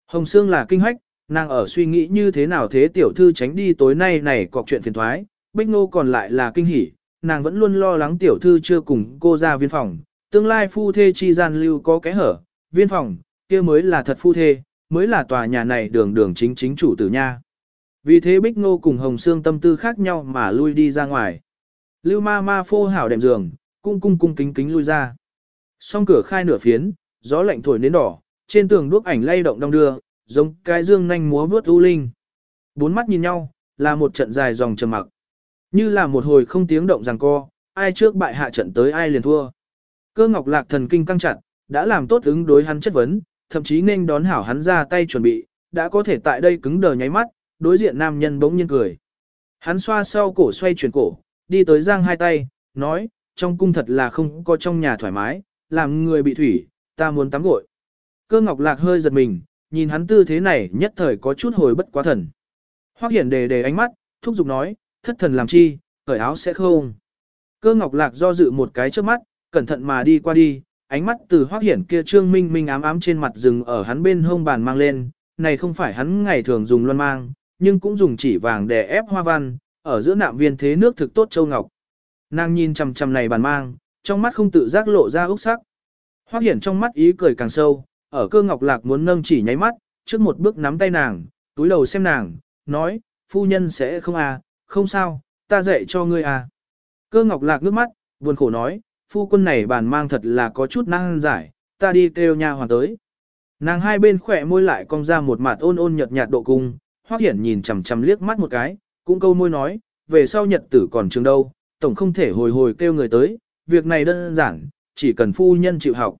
Hồng Sương là kinh hách, nàng ở suy nghĩ như thế nào thế tiểu thư tránh đi tối nay này cọc chuyện phiền thoái, Bích Ngô còn lại là kinh hỉ, nàng vẫn luôn lo lắng tiểu thư chưa cùng cô ra viên phòng, tương lai phu thê chi gian lưu có cái hở, viên phòng, kia mới là thật phu thê, mới là tòa nhà này đường đường chính chính chủ tử nha. Vì thế Bích Ngô cùng Hồng Sương tâm tư khác nhau mà lui đi ra ngoài. Lưu ma ma phô hảo đệm giường, cung cung cung kính kính lui ra. Song cửa khai nửa phiến, gió lạnh thổi nến đỏ, trên tường đuốc ảnh lay động đong đưa, giống cái dương nhanh múa vướt u linh. Bốn mắt nhìn nhau, là một trận dài dòng trầm mặc. Như là một hồi không tiếng động rằng co, ai trước bại hạ trận tới ai liền thua. Cơ ngọc lạc thần kinh căng chặt, đã làm tốt ứng đối hắn chất vấn, thậm chí nên đón hảo hắn ra tay chuẩn bị, đã có thể tại đây cứng đờ nháy mắt, đối diện nam nhân bỗng nhiên cười. Hắn xoa sau cổ xoay chuyển cổ, đi tới giang hai tay, nói, trong cung thật là không có trong nhà thoải mái, làm người bị thủy, ta muốn tắm gội. Cơ ngọc lạc hơi giật mình, nhìn hắn tư thế này nhất thời có chút hồi bất quá thần. Hoắc hiển đề đề ánh mắt, thúc giục nói, thất thần làm chi, cởi áo sẽ không. Cơ ngọc lạc do dự một cái trước mắt, cẩn thận mà đi qua đi, ánh mắt từ Hoắc hiển kia trương minh minh ám ám trên mặt rừng ở hắn bên hông bàn mang lên, này không phải hắn ngày thường dùng luân mang, nhưng cũng dùng chỉ vàng để ép hoa văn, ở giữa nạm viên thế nước thực tốt châu ngọc. Nàng nhìn chằm chằm này bàn mang, trong mắt không tự giác lộ ra ốc sắc. Hoắc hiển trong mắt ý cười càng sâu, ở cơ ngọc lạc muốn nâng chỉ nháy mắt, trước một bước nắm tay nàng, túi đầu xem nàng, nói, phu nhân sẽ không à, không sao, ta dạy cho ngươi à. Cơ ngọc lạc nước mắt, buồn khổ nói, phu quân này bàn mang thật là có chút năng giải, ta đi kêu nha hoàn tới. Nàng hai bên khỏe môi lại cong ra một mặt ôn ôn nhợt nhạt độ cung, hoác hiển nhìn chằm chằm liếc mắt một cái, cũng câu môi nói, về sau nhật tử còn trường đâu, tổng không thể hồi hồi kêu người tới, việc này đơn giản, chỉ cần phu nhân chịu học.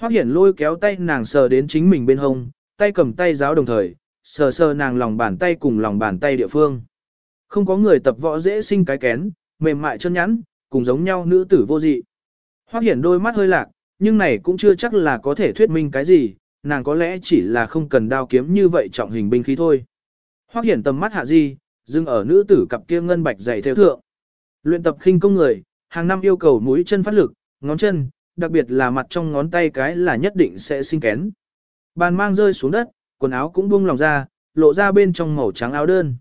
Hoắc Hiển lôi kéo tay nàng sờ đến chính mình bên hông, tay cầm tay giáo đồng thời, sờ sờ nàng lòng bàn tay cùng lòng bàn tay địa phương. Không có người tập võ dễ sinh cái kén, mềm mại chân nhắn, cùng giống nhau nữ tử vô dị. Hoắc Hiển đôi mắt hơi lạc, nhưng này cũng chưa chắc là có thể thuyết minh cái gì, nàng có lẽ chỉ là không cần đao kiếm như vậy trọng hình binh khí thôi. Hoắc Hiển tầm mắt hạ di, dừng ở nữ tử cặp kia ngân bạch dày theo thượng. Luyện tập khinh công người, hàng năm yêu cầu mũi chân phát lực, ngón chân, đặc biệt là mặt trong ngón tay cái là nhất định sẽ sinh kén. Bàn mang rơi xuống đất, quần áo cũng buông lòng ra, lộ ra bên trong màu trắng áo đơn.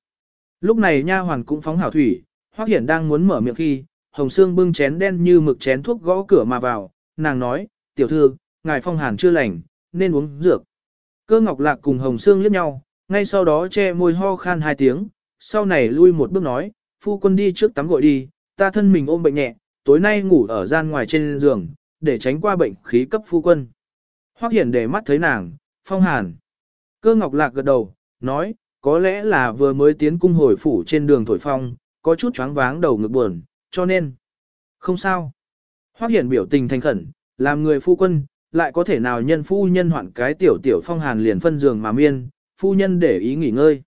Lúc này nha hoàn cũng phóng hảo thủy, Hoắc Hiển đang muốn mở miệng khi, Hồng Sương bưng chén đen như mực chén thuốc gõ cửa mà vào, nàng nói, tiểu thư, ngài phong hàn chưa lành, nên uống dược. Cơ Ngọc Lạc cùng Hồng Sương liếc nhau, ngay sau đó che môi ho khan hai tiếng, sau này lui một bước nói, phu quân đi trước tắm gội đi, ta thân mình ôm bệnh nhẹ, tối nay ngủ ở gian ngoài trên giường, để tránh qua bệnh khí cấp phu quân. Hoắc Hiển để mắt thấy nàng, phong hàn. Cơ Ngọc Lạc gật đầu, nói, có lẽ là vừa mới tiến cung hồi phủ trên đường thổi phong, có chút choáng váng đầu ngực buồn, cho nên. Không sao. Hoắc Hiển biểu tình thành khẩn, làm người phu quân, lại có thể nào nhân phu nhân hoạn cái tiểu tiểu phong hàn liền phân giường mà miên, phu nhân để ý nghỉ ngơi.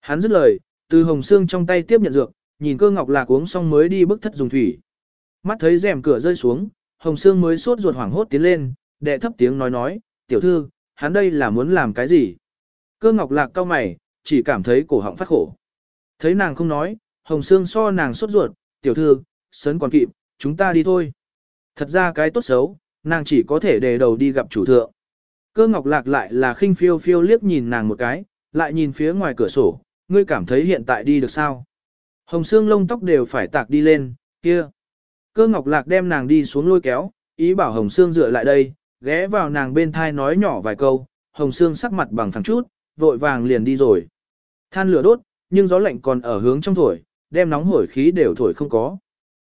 Hắn dứt lời, từ hồng xương trong tay tiếp nhận dược, nhìn cơ ngọc lạc uống xong mới đi bức thất dùng thủy. Mắt thấy rèm cửa rơi xuống, hồng Sương mới sốt ruột hoảng hốt tiến lên, đệ thấp tiếng nói nói, tiểu thư, hắn đây là muốn làm cái gì? Cơ ngọc lạc cao mày, chỉ cảm thấy cổ họng phát khổ. Thấy nàng không nói, hồng Sương so nàng sốt ruột, tiểu thư, sớn còn kịp, chúng ta đi thôi. Thật ra cái tốt xấu, nàng chỉ có thể đề đầu đi gặp chủ thượng. Cơ ngọc lạc lại là khinh phiêu phiêu liếc nhìn nàng một cái, lại nhìn phía ngoài cửa sổ, ngươi cảm thấy hiện tại đi được sao? Hồng Sương lông tóc đều phải tạc đi lên, kia. Cơ ngọc lạc đem nàng đi xuống lôi kéo, ý bảo hồng Sương dựa lại đây, ghé vào nàng bên thai nói nhỏ vài câu, hồng Sương sắc mặt bằng phẳng chút, vội vàng liền đi rồi. Than lửa đốt, nhưng gió lạnh còn ở hướng trong thổi, đem nóng hổi khí đều thổi không có.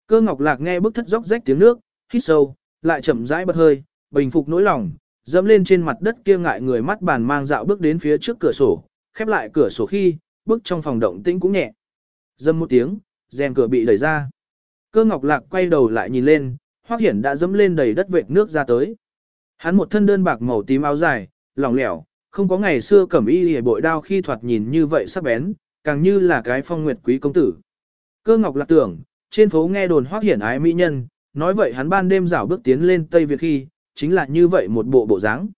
Cơ ngọc lạc nghe bức thất dốc rách tiếng nước, hít sâu, lại chậm rãi bật hơi, bình phục nỗi lòng, dẫm lên trên mặt đất kia ngại người mắt bàn mang dạo bước đến phía trước cửa sổ, khép lại cửa sổ khi, bước trong phòng động tĩnh cũng nhẹ. Dâm một tiếng, rèm cửa bị đẩy ra. Cơ ngọc lạc quay đầu lại nhìn lên, hoác hiển đã dẫm lên đầy đất vệt nước ra tới. Hắn một thân đơn bạc màu tím áo dài, lỏng lẻo, không có ngày xưa cẩm y hề bội đao khi thoạt nhìn như vậy sắc bén, càng như là cái phong nguyệt quý công tử. Cơ ngọc lạc tưởng, trên phố nghe đồn hoác hiển ái mỹ nhân, nói vậy hắn ban đêm rảo bước tiến lên Tây Việt khi, chính là như vậy một bộ bộ dáng.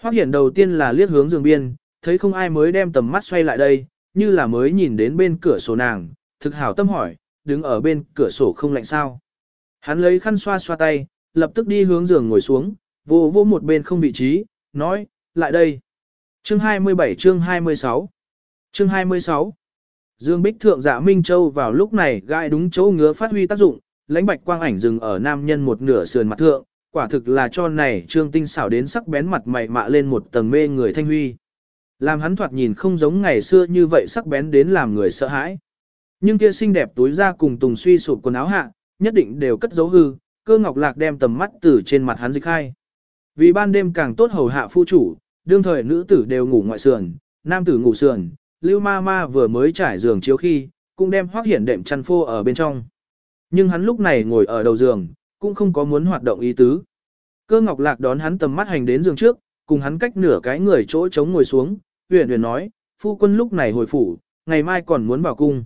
Hoác hiển đầu tiên là liếc hướng giường biên, thấy không ai mới đem tầm mắt xoay lại đây, như là mới nhìn đến bên cửa sổ nàng, thực hảo tâm hỏi, đứng ở bên cửa sổ không lạnh sao. Hắn lấy khăn xoa xoa tay, lập tức đi hướng giường ngồi xuống, vô vô một bên không vị trí, nói, lại đây. Chương 27 chương 26 Chương 26 Dương Bích Thượng dạ Minh Châu vào lúc này gai đúng chỗ ngứa phát huy tác dụng, lãnh bạch quang ảnh dừng ở nam nhân một nửa sườn mặt thượng, quả thực là cho này trương tinh xảo đến sắc bén mặt mày mạ lên một tầng mê người thanh huy. Làm hắn thoạt nhìn không giống ngày xưa như vậy sắc bén đến làm người sợ hãi. Nhưng kia xinh đẹp túi ra cùng tùng suy sụp quần áo hạ, nhất định đều cất dấu hư, cơ ngọc lạc đem tầm mắt từ trên mặt hắn dịch khai. Vì ban đêm càng tốt hầu hạ phu chủ, đương thời nữ tử đều ngủ ngoại sườn, nam tử ngủ sườn, lưu ma ma vừa mới trải giường chiếu khi, cũng đem hoác hiển đệm chăn phô ở bên trong. Nhưng hắn lúc này ngồi ở đầu giường, cũng không có muốn hoạt động ý tứ. Cơ ngọc lạc đón hắn tầm mắt hành đến giường trước, cùng hắn cách nửa cái người chỗ trống ngồi xuống, huyền huyền nói, phu quân lúc này hồi phủ, ngày mai còn muốn vào cung.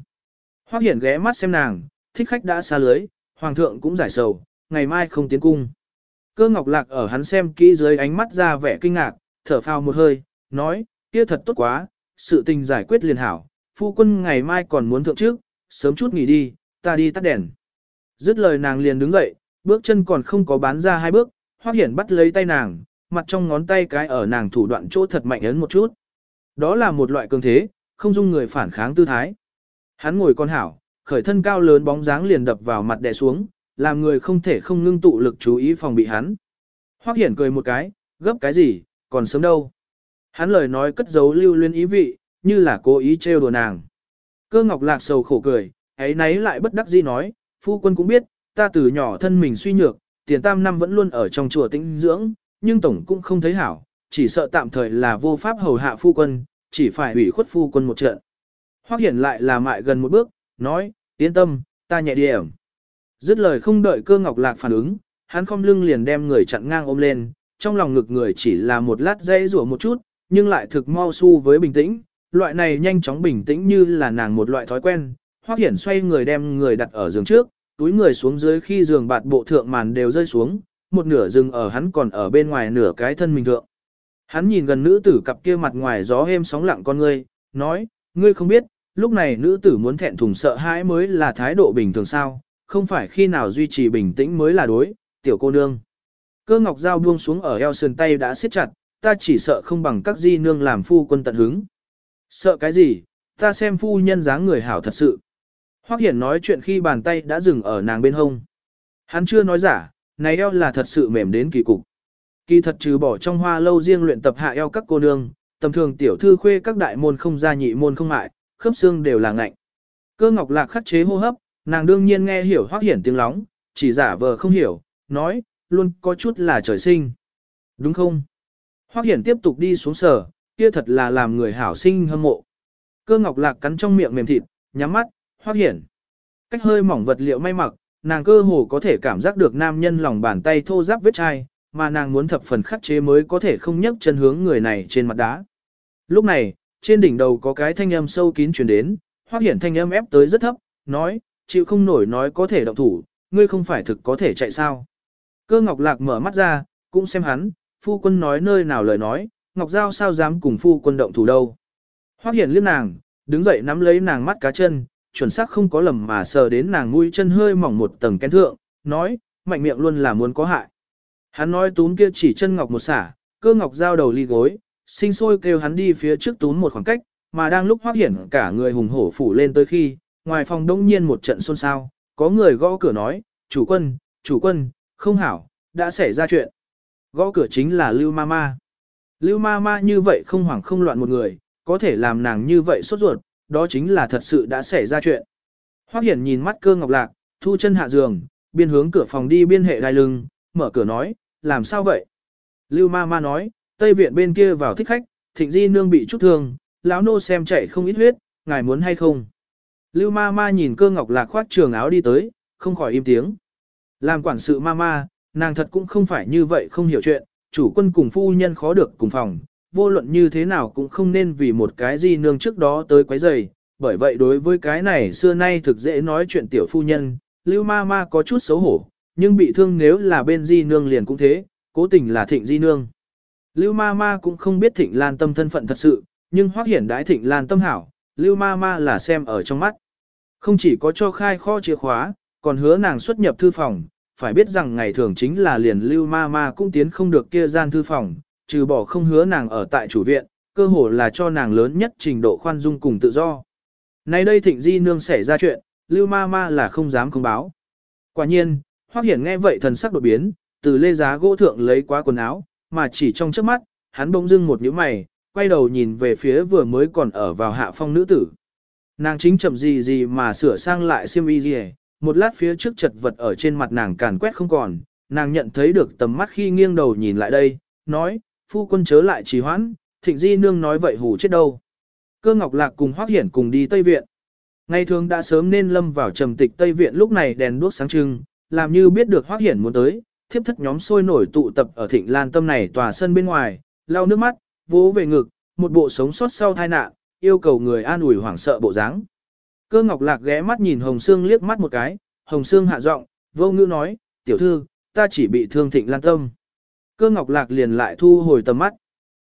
Hoắc hiển ghé mắt xem nàng, thích khách đã xa lưới, hoàng thượng cũng giải sầu, ngày mai không tiến cung. Cơ ngọc lạc ở hắn xem kỹ dưới ánh mắt ra vẻ kinh ngạc, thở phào một hơi, nói, kia thật tốt quá, sự tình giải quyết liền hảo, phu quân ngày mai còn muốn thượng trước, sớm chút nghỉ đi, ta đi tắt đèn. Dứt lời nàng liền đứng dậy, bước chân còn không có bán ra hai bước, Hoắc Hiển bắt lấy tay nàng, mặt trong ngón tay cái ở nàng thủ đoạn chỗ thật mạnh ấn một chút. Đó là một loại cường thế, không dung người phản kháng tư thái. Hắn ngồi con hảo, khởi thân cao lớn bóng dáng liền đập vào mặt đè xuống, làm người không thể không ngưng tụ lực chú ý phòng bị hắn. Hoắc Hiển cười một cái, gấp cái gì, còn sớm đâu. Hắn lời nói cất giấu lưu luyến ý vị, như là cố ý trêu đùa nàng. Cơ ngọc lạc sầu khổ cười, ấy nấy lại bất đắc dĩ nói, phu quân cũng biết, ta từ nhỏ thân mình suy nhược, tiền tam năm vẫn luôn ở trong chùa tĩnh dưỡng, nhưng tổng cũng không thấy hảo, chỉ sợ tạm thời là vô pháp hầu hạ phu quân, chỉ phải ủy khuất phu quân một trận. Hoắc Hiển lại là mại gần một bước, nói, yên tâm, ta nhẹ điểm. Dứt lời không đợi cơ ngọc lạc phản ứng, hắn không lưng liền đem người chặn ngang ôm lên, trong lòng ngực người chỉ là một lát dây rủa một chút, nhưng lại thực mau su với bình tĩnh, loại này nhanh chóng bình tĩnh như là nàng một loại thói quen. Hoắc Hiển xoay người đem người đặt ở giường trước, túi người xuống dưới khi giường bạt bộ thượng màn đều rơi xuống, một nửa rừng ở hắn còn ở bên ngoài nửa cái thân mình thượng. Hắn nhìn gần nữ tử cặp kia mặt ngoài gió êm sóng lặng con ngươi, nói, ngươi không biết, lúc này nữ tử muốn thẹn thùng sợ hãi mới là thái độ bình thường sao, không phải khi nào duy trì bình tĩnh mới là đối, tiểu cô nương. Cơ ngọc dao buông xuống ở eo sườn tay đã siết chặt, ta chỉ sợ không bằng các di nương làm phu quân tận hứng. Sợ cái gì, ta xem phu nhân dáng người hảo thật sự. Hoắc Hiển nói chuyện khi bàn tay đã dừng ở nàng bên hông. Hắn chưa nói giả, này eo là thật sự mềm đến kỳ cục. Kỳ thật trừ bỏ trong hoa lâu riêng luyện tập hạ eo các cô nương, tầm thường tiểu thư khuê các đại môn không ra nhị môn không mại, khớp xương đều là ngạnh. Cơ ngọc lạc khắc chế hô hấp, nàng đương nhiên nghe hiểu Hoắc Hiển tiếng lóng, chỉ giả vờ không hiểu, nói, luôn có chút là trời sinh. Đúng không? Hoắc Hiển tiếp tục đi xuống sở, kia thật là làm người hảo sinh hâm mộ. Cơ ngọc lạc cắn trong miệng mềm thịt, nhắm mắt, Hoắc Hiển. Cách hơi mỏng vật liệu may mặc, nàng cơ hồ có thể cảm giác được nam nhân lòng bàn tay thô ráp vết chai, mà nàng muốn thập phần khắc chế mới có thể không nhấc chân hướng người này trên mặt đá. Lúc này, trên đỉnh đầu có cái thanh âm sâu kín truyền đến, Hoắc Hiển thanh âm ép tới rất thấp, nói, chịu không nổi nói có thể động thủ, ngươi không phải thực có thể chạy sao. Cơ Ngọc Lạc mở mắt ra, cũng xem hắn, phu quân nói nơi nào lời nói, Ngọc Giao sao dám cùng phu quân động thủ đâu. Hoắc Hiển liếc nàng, đứng dậy nắm lấy nàng mắt cá chân, chuẩn xác không có lầm mà sờ đến nàng mũi chân hơi mỏng một tầng kén thượng, nói, mạnh miệng luôn là muốn có hại. Hắn nói túm kia chỉ chân ngọc một xả, cơ ngọc giao đầu ly gối, sinh sôi kêu hắn đi phía trước tún một khoảng cách, mà đang lúc hoác hiển cả người hùng hổ phủ lên tới khi, ngoài phòng đông nhiên một trận xôn xao, có người gõ cửa nói, chủ quân, chủ quân, không hảo, đã xảy ra chuyện. Gõ cửa chính là Lưu Mama. Lưu Mama như vậy không hoảng không loạn một người, có thể làm nàng như vậy sốt ruột, đó chính là thật sự đã xảy ra chuyện. Hoác Hiển nhìn mắt cơ ngọc lạc, thu chân hạ giường, biên hướng cửa phòng đi biên hệ đai lưng, mở cửa nói, làm sao vậy? Lưu ma ma nói, Tây Viện bên kia vào thích khách, thịnh di nương bị chút thương, lão nô xem chạy không ít huyết, ngài muốn hay không? Lưu ma ma nhìn cơ ngọc lạc khoát trường áo đi tới, không khỏi im tiếng. Làm quản sự ma ma, nàng thật cũng không phải như vậy không hiểu chuyện, chủ quân cùng phu nhân khó được cùng phòng, vô luận như thế nào cũng không nên vì một cái di nương trước đó tới quấy rầy. Bởi vậy đối với cái này xưa nay thực dễ nói chuyện tiểu phu nhân, Lưu ma ma có chút xấu hổ, nhưng bị thương nếu là bên di nương liền cũng thế, cố tình là thịnh di nương. Lưu ma ma cũng không biết thịnh lan tâm thân phận thật sự, nhưng hoác hiển đái thịnh lan tâm hảo, lưu ma ma là xem ở trong mắt. Không chỉ có cho khai kho chìa khóa, còn hứa nàng xuất nhập thư phòng, phải biết rằng ngày thường chính là liền lưu ma ma cũng tiến không được kia gian thư phòng, trừ bỏ không hứa nàng ở tại chủ viện, cơ hồ là cho nàng lớn nhất trình độ khoan dung cùng tự do. Nay đây thịnh di nương xảy ra chuyện, lưu ma ma là không dám không báo. Quả nhiên, hoác Hiển nghe vậy thần sắc đột biến, từ lê giá gỗ thượng lấy quá quần áo, mà chỉ trong chớp mắt, hắn bỗng dưng một nhíu mày, quay đầu nhìn về phía vừa mới còn ở vào hạ phong nữ tử. Nàng chính chậm gì gì mà sửa sang lại xiêm y gì, một lát phía trước chật vật ở trên mặt nàng càn quét không còn, nàng nhận thấy được tầm mắt khi nghiêng đầu nhìn lại đây, nói, phu quân chớ lại trì hoãn, thịnh di nương nói vậy hù chết đâu. Cơ ngọc lạc cùng Hoắc Hiển cùng đi Tây Viện. Ngày thường đã sớm nên lâm vào trầm tịch Tây Viện lúc này đèn đuốc sáng trưng, làm như biết được Hoắc Hiển muốn tới, thiếp thất nhóm sôi nổi tụ tập ở Thịnh Lan Tâm này tòa sân bên ngoài, lau nước mắt, vỗ về ngực, một bộ sống sót sau tai nạn, yêu cầu người an ủi hoảng sợ bộ dáng. Cơ Ngọc Lạc ghé mắt nhìn Hồng Sương liếc mắt một cái, Hồng Sương hạ giọng, vô ngữ nói, tiểu thư, ta chỉ bị thương Thịnh Lan Tâm. Cơ Ngọc Lạc liền lại thu hồi tầm mắt.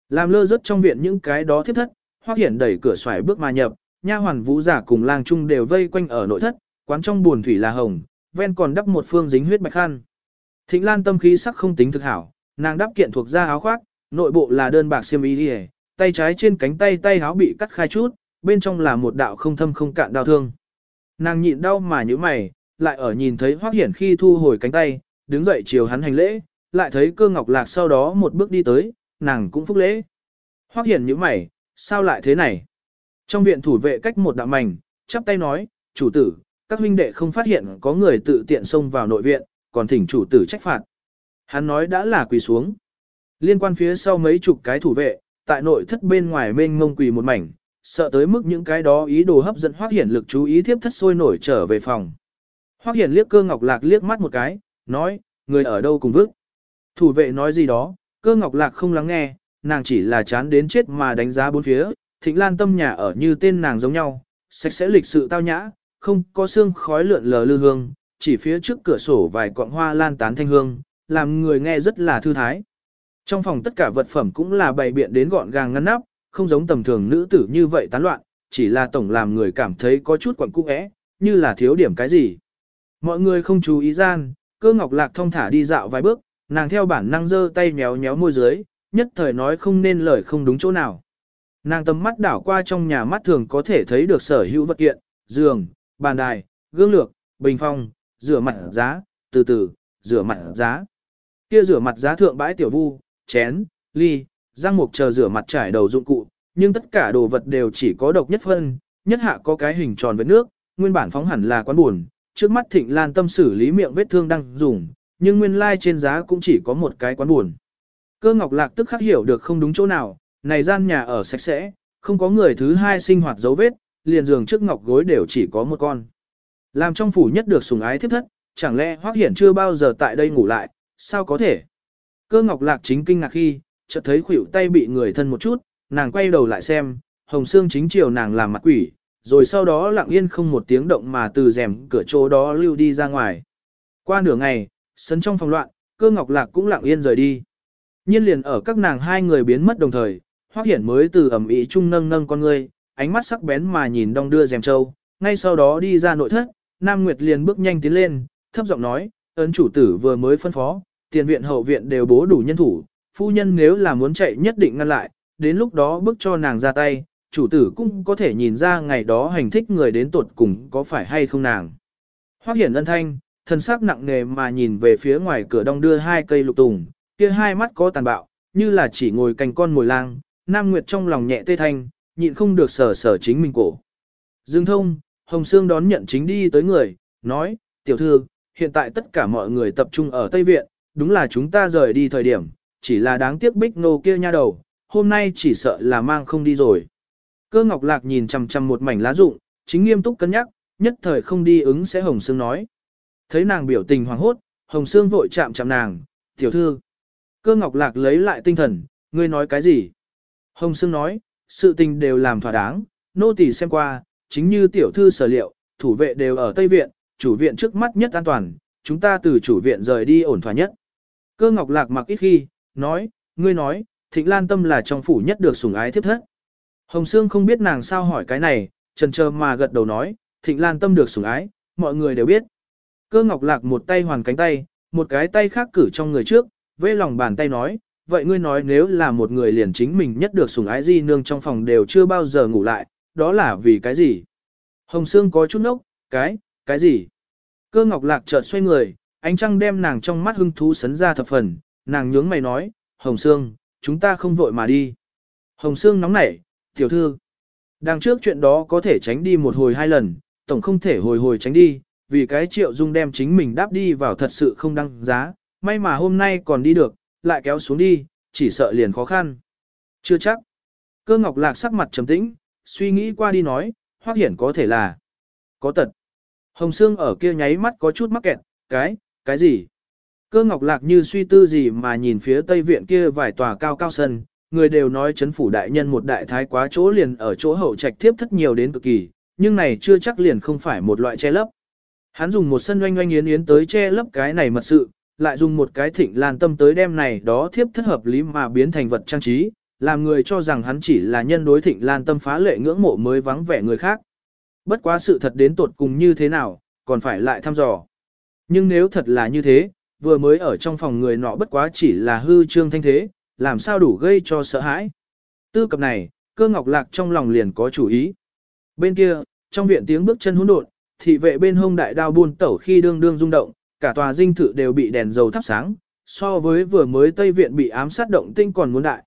Làm lơ rất trong viện những cái đó thiếp thất, Hoắc Hiển đẩy cửa xoài bước mà nhập, nha hoàn vũ giả cùng lang trung đều vây quanh ở nội thất, quán trong buồn thủy là hồng, ven còn đắp một phương dính huyết bạch khăn. Thịnh Lan tâm khí sắc không tính thực hảo, nàng đắp kiện thuộc da áo khoác, nội bộ là đơn bạc xiêm y đi tay trái trên cánh tay tay áo bị cắt khai chút, bên trong là một đạo không thâm không cạn đau thương. Nàng nhịn đau mà như mày, lại ở nhìn thấy Hoắc Hiển khi thu hồi cánh tay, đứng dậy chiều hắn hành lễ, lại thấy Cơ Ngọc Lạc sau đó một bước đi tới, nàng cũng phúc lễ. Hoắc Hiển nhíu mày, sao lại thế này? Trong viện thủ vệ cách một đạo mảnh, chắp tay nói, chủ tử, các huynh đệ không phát hiện có người tự tiện xông vào nội viện, còn thỉnh chủ tử trách phạt. Hắn nói đã là quỳ xuống. Liên quan phía sau mấy chục cái thủ vệ, tại nội thất bên ngoài mênh mông quỳ một mảnh, sợ tới mức những cái đó ý đồ hấp dẫn Hoắc Hiển lực chú ý thiếp thất sôi nổi trở về phòng. Hoắc Hiển liếc cơ ngọc lạc liếc mắt một cái, nói, người ở đâu cùng vức. Thủ vệ nói gì đó, cơ ngọc lạc không lắng nghe, nàng chỉ là chán đến chết mà đánh giá bốn phía, thịnh lan tâm nhà ở như tên nàng giống nhau, sạch sẽ lịch sự tao nhã, không có xương khói lượn lờ lư hương, chỉ phía trước cửa sổ vài cọng hoa lan tán thanh hương, làm người nghe rất là thư thái. Trong phòng tất cả vật phẩm cũng là bày biện đến gọn gàng ngăn nắp, không giống tầm thường nữ tử như vậy tán loạn, chỉ là tổng làm người cảm thấy có chút quẩn cung ẽ, như là thiếu điểm cái gì. Mọi người không chú ý gian, cơ ngọc lạc thông thả đi dạo vài bước, nàng theo bản năng giơ tay méo méo môi dưới, nhất thời nói không nên lời không đúng chỗ nào. Nàng tầm mắt đảo qua trong nhà mắt thường có thể thấy được sở hữu vật kiện, giường, bàn đài, gương lược, bình phong, rửa mặt giá, từ từ, rửa mặt giá. Kia rửa mặt giá thượng bãi tiểu vu, chén, ly, răng mục chờ rửa mặt trải đầu dụng cụ, nhưng tất cả đồ vật đều chỉ có độc nhất phân, nhất hạ có cái hình tròn với nước, nguyên bản phóng hẳn là quán buồn, trước mắt Thịnh Lan tâm xử lý miệng vết thương đang dùng, nhưng nguyên lai like trên giá cũng chỉ có một cái quán buồn. Cơ Ngọc Lạc tức khắc hiểu được không đúng chỗ nào, này gian nhà ở sạch sẽ, không có người thứ hai sinh hoạt dấu vết, liền giường trước ngọc gối đều chỉ có một con. Làm trong phủ nhất được sủng ái thiết thất, chẳng lẽ Hoắc Hiển chưa bao giờ tại đây ngủ lại, sao có thể? Cơ Ngọc Lạc chính kinh ngạc khi, chợt thấy khuỷu tay bị người thân một chút, nàng quay đầu lại xem, Hồng Sương chính chiều nàng làm mặt quỷ, rồi sau đó lặng yên không một tiếng động mà từ rèm cửa chỗ đó lưu đi ra ngoài. Qua nửa ngày, sân trong phòng loạn, cơ Ngọc Lạc cũng lặng yên rời đi. Nhiên liền ở các nàng hai người biến mất đồng thời, Hoắc Hiển mới từ ẩm ý trung nâng nâng con ngươi, ánh mắt sắc bén mà nhìn đong đưa rèm châu, ngay sau đó đi ra nội thất, Nam Nguyệt liền bước nhanh tiến lên, thấp giọng nói, ấn chủ tử vừa mới phân phó, tiền viện hậu viện đều bố đủ nhân thủ, phu nhân nếu là muốn chạy nhất định ngăn lại, đến lúc đó bước cho nàng ra tay, chủ tử cũng có thể nhìn ra ngày đó hành thích người đến tuột cùng có phải hay không nàng. Hoác Hiển ân thanh, thân sắc nặng nề mà nhìn về phía ngoài cửa đông đưa hai cây lục tùng, kia hai mắt có tàn bạo, như là chỉ ngồi cạnh con mồi lang, Nam Nguyệt trong lòng nhẹ tê thanh, nhịn không được sở sở chính mình cổ. Dương thông, Hồng Sương đón nhận chính đi tới người, nói, tiểu thư, hiện tại tất cả mọi người tập trung ở Tây Viện, đúng là chúng ta rời đi thời điểm, chỉ là đáng tiếc bích nô kia nha đầu, hôm nay chỉ sợ là mang không đi rồi. Cơ Ngọc Lạc nhìn chằm chằm một mảnh lá rụng, chính nghiêm túc cân nhắc, nhất thời không đi ứng sẽ Hồng Sương nói. Thấy nàng biểu tình hoảng hốt, Hồng Sương vội chạm chạm nàng, tiểu thư. Cơ Ngọc Lạc lấy lại tinh thần, ngươi nói cái gì? Hồng Sương nói, sự tình đều làm thỏa đáng, nô tỳ xem qua, chính như tiểu thư sở liệu, thủ vệ đều ở Tây Viện, chủ viện trước mắt nhất an toàn, chúng ta từ chủ viện rời đi ổn thỏa nhất. Cơ Ngọc Lạc mặc ít khi, nói, ngươi nói, Thịnh Lan Tâm là trong phủ nhất được sủng ái thiếp thất. Hồng Sương không biết nàng sao hỏi cái này, trần trơ mà gật đầu nói, Thịnh Lan Tâm được sủng ái, mọi người đều biết. Cơ Ngọc Lạc một tay hoàn cánh tay, một cái tay khác cử trong người trước, vê lòng bàn tay nói, vậy ngươi nói nếu là một người liền chính mình nhất được sủng ái di nương trong phòng đều chưa bao giờ ngủ lại, đó là vì cái gì? Hồng Sương có chút nốc, cái, cái gì? Cơ Ngọc Lạc chợt xoay người, ánh trăng đem nàng trong mắt hưng thú sấn ra thập phần, nàng nhướng mày nói, Hồng Sương, chúng ta không vội mà đi. Hồng Sương nóng nảy, tiểu thư. Đằng trước chuyện đó có thể tránh đi một hồi hai lần, tổng không thể hồi hồi tránh đi, vì cái triệu dung đem chính mình đáp đi vào thật sự không đăng giá, may mà hôm nay còn đi được, lại kéo xuống đi, chỉ sợ liền khó khăn. Chưa chắc. Cơ Ngọc Lạc sắc mặt trầm tĩnh, suy nghĩ qua đi nói, hoác hiển có thể là có tật. Hồng Sương ở kia nháy mắt có chút mắc kẹt, cái, cái gì? Cơ Ngọc Lạc như suy tư gì mà nhìn phía tây viện kia vài tòa cao cao sân, người đều nói chấn phủ đại nhân một đại thái quá chỗ liền ở chỗ hậu trạch thiếp thất nhiều đến cực kỳ, nhưng này chưa chắc liền không phải một loại che lấp. Hắn dùng một sân oanh oanh yến yến tới che lấp cái này mật sự, lại dùng một cái thịnh lan tâm tới đem này đó thiếp thất hợp lý mà biến thành vật trang trí, làm người cho rằng hắn chỉ là nhân đối thịnh lan tâm phá lệ ngưỡng mộ mới vắng vẻ người khác. Bất quá sự thật đến tột cùng như thế nào, còn phải lại thăm dò. Nhưng nếu thật là như thế, vừa mới ở trong phòng người nọ bất quá chỉ là hư trương thanh thế, làm sao đủ gây cho sợ hãi. Tư cập này, cơ ngọc lạc trong lòng liền có chủ ý. Bên kia, trong viện tiếng bước chân hỗn độn, thị vệ bên hông đại đao buôn tẩu khi đương đương rung động, cả tòa dinh thự đều bị đèn dầu thắp sáng, so với vừa mới Tây Viện bị ám sát động tinh còn muốn đại.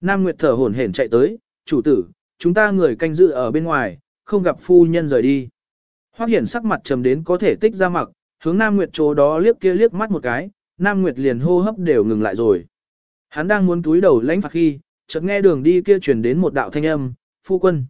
Nam Nguyệt thở hổn hển chạy tới, chủ tử, chúng ta người canh dự ở bên ngoài, không gặp phu nhân rời đi. Hoắc Hiển sắc mặt trầm đến có thể tích ra mặc, hướng Nam Nguyệt chỗ đó liếc kia liếc mắt một cái, Nam Nguyệt liền hô hấp đều ngừng lại rồi. Hắn đang muốn túi đầu lãnh phạt khi, chợt nghe đường đi kia truyền đến một đạo thanh âm, phu quân.